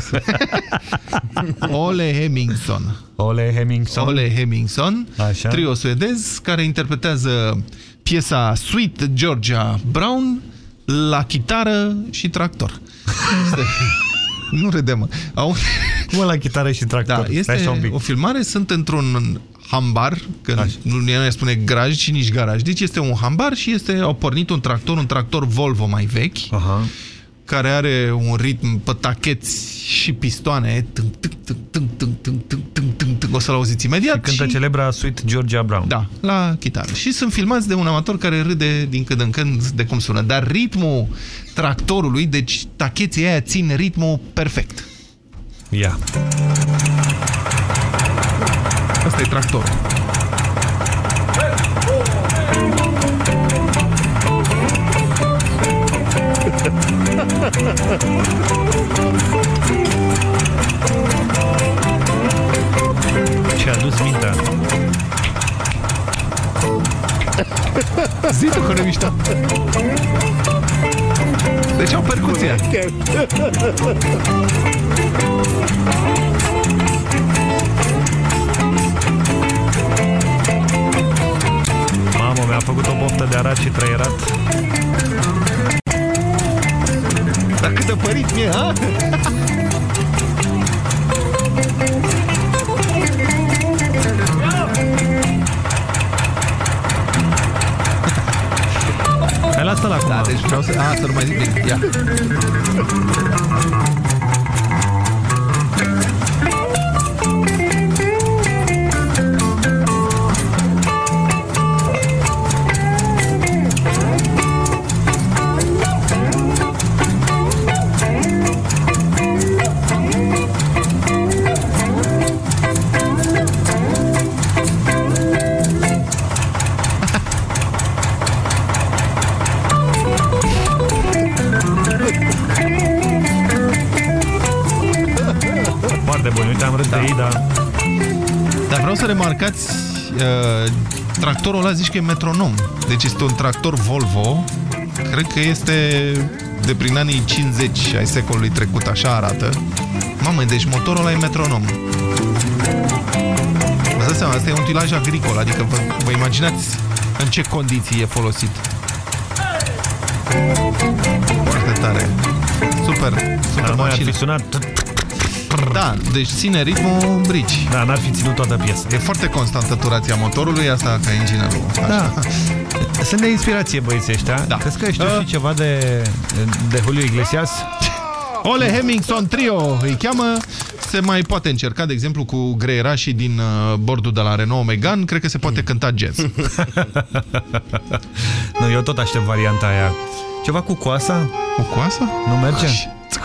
*laughs* Ole Hemmingson. Ole Hemmingson. Ole Hemmingson, Așa. trio suedez care interpretează piesa Sweet Georgia Brown la chitară și tractor. Este... Nu râdem. mă. Au... Cum la chitară și tractor. Da, este un pic. o filmare, sunt într-un hambar, că nu ne spune graj, și nici garaj. Deci este un hambar și este, au pornit un tractor, un tractor Volvo mai vechi, Aha. care are un ritm pe tacheți și pistoane. Tân, tân, tân, o să-l auziți imediat. Și cântă și... celebra suite Georgia Brown. Da, la chitară. Și sunt filmați de un amator care râde din când în când de cum sună. Dar ritmul tractorului, deci tacheții aia țin ritmul perfect. Ia. Asta e tractorul. Ce a dus mintea. Zi tu că nu mișto. Deci au percuția. Tractorul ăla zici că e metronom. Deci este un tractor Volvo. Cred că este de prin anii 50 ai secolului trecut, așa arată. Mamă, deci motorul ăla e metronom. Vă dați seama, asta e un utilaj agricol, adică vă, vă imaginați în ce condiții e folosit. Foarte tare. Super, super Dar mai ar mașină. fi sunat... Da, deci ține ritmul brici. Da, n-ar fi ținut toată piesa. E foarte constantă turația motorului, asta ca inginerul. Da. Sunt de inspirație băieții ăștia. Da. Crezi că știu Uh. și ceva de, de Julio Iglesias? Ole Hemmingson Trio îi cheamă. Se mai poate încerca, de exemplu, cu greierașii din uh, bordul de la Renault Megane. Cred că se poate cânta jazz. *laughs* nu, eu tot aștept varianta aia. Ceva cu coasa? Cu coasa? Nu merge? The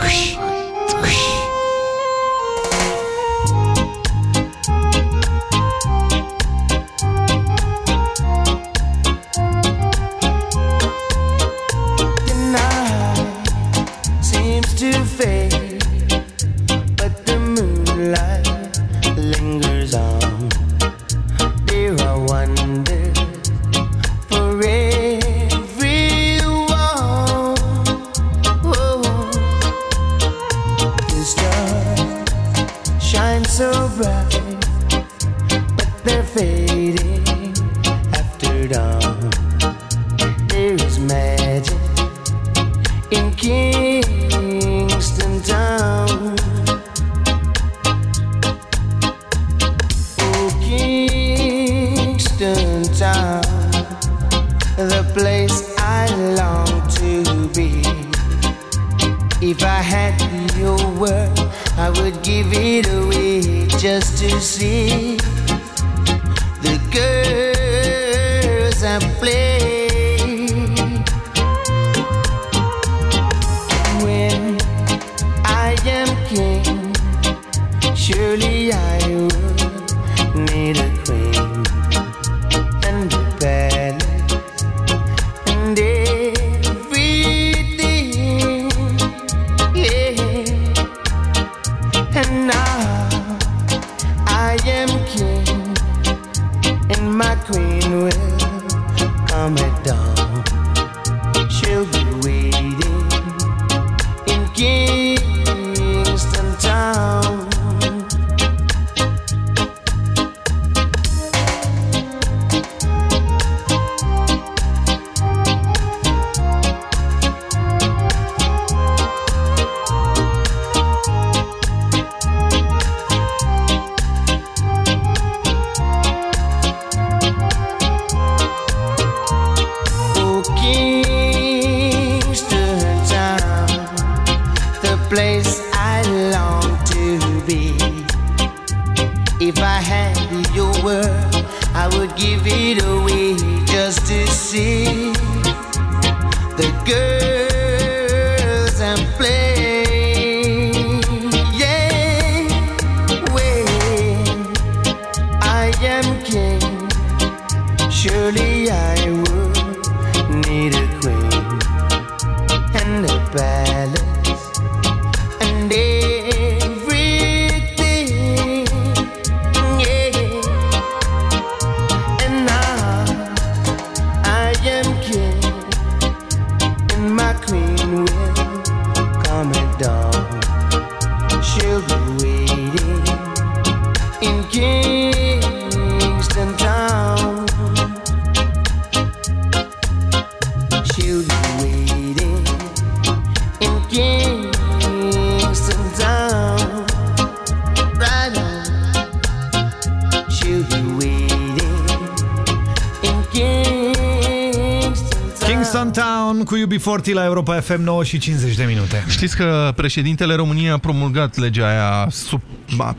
cu UB40 la Europa FM 9 și 50 de minute. Știți că președintele României a promulgat legea aia sub, ba,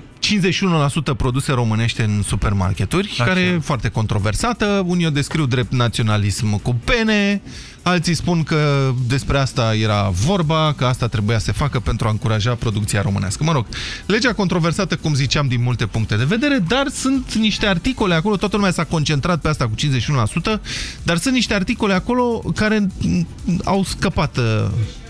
51% produse românești în supermarketuri, Așa. care e foarte controversată. Unii o descriu drept naționalism cu pene, alții spun că despre asta era vorba, că asta trebuia să se facă pentru a încuraja producția românească. Mă rog, legea controversată, cum ziceam, din multe puncte de vedere, dar sunt niște articole acolo, toată lumea s-a concentrat pe asta cu 51%, dar sunt niște articole acolo care mm, au scăpat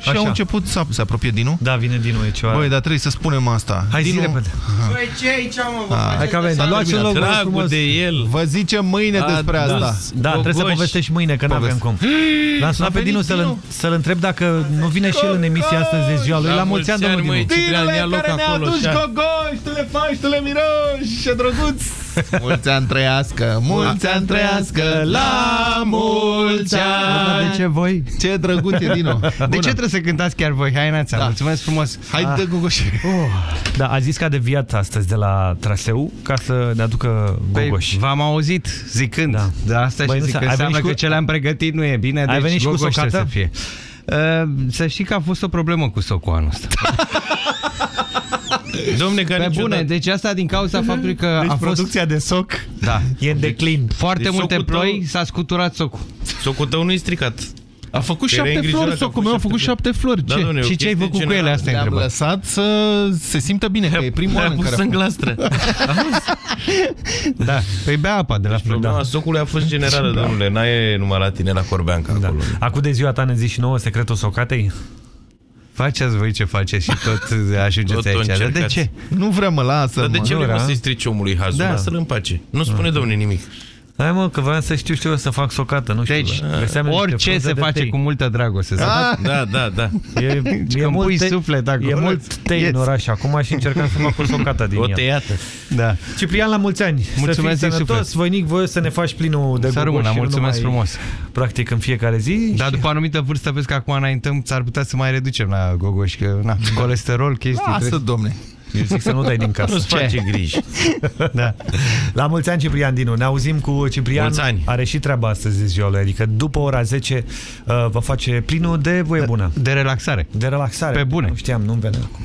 uh, și Așa. au început să se apropie Dinu. Da, vine Dinu, e ceva. Băi, dar trebuie să spunem asta. Hai zi Dinu... repede. Băi, ce aici, mă? Vă Ah. faceți Hai că avem, de dar luați un loc, vă rog Dragul frumos. de el. Vă zicem mâine A despre dus asta. Da, trebuie să Gogoși. povestești mâine, că nu avem cum. *gasps* L-am sunat pe venit Dinu să-l Dinu. să întreb dacă nu vine și el în emisie astăzi de ziua lui. La mulți ani, domnul Dinu. măi, Ciprian, ia loc care ne-a acolo, adus și-a- gogoși, tu le faci, tu le miroși, ce drăguț! Mulți ani trăiască, mulți ani trăiască, la mulți ani! De ce voi? Ce drăguț e, Dino! De ce trebuie să cântați chiar voi? Hai, Nața, Da. mulțumesc frumos. Hai de gogoși! Da, a zis că a deviat astăzi de la traseu ca să ne aducă gogoși. Păi, V-am auzit zicând. Da. Da. De asta Băi, și nu zic s-a- că ai înseamnă venit că cu- ce le-am pregătit nu e bine, deci venit și cu gogoși trebuie socată? să fie. Uh, să știi că a fost o problemă cu socul anul ăsta. *laughs* Domne, ca Pe niciodată. bune, deci asta din cauza faptului că Deci a fost... producția de soc Da. e în declin. Foarte Deci multe socul tău- ploi, s-a scuturat socul. Socul tău nu-i stricat. A făcut Era șapte îngrijorat, flori, a socul meu a făcut șapte flori. Da, Ce? domne, e o Și ce ai chestie făcut cu ele? generală. Asta e Le-am întrebarea. lăsat să se simtă bine, că e primul Le-a an în pus care a în făcut. glastră. *laughs* Da. Păi bea apa de la flori. Problema socului a fost generală, domnule. N-ai numai la tine la Corbeanca Da. acolo. Acum de ziua ta ne zici și nouă secretul socatei? Faceți voi ce faceți și tot *laughs* ajungeți Tot o aici. Dar de încercați. ce? Nu vrem, mă, lasă Dar de mă. ce nu vrei mă, era? să-i strici omului hazul? Da. Lasă-l în pace. Nu spune domnule nimic. Hai mă, că vreau să știu și eu să fac socată, nu știu. Deci, Găseam niște orice frunze se de face tei. cu multă dragoste. să- Da, da, da. *laughs* E, e, Când mult pui te- suflet acolo. e mult tei Yes. în oraș acum și încercam să fac o socată din O ea. teiată. Da. Ciprian, la mulți ani! Mulțumesc să din fii sănătos, suflet. voinic, voi să ne faci plinul de Să gogoși rămână, și nu mulțumesc numai, frumos. Practic în fiecare zi. Dar și- după o anumită vârstă, vezi că acum înaintăm, ți-ar putea să mai reducem la gogoși, că na, colesterol, chestii. Lasă, trebuie- domne. Eu zic să nu dai din casă. Nu-ți face griji. *laughs* Da. La mulți ani, Ciprian Dinu. Ne auzim cu Ciprian. Mulți ani. Are și treaba astăzi de ziua lui. Adică după ora 10 uh, va face plinul de voie bună. De relaxare. De relaxare. Pe bune. Nu știam, nu-mi venea acum.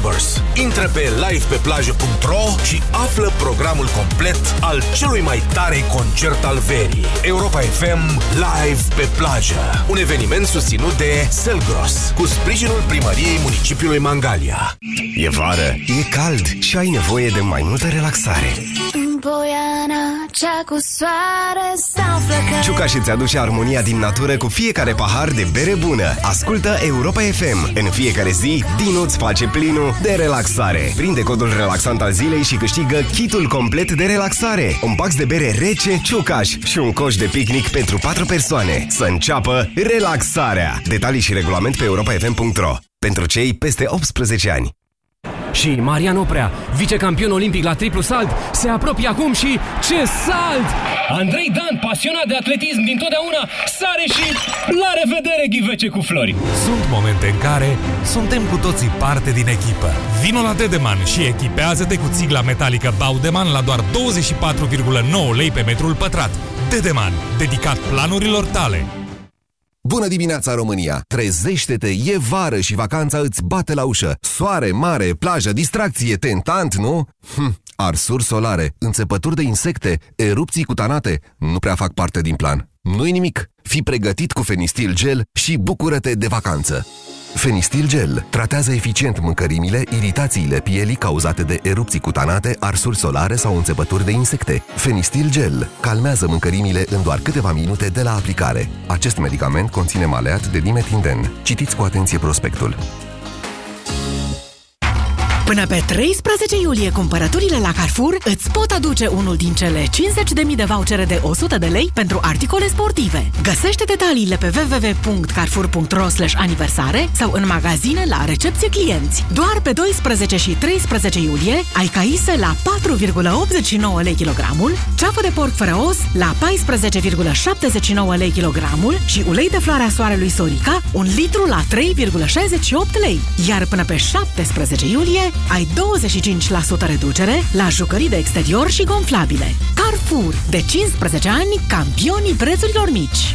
Backstabbers. Intră pe livepeplajă.ro și află programul complet al celui mai tare concert al verii. Europa FM Live pe plajă. Un eveniment susținut de Selgros, cu sprijinul primăriei municipiului Mangalia. E vară, e cald și ai nevoie de mai multă relaxare. În Poiana, cea cu soare sau flăcări Ciuca și-ți aduce armonia din natură cu fiecare pahar de bere bună. Ascultă Europa FM. În fiecare zi, Dinuț îți face plinul de relaxare. Prinde codul relaxant al zilei și câștigă kitul complet de relaxare. Un pax de bere rece, ciucaș și un coș de picnic pentru 4 persoane. Să înceapă relaxarea. Detalii și regulament pe europafm.ro Pentru cei peste 18 ani. Și Marian Oprea, vicecampion olimpic la triplu salt, se apropie acum și ce salt! Andrei Dan, pasionat de atletism din totdeauna, sare și la revedere ghivece cu flori! Sunt momente în care suntem cu toții parte din echipă. Vino la Dedeman și echipează-te cu țigla metalică Baudeman la doar 24,9 lei pe metrul pătrat. Dedeman, dedicat planurilor tale. Bună dimineața, România! Trezește-te, e vară și vacanța îți bate la ușă. Soare, mare, plajă, distracție, tentant, nu? Hm, arsuri solare, înțepături de insecte, erupții cutanate, nu prea fac parte din plan. Nu-i nimic. Fii pregătit cu Fenistil Gel și bucură-te de vacanță. Fenistil Gel tratează eficient mâncărimile, iritațiile pielii cauzate de erupții cutanate, arsuri solare sau înțepături de insecte. Fenistil Gel calmează mâncărimile în doar câteva minute de la aplicare. Acest medicament conține maleat de dimetinden. Citiți cu atenție prospectul. Până pe 13 iulie, cumpărăturile la Carrefour îți pot aduce unul din cele 50.000 de vouchere de 100 de lei pentru articole sportive. Găsește detaliile pe www.carrefour.ro aniversare sau în magazine la recepție clienți. Doar pe 12 și 13 iulie ai caise la 4,89 lei kilogramul, ceafă de porc fără os la 14,79 lei kilogramul și ulei de floarea soarelui Sorica, un litru la 3,68 lei. Iar până pe 17 iulie ai 25% reducere la jucării de exterior și gonflabile. Carrefour, de 15 ani, campionii prețurilor mici.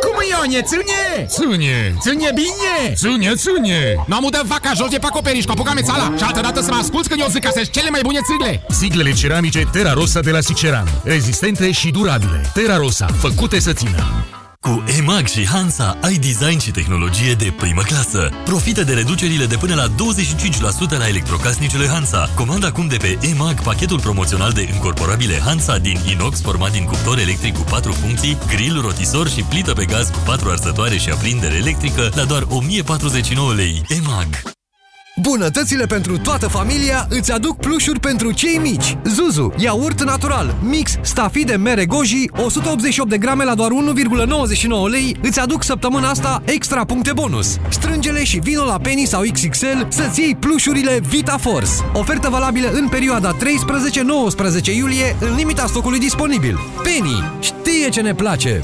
cum Ionie, ține! Ține! Ține bine! Ține, ține! Nu am udat vaca jos de pe acoperiș, cu apucame țala și altă dată să mă asculți când eu zic că sunt cele mai bune țigle! Siglele ceramice Terra Rosa de la Siceran. Rezistente și durabile. Terra Rosa, făcute să țină. Cu EMAG și Hansa ai design și tehnologie de primă clasă. Profită de reducerile de până la 25% la electrocasnicele Hansa. Comanda acum de pe EMAG pachetul promoțional de încorporabile Hansa din inox format din cuptor electric cu 4 funcții, grill, rotisor și plită pe gaz cu 4 arsătoare și aprindere electrică la doar 1049 lei. EMAG. Bunătățile pentru toată familia îți aduc plușuri pentru cei mici. Zuzu, iaurt natural, mix stafide mere goji, 188 de grame la doar 1,99 lei, îți aduc săptămâna asta extra puncte bonus. Strângele și vino la Penny sau XXL să-ți iei plușurile Vita Force. Ofertă valabilă în perioada 13-19 iulie, în limita stocului disponibil. Penny știe ce ne place!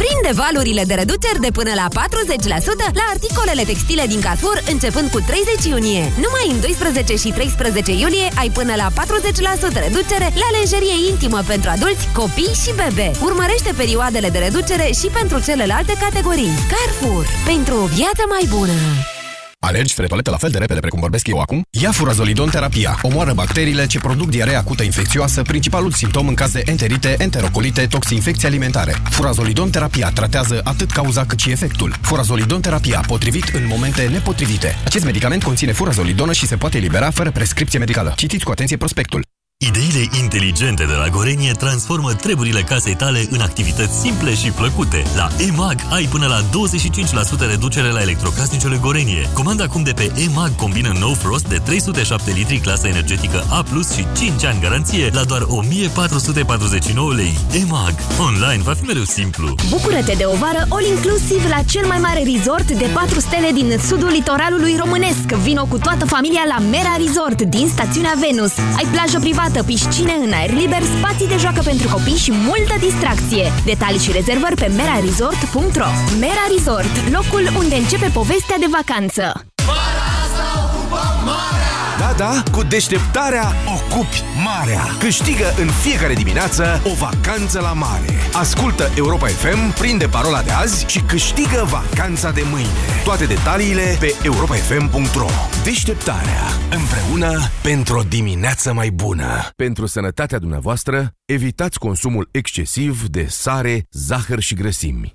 Prinde valurile de reduceri de până la 40% la articolele textile din Carrefour începând cu 30 iunie. Numai în 12 și 13 iulie ai până la 40% reducere la lenjerie intimă pentru adulți, copii și bebe. Urmărește perioadele de reducere și pentru celelalte categorii. Carrefour. Pentru o viață mai bună. Alergi spre toaletă la fel de repede precum vorbesc eu acum? Ia furazolidon terapia. Omoară bacteriile ce produc diaree acută infecțioasă, principalul simptom în caz de enterite, enterocolite, toxinfecții alimentare. Furazolidon terapia tratează atât cauza cât și efectul. Furazolidon terapia, potrivit în momente nepotrivite. Acest medicament conține furazolidonă și se poate elibera fără prescripție medicală. Citiți cu atenție prospectul. Ideile inteligente de la Gorenie transformă treburile casei tale în activități simple și plăcute. La EMAG ai până la 25% reducere la electrocasnicele Gorenie. Comanda acum de pe EMAG combină No Frost de 307 litri clasă energetică A+, și 5 ani garanție la doar 1449 lei. EMAG. Online va fi mereu simplu. Bucură-te de o vară all-inclusiv la cel mai mare resort de 4 stele din sudul litoralului românesc. Vino cu toată familia la Mera Resort din stațiunea Venus. Ai plajă privată, piscine în aer liber, spații de joacă pentru copii și multă distracție. Detalii și rezervări pe meraresort.ro Mera Resort, locul unde începe povestea de vacanță. Da, da, cu deșteptarea ocupi marea. Câștigă în fiecare dimineață o vacanță la mare. Ascultă Europa FM, prinde parola de azi și câștigă vacanța de mâine. Toate detaliile pe europafm.ro Deșteptarea. Împreună pentru o dimineață mai bună. Pentru sănătatea dumneavoastră, evitați consumul excesiv de sare, zahăr și grăsimi.